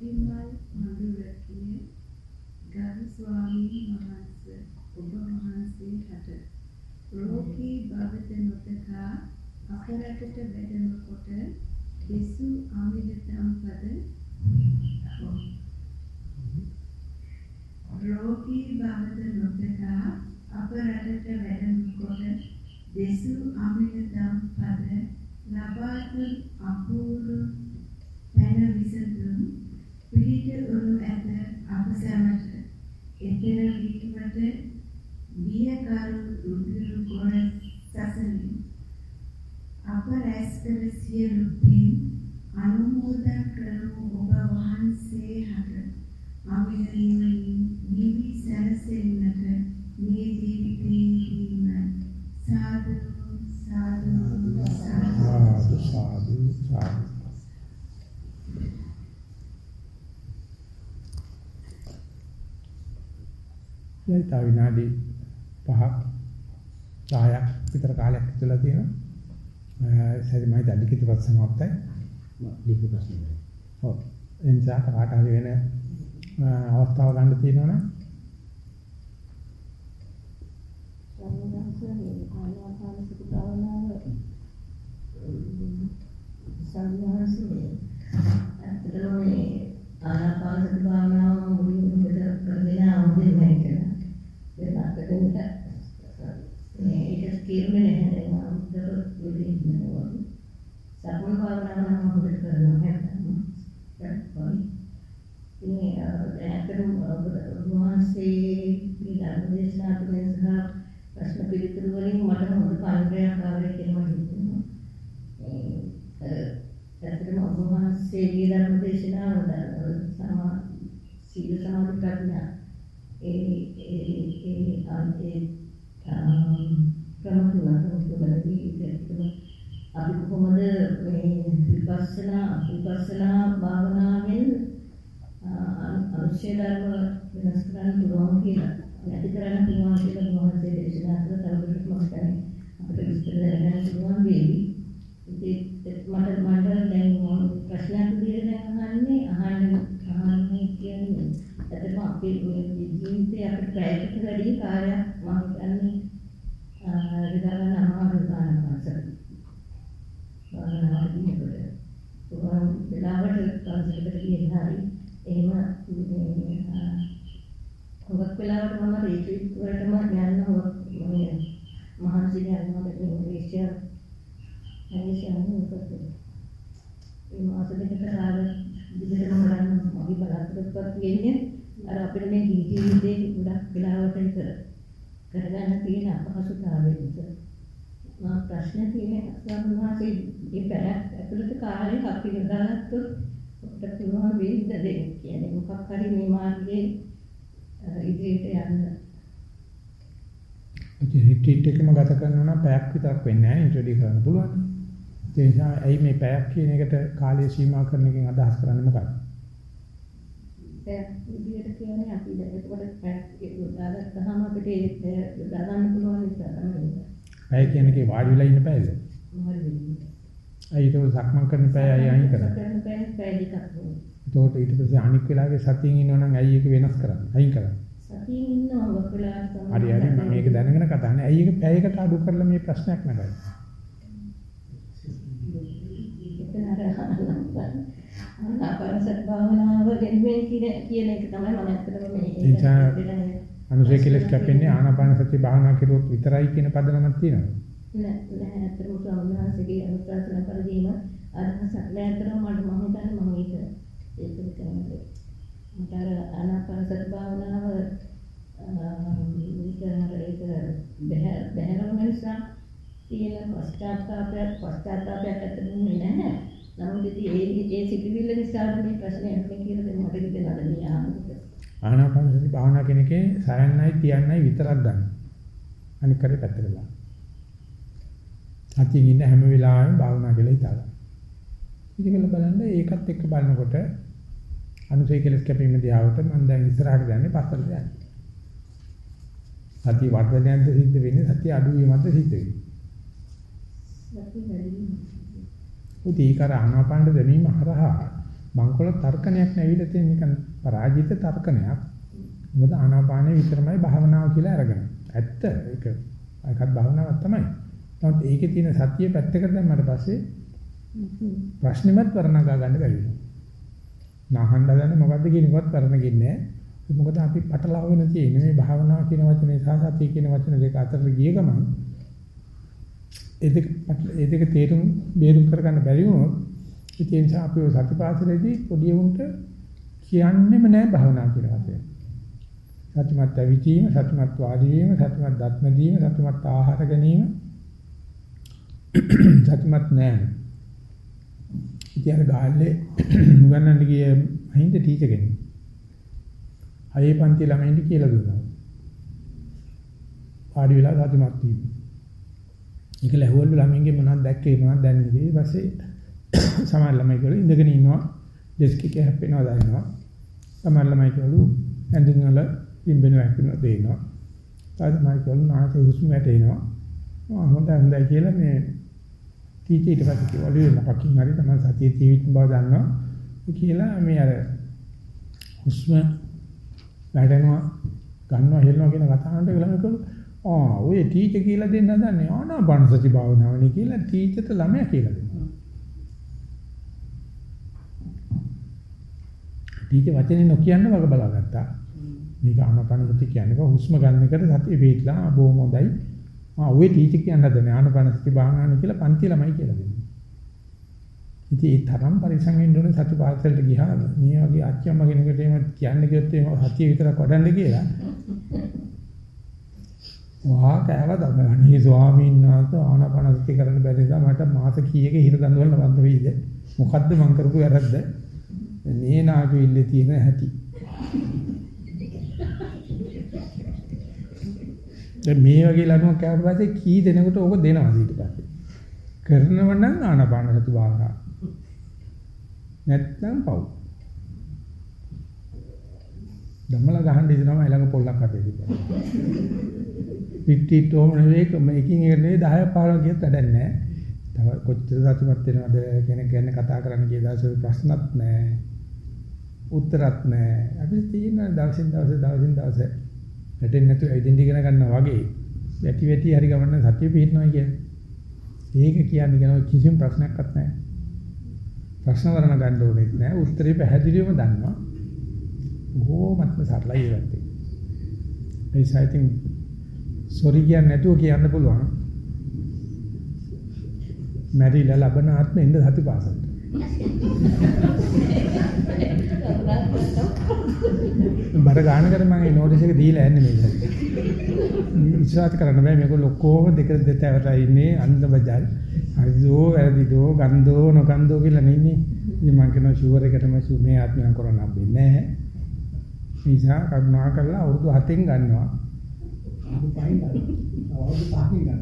දෙතිමල් මඳුරකිය ගරු ස්වාමීන් වහන්සේ ඔබ වහන්සේ හට රෝගී භවත නොතකා අපරටට වැඩම කොට දෙසු අමිලතම් පද රෝගී භවත නොතකා අපරටට වැඩම කොට දෙසු අමිලතම් පද ලබා දුන් අපූර්ව පැන විසඳුම් පිළිට උණු ඇත අප සැමට එතර වීමට බියකරු රුධිර කොන සසනින් අප රැස් කළ සියලු පින් අනුමෝදන් කරමු ඔබ වහන්සේ හට අවිනීමෙන් නිවි සැනසෙන්නට මේ ජීවිතේදීම සාදු සාදු සාදු සාදු සාදු සාදු යයි තව විනාඩි 5ක් 10ක් විතර කාලයක් ඉතලා තියෙනවා. සරි මම දැන් ලිඛිත ප්‍රශ්න සමාප්තයි. ලිඛිත ප්‍රශ්න. ඔව්. එනිසා කාට හරි වෙන අවස්ථාව ගන්න තියෙනවනම් සම්මාසනේ ආනාපාන සති භාවනාව සම්මාසනේ ඇත්තටම මේ ආනාපාන සති භාවනාව මුලින් මුලට කරගෙන ආවොත් මේක. ඒක අතකින්ට මේ ඒක ස්කිල්නේ නැහැ දැන් අමුතර වෙලින් නෝ. සම්ම භාවනාව නම් මුලට කරනවා හැටම. ඉතින් ඇත්තටම වහන්සේ මේ ධර්ම දේශනා තුළින් සහ ප්‍රශ්න පිළිතුරු වලින් මට හොඳ පරිප්‍රයක් ආවේ කියලා මට හිතෙනවා. මේ ඇත්තටම ඔබ වහන්සේගේ ධර්ම දේශනාව සමා සීල සමාධි ප්‍රඥා ඒ ඒ ඒ අන්තේ ප්‍රමුඛ තුනකදී ඇත්තටම අපි කොහොමද මේ විපස්සනා විපස්සනා භාවනාවෙන් අනුශය ධර්ම වෙනස් කරන්න පුළුවන් කියලා නැති කරන්න පුළුවන් කියලා මොහොතේ දේශනා කළ තවදුරටත් මම හිතන්නේ අපිට විස්තර දැනගන්න පුළුවන් වේවි. ඉතින් මට මට දැන් ප්‍රශ්නයක් විදිහට දැන් අහන්නේ අහන්න අහන්නේ කියන්නේ ඇත්තටම අපේ මේ ජීවිතේ අපිට ප්‍රයත්න වැඩි කාර්යයක් මම හිතන්නේ විදාගන්න අමාරු ගන්න භාවනාවදී නේද? උගන් වෙලාවට පන්සලකට ගියන හරි එහෙම මේ හොගක් වෙලාවට මම රීට්‍රීට් වලටම යන්න හොගක් මේ මහන්සි ගන්නවා මේ ඉංග්‍රීසි ඉංග්‍රීසි අනුකම්ප ඒ මාස දෙකකට ආව දිගටම බලන්න මගේ බලාපොරොත්තුවක් තියෙන්නේ. අර අපිට මේ ජීවිතේ ගොඩක් වෙලාවට ඉතර කරගන්න තියෙන අපහසුතාවය නිසා. මම ප්‍රශ්න තියෙන සම්මාසයේ මේ පැයක් ඇතුළත කාලේ අපි යොදාගත්තොත් අපිට පුළුවන් වෙයිද දෙන්න කියන්නේ? මොකක් හරි මේ මාර්ගයේ ඉදිරියට යන්න. ඉතින් රිට්‍රීට් එකම ගත කරනවා නම් පැයක් විතරක් වෙන්නේ නැහැ ඉන්ට්‍රොඩියු කරන්න පුළුවන්. ඒ නිසා ඇයි මේ පැයක් කියන එකට කාලය සීමා කරන එකෙන් අදහස් කරන්නේ මොකක්ද? පැයක් විදියට කියන්නේ අපි දැන් ඒකට පැයක් යොදාගත්තාම අපිට ඒක යොදා ගන්න පුළුවන් නිසා තමයි. පැය කියන එකේ වාඩි වෙලා ඉන්න පැයද? මොහොත වෙන්නේ. අයි ඒක සක්මන් කරන පැය අය අයින් කරන්නේ. කරන පැය පැය දෙකක් වුණා. එතකොට ඊට පස්සේ අනික් වෙලාවේ සතියින් ඉන්නවනම් ඇයි ඒක වෙනස් කරන්නේ? අයින් කරන්නේ. සතියින් ඉන්නවා වෙලාවට තමයි. හරි හරි මම මේක දැනගෙන කතා කරන්නේ. ඇයි ඒක පැයකට අඩු කරලා මේ ප්‍රශ්නයක් නගන්නේ? එතන අර ආනාපාන සති භාවනාව ගෙන්වෙන් කියන එක තමයි මම ඇත්තටම මේ අනුසය කෙලස් කැපෙන්නේ ආනාපාන සති භාවනා කරුවොත් විතරයි කියන පදනමක් තියෙනවා. නෑ නෑ ඇත්තටම ස්වාමීන් වහන්සේගේ අනුශාසනා පරිදිම අදහසක් නෑ ඇත්තටම මට මම හිතන්නේ මම ඒක ඒක කරන්නේ. මට අර ආනාපාන සති භාවනාව විතර ඒක බහැර බහැරම නිසා තියෙන පශ්චාත්තාපයක් පශ්චාත්තාපයක් ඇත්තටම නැහැ. නමුත් ඉතින් ඒ ඒ සිතිවිල්ල නිසා මේ ප්‍රශ්නේ අහන්නේ කියලා දැන් මට හිතෙනවා මේ ආනන්ද. ආනාපාන සති භාවනා කෙනකේ සයන්නයි තියන්නයි විතරක් ගන්න. අනික කරේ පැත්තට දාන්න. සතියින් ඉන්න හැම වෙලාවෙම භාවනා කියලා හිතාගන්න. ඉතින් බලන්න ඒකත් එක්ක බලනකොට අනුසය කෙලස් කැපීම දිහාවට මම දැන් ඉස්සරහට යන්නේ පස්සට යන්නේ. සතිය වර්ධනයක්ද සිද්ධ වෙන්නේ සතිය අඩු වීමක්ද සිද්ධ වෙන්නේ. වීම. උදීකර ආනාපාන දැමීම හරහා මංකොල තර්කණයක් නැවිලා තියෙන නිකන් පරාජිත තර්කණයක්. මොකද ආනාපානෙ විතරමයි භාවනාව කියලා අරගෙන. ඇත්ත ඒක ඒකත් භාවනාවක් තමයි. නමුත් ඒකේ තියෙන සතිය පැත්තකට දැම්මට පස්සේ ප්‍රශ්නෙමත් වර්ණගා ගන්න බැරි වෙනවා. නාහන්න දන්නේ මොකද්ද කියනවත් කරන්නගින්නේ නැහැ. මොකද අපි පටලවාගෙන තියෙන මේ භාවනාව කියන වචනේ සහ සතිය කියන වචන දෙක අතර ගිය ගමන් ඒ දෙක ඒ දෙක තේරුම් බේරුම් කරගන්න බැරි වුණොත් ඒ නිසා අපි ඔය සතිපාසලේදී පොඩි උන්ට කියන්නෙම නැහැ භාවනා කියන වචනේ. සතිමත් ඇවිදීම, සතිමත් වාඩි වීම, සතිමත් දත්ම දීම, සතිමත් ආහාර ගැනීම සතිමත් නැහැ. ඉතින් අර ගාල්ලේ උගන්නන්න ගිය අහින්ද ටීචර් කෙනෙක්. හයේ පන්ති ළමයින්ට කියලා දුන්නා. පාඩි වෙලා සතුටුමත් වීම. ඒක ලැහුවල් ළමයින්ගේ මොනවද දැක්කේ මොනවද දැනෙන්නේ ඊට පස්සේ සමහර ළමයි කියලා ඉඳගෙන ඉන්නවා ඩෙස්ක් එකේ හැප්පෙනවා දානවා. සමහර ළමයි කියලා ඇඳුම් වල පිම්බෙනවා හැප්පෙනවා දෙනවා. තාම තමයි කියලා නාසයේ හුස්ම වැටෙනවා. ආ හොඳයි හොඳයි කියලා මේ ටීචර් ඊට පස්සේ කිව්වලු මොකක්කින් හරි තමයි සතියේ ජීවිත බව දන්නවා කියලා මේ අර හුස්ම වැඩෙනවා ගන්නවා හෙලනවා කියන කතාවට ළමයි කිව්වලු ආ ඔය ටීචර් කියලා දෙන්න හදන්නේ ආනාපාන සති භාවනාවනේ කියලා ටීචර්ට ළමයා කියලා දෙනවා. ටීචර් වචනේ නොකියන්න වග බලාගත්තා. මේක ආනාපාන සති කියන්නේ හුස්ම ගන්න එකට සතිය වේట్లా බොහොම හොඳයි. ආ ඔය ටීචර් කියන්න හදන්නේ ආනාපාන සති භාවනාවනේ කියලා පන්ති ළමයි කියලා දෙනවා. ඉතින් ඒ තරම් පරිසං වෙන්න ඕනේ සති පාසලට ගියාම මේ වගේ අච්චම්ම කෙනෙකුට එහෙම කියන්න ගියොත් එහෙම සතිය විතරක් වඩන්න කියලා වහා කෑව තමයි. අනේ ස්වාමීන් වහන්සේ ආනාපානසති කරන්න බැරි නිසා මට මාස කීයක හිර දඬුවම් ලබන්න වෙයිද? මොකද්ද මං කරපු වැරද්ද? මේ නාගු ඉල්ලේ තියෙන හැටි. දැන් මේ වගේ ලණුවක් කෑවට පස්සේ කී දෙනෙකුට ඕක දෙනවද ඊට පස්සේ? කරනව නම් ආනාපානසති භාවනාව. නැත්නම් පව්. ධම්මල ගහන්න ඉඳනවා ඊළඟ පොල්ලක් අතේ තිබ්බා. පිටිට ඕම නෙවෙයි මේකින් එක නෙවෙයි 10 15 ගියත් වැඩක් නැහැ. තව කොච්චර සතුටුමත් වෙනවද කෙනෙක් ගැන කතා කරන්න ගිය දවසේ ප්‍රශ්නත් නැහැ. උත්තරත් නැහැ. අපිට තියෙන දවසින් දවස දවසින් දවස වැටෙන්නේ නැතුව ඇවිදින්න ඉගෙන ගන්නවා වගේ වැටි වැටි හරි ගමන්න සතිය පිටනවා කියන්නේ. ඒක කියන්නේ කියන කිසිම ප්‍රශ්නයක්වත් නැහැ. ප්‍රශ්න වරණ ගන්න ඕනෙත් නැහැ. උත්තරේ පැහැදිලිවම දන්නවා. බොහොමත්ම සරලයි ඒවත්. ඒ සයිතින් සොරි කියන්නේ නැතුව කියන්න පුළුවන්. මැරිලා ලබන ආත්මෙ ඉඳ සතිපාසලට. බර ගානකට මම මේ නෝටිස් එක දීලා යන්නේ මේක. විශ්වාස කරන්න බෑ මේක ලොකෝම දෙක දෙතවරලා ඉන්නේ අන්ද බජල්. හරිදෝ වැරදිදෝ ගන්දෝ නොගන්දෝ කියලා නෙන්නේ. ඉතින් මම කියනවා ෂුවර් එකටම මේ ආත්මයන් කරන්න හම්බෙන්නේ නැහැ. නිසා කරුණා කරලා අවුරුදු 7න් ගන්නවා. අවුරුදු පහින් ගන්න. අවුරුදු පහින් ගන්න.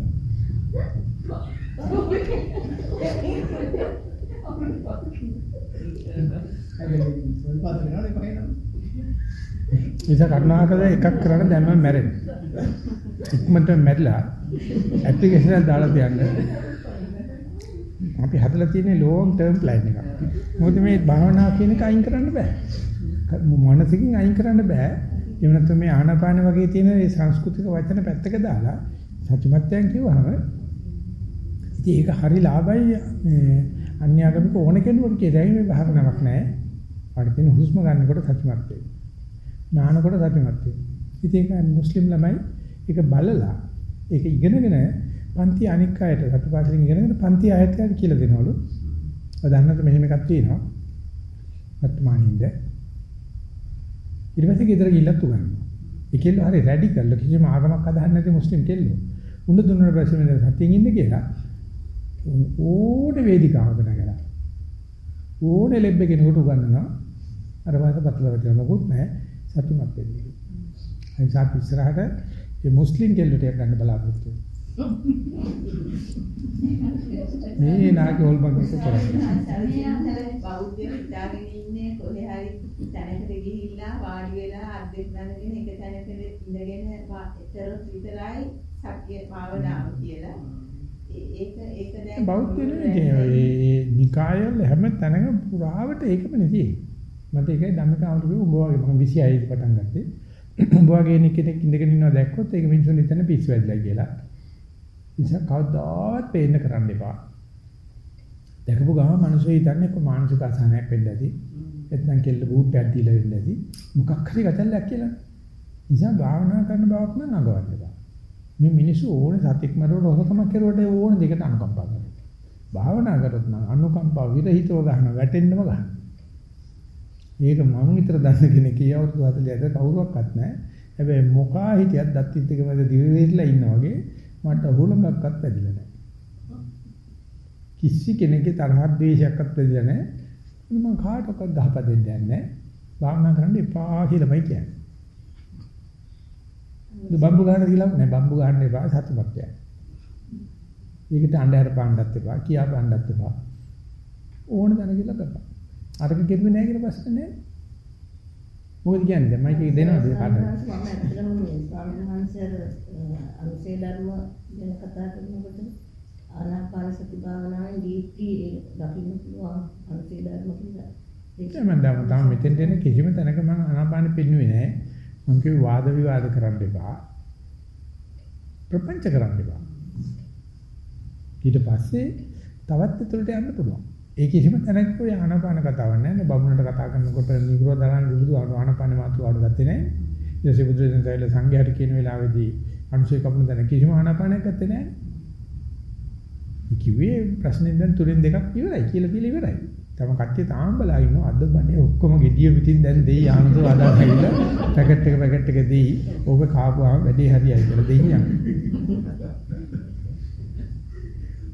නිසා කරුණා කරලා එකක් කරන්න දැන් මම මැරෙන්න. ඉක්මනට මැරිලා ඇප්ලිකේෂන් එක දාලා තියන්න. අපි හදලා තියෙන්නේ long term plan එකක්. මොකද මේ භාවනාව කියන එක අයින් කරන්න බෑ. මනසකින් අයින් කරන්න බෑ. එහෙම නැත්නම් මේ ආනාපාන වගේ තියෙන මේ සංස්කෘතික වචන පැත්තක දාලා සත්‍යමත්යන් කිව්වහම ඉතින් ඒක හරි ලාභයි මේ අන්‍යාගමික ඕන කෙනෙකුට කියදයි මේ භාවනාවක් නැහැ. අපිට තියෙන හුස්ම ගන්නකොට සත්‍යමත් වෙන්න. නානකොට සත්‍යමත් වෙන්න. ඉතින් ඒක මුස්ලිම් ළමයි ඒක බලලා ඒක ඉගෙනගෙන පන්ති අනික් අයට සතුපාසලින් ඉගෙනගෙන පන්ති ආයතනයට කියලා දෙනවලු. ඔය දන්නත් මෙහෙම එකක් තියෙනවා. වර්තමානින්ද ඊට පස්සේ ගෙදර ගිහිල්ලත් උගන්වනවා. ඒ කෙල්ල හරි රැඩිකල් කිසිම ආගමක් අදහන්නේ නැති මුස්ලිම් කෙල්ලෝ. උන්න දුන්නාට පස්සේ මම සතියෙන් ඉන්න කියලා ඕනේ වේදිකාවක නැගලා. ඕනේ ලෙබ්බ කෙනෙකුට උගන්වනවා. අර වාස පතලවට මොකුත් නැහැ සතුටුමත් වෙන්නේ. ඒ නිසා ඉස්සරහට මේ මුස්ලිම් කෙල්ලට ගන්න බලාපොරොත්තු මේ නාගේ හොල්මන් එක කරන්නේ. බෞද්ධ හිතාගෙන ඉන්නේ කොහේ හරි තැනකට ගිහිල්ලා වාඩි වෙලා අද්දෙක් නැගෙන එක තැනක ඉඳගෙන එතරම් විතරයි සත්‍ය භාවනාව කියලා. ඒක ඒක දැන් බෞද්ධ නෙවෙයි නිකායවල හැම තැනක පුරාවට ඒකම නෙදී. මට ඒකයි ධම්මිකාවට කිව්ව උඹ වගේ මම 26 පටන් ගත්තේ. උඹ වගේ කෙනෙක් ඉඳගෙන ඉන්නවා දැක්කොත් ඒක මිනිස්සුන් හිතන්නේ පිස්සු වැදිලා කියලා. නිසා කවදාවත් පේන්න කරන්න එපා. දැකපු ගමන් මිනිස්සු හිතන්නේ කො මානසික අසහනයක් වෙන්න ඇති. එතන කෙල්ල බූට්ටයක් දීලා වෙන්න ඇති. මොකක් හරි ගතල්ලක් කියලා. නිසා භාවනා කරන බවක් නම් නගවන්න එපා. මේ මිනිස්සු ඕනේ සතික් මරුවට හොසකම කෙරුවට ඕනේ දෙකට අනුකම්පා කරනවා. භාවනා කරොත් නම් අනුකම්පා විරහිතව ගන්න වැටෙන්නම ගන්න. මේක මම විතර දන්න කෙනෙක් කියවතු 40ට කවුරුවක්වත් නැහැ. හැබැයි මොකා හිටියත් දත් ඉත් එක මැද දිව වේරිලා ඉන්නා වගේ මට හුලඟක්වත් ඇදිලා නැහැ. කිසි කෙනෙක්ගේ තරහක් ද්වේෂයක්වත් දෙන්නේ නැහැ. මම කාටවත් ගහපදින්න දෙන්නේ නැහැ. භාවනා කරන්න එපා කියලාමයි කියන්නේ. බම්බු ගන්න කියලා නෑ බම්බු ගන්න එපා සතුටක් කියන්නේ. ඒකට අnder පාණ්ඩත් එපා කියා පාණ්ඩත් එපා. ඕන දැන කියලා කරපන්. අරක කිව්වේ නෑ කියලා ප්‍රශ්න නෑ. මොකද කියන්නේ මයික් එක දෙනවද කාටද? මම ඇත්තටම මේ ස්වාමීන් වහන්සේ අනුසේ ධර්ම ගැන කතා කරනකොට ආනාපාන සති භාවනාවේ දීප්ති දකින්න පුළුවන් අනුසේ ධර්ම කියලා. ඒක මම තාම මෙතෙන් දෙන කිසිම තැනක මම ආනාපානෙ පෙන්නුවේ නෑ. මම කිව්වේ වාද විවාද කරන්න එපා. ප්‍රපංච කරන්න එපා. ඊට පස්සේ තවත් ඇතුළට යන්න පුළුවන්. ඒ කිසිම තැනක ඔය ආනාපාන කතාවක් නැහැ. බමුණට කතා කරනකොට නිරෝධාරණ විදුදු ආනාපාන මාතෘකාවට ගත්තේ නැහැ. ඊට පස්සේ බුදුරජාණන් වහන්සේ සංඝයාට කියන වෙලාවේදී අනුශේ කපන තැන කිසිම ආනාපානයක් ගත්තේ නැහැ. කිව්වේ ප්‍රශ්නෙන් දැන් තුනෙන් දෙකක් ඉවරයි කියලා කියලා ඉවරයි. තම කට්ටිය තාම බලා ඉන්නවා අද බණේ ඔක්කොම gediya පිටින් දැන් දෙයි ආනන්ද ආදාන ඇවිල්ලා පැකට් එක පැකට් එක දෙයි. ඕක කාපුවාම වැඩේ හරියයි කියලා දෙයියන්.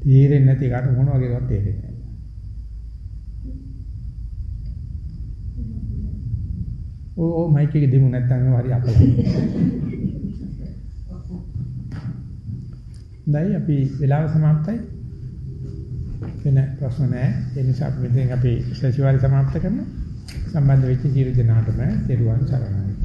තීරෙන්නේ නැති කාට මොන වගේවත් තේරෙන්නේ නැහැ. ඕ ඕ මයික් එක දෙමු නැත්නම් හරි අපලයි. දැන් අපි වෙලාව සමාප්තයි. වෙන ප්‍රශ්න නැහැ. ඒ නිසා අපි මෙතෙන් අපි සතිವಾರි සමාප්ත කරනවා. සම්බන්ධ වෙච්ච සියලු දෙනාටම තෙරුවන් සරණයි.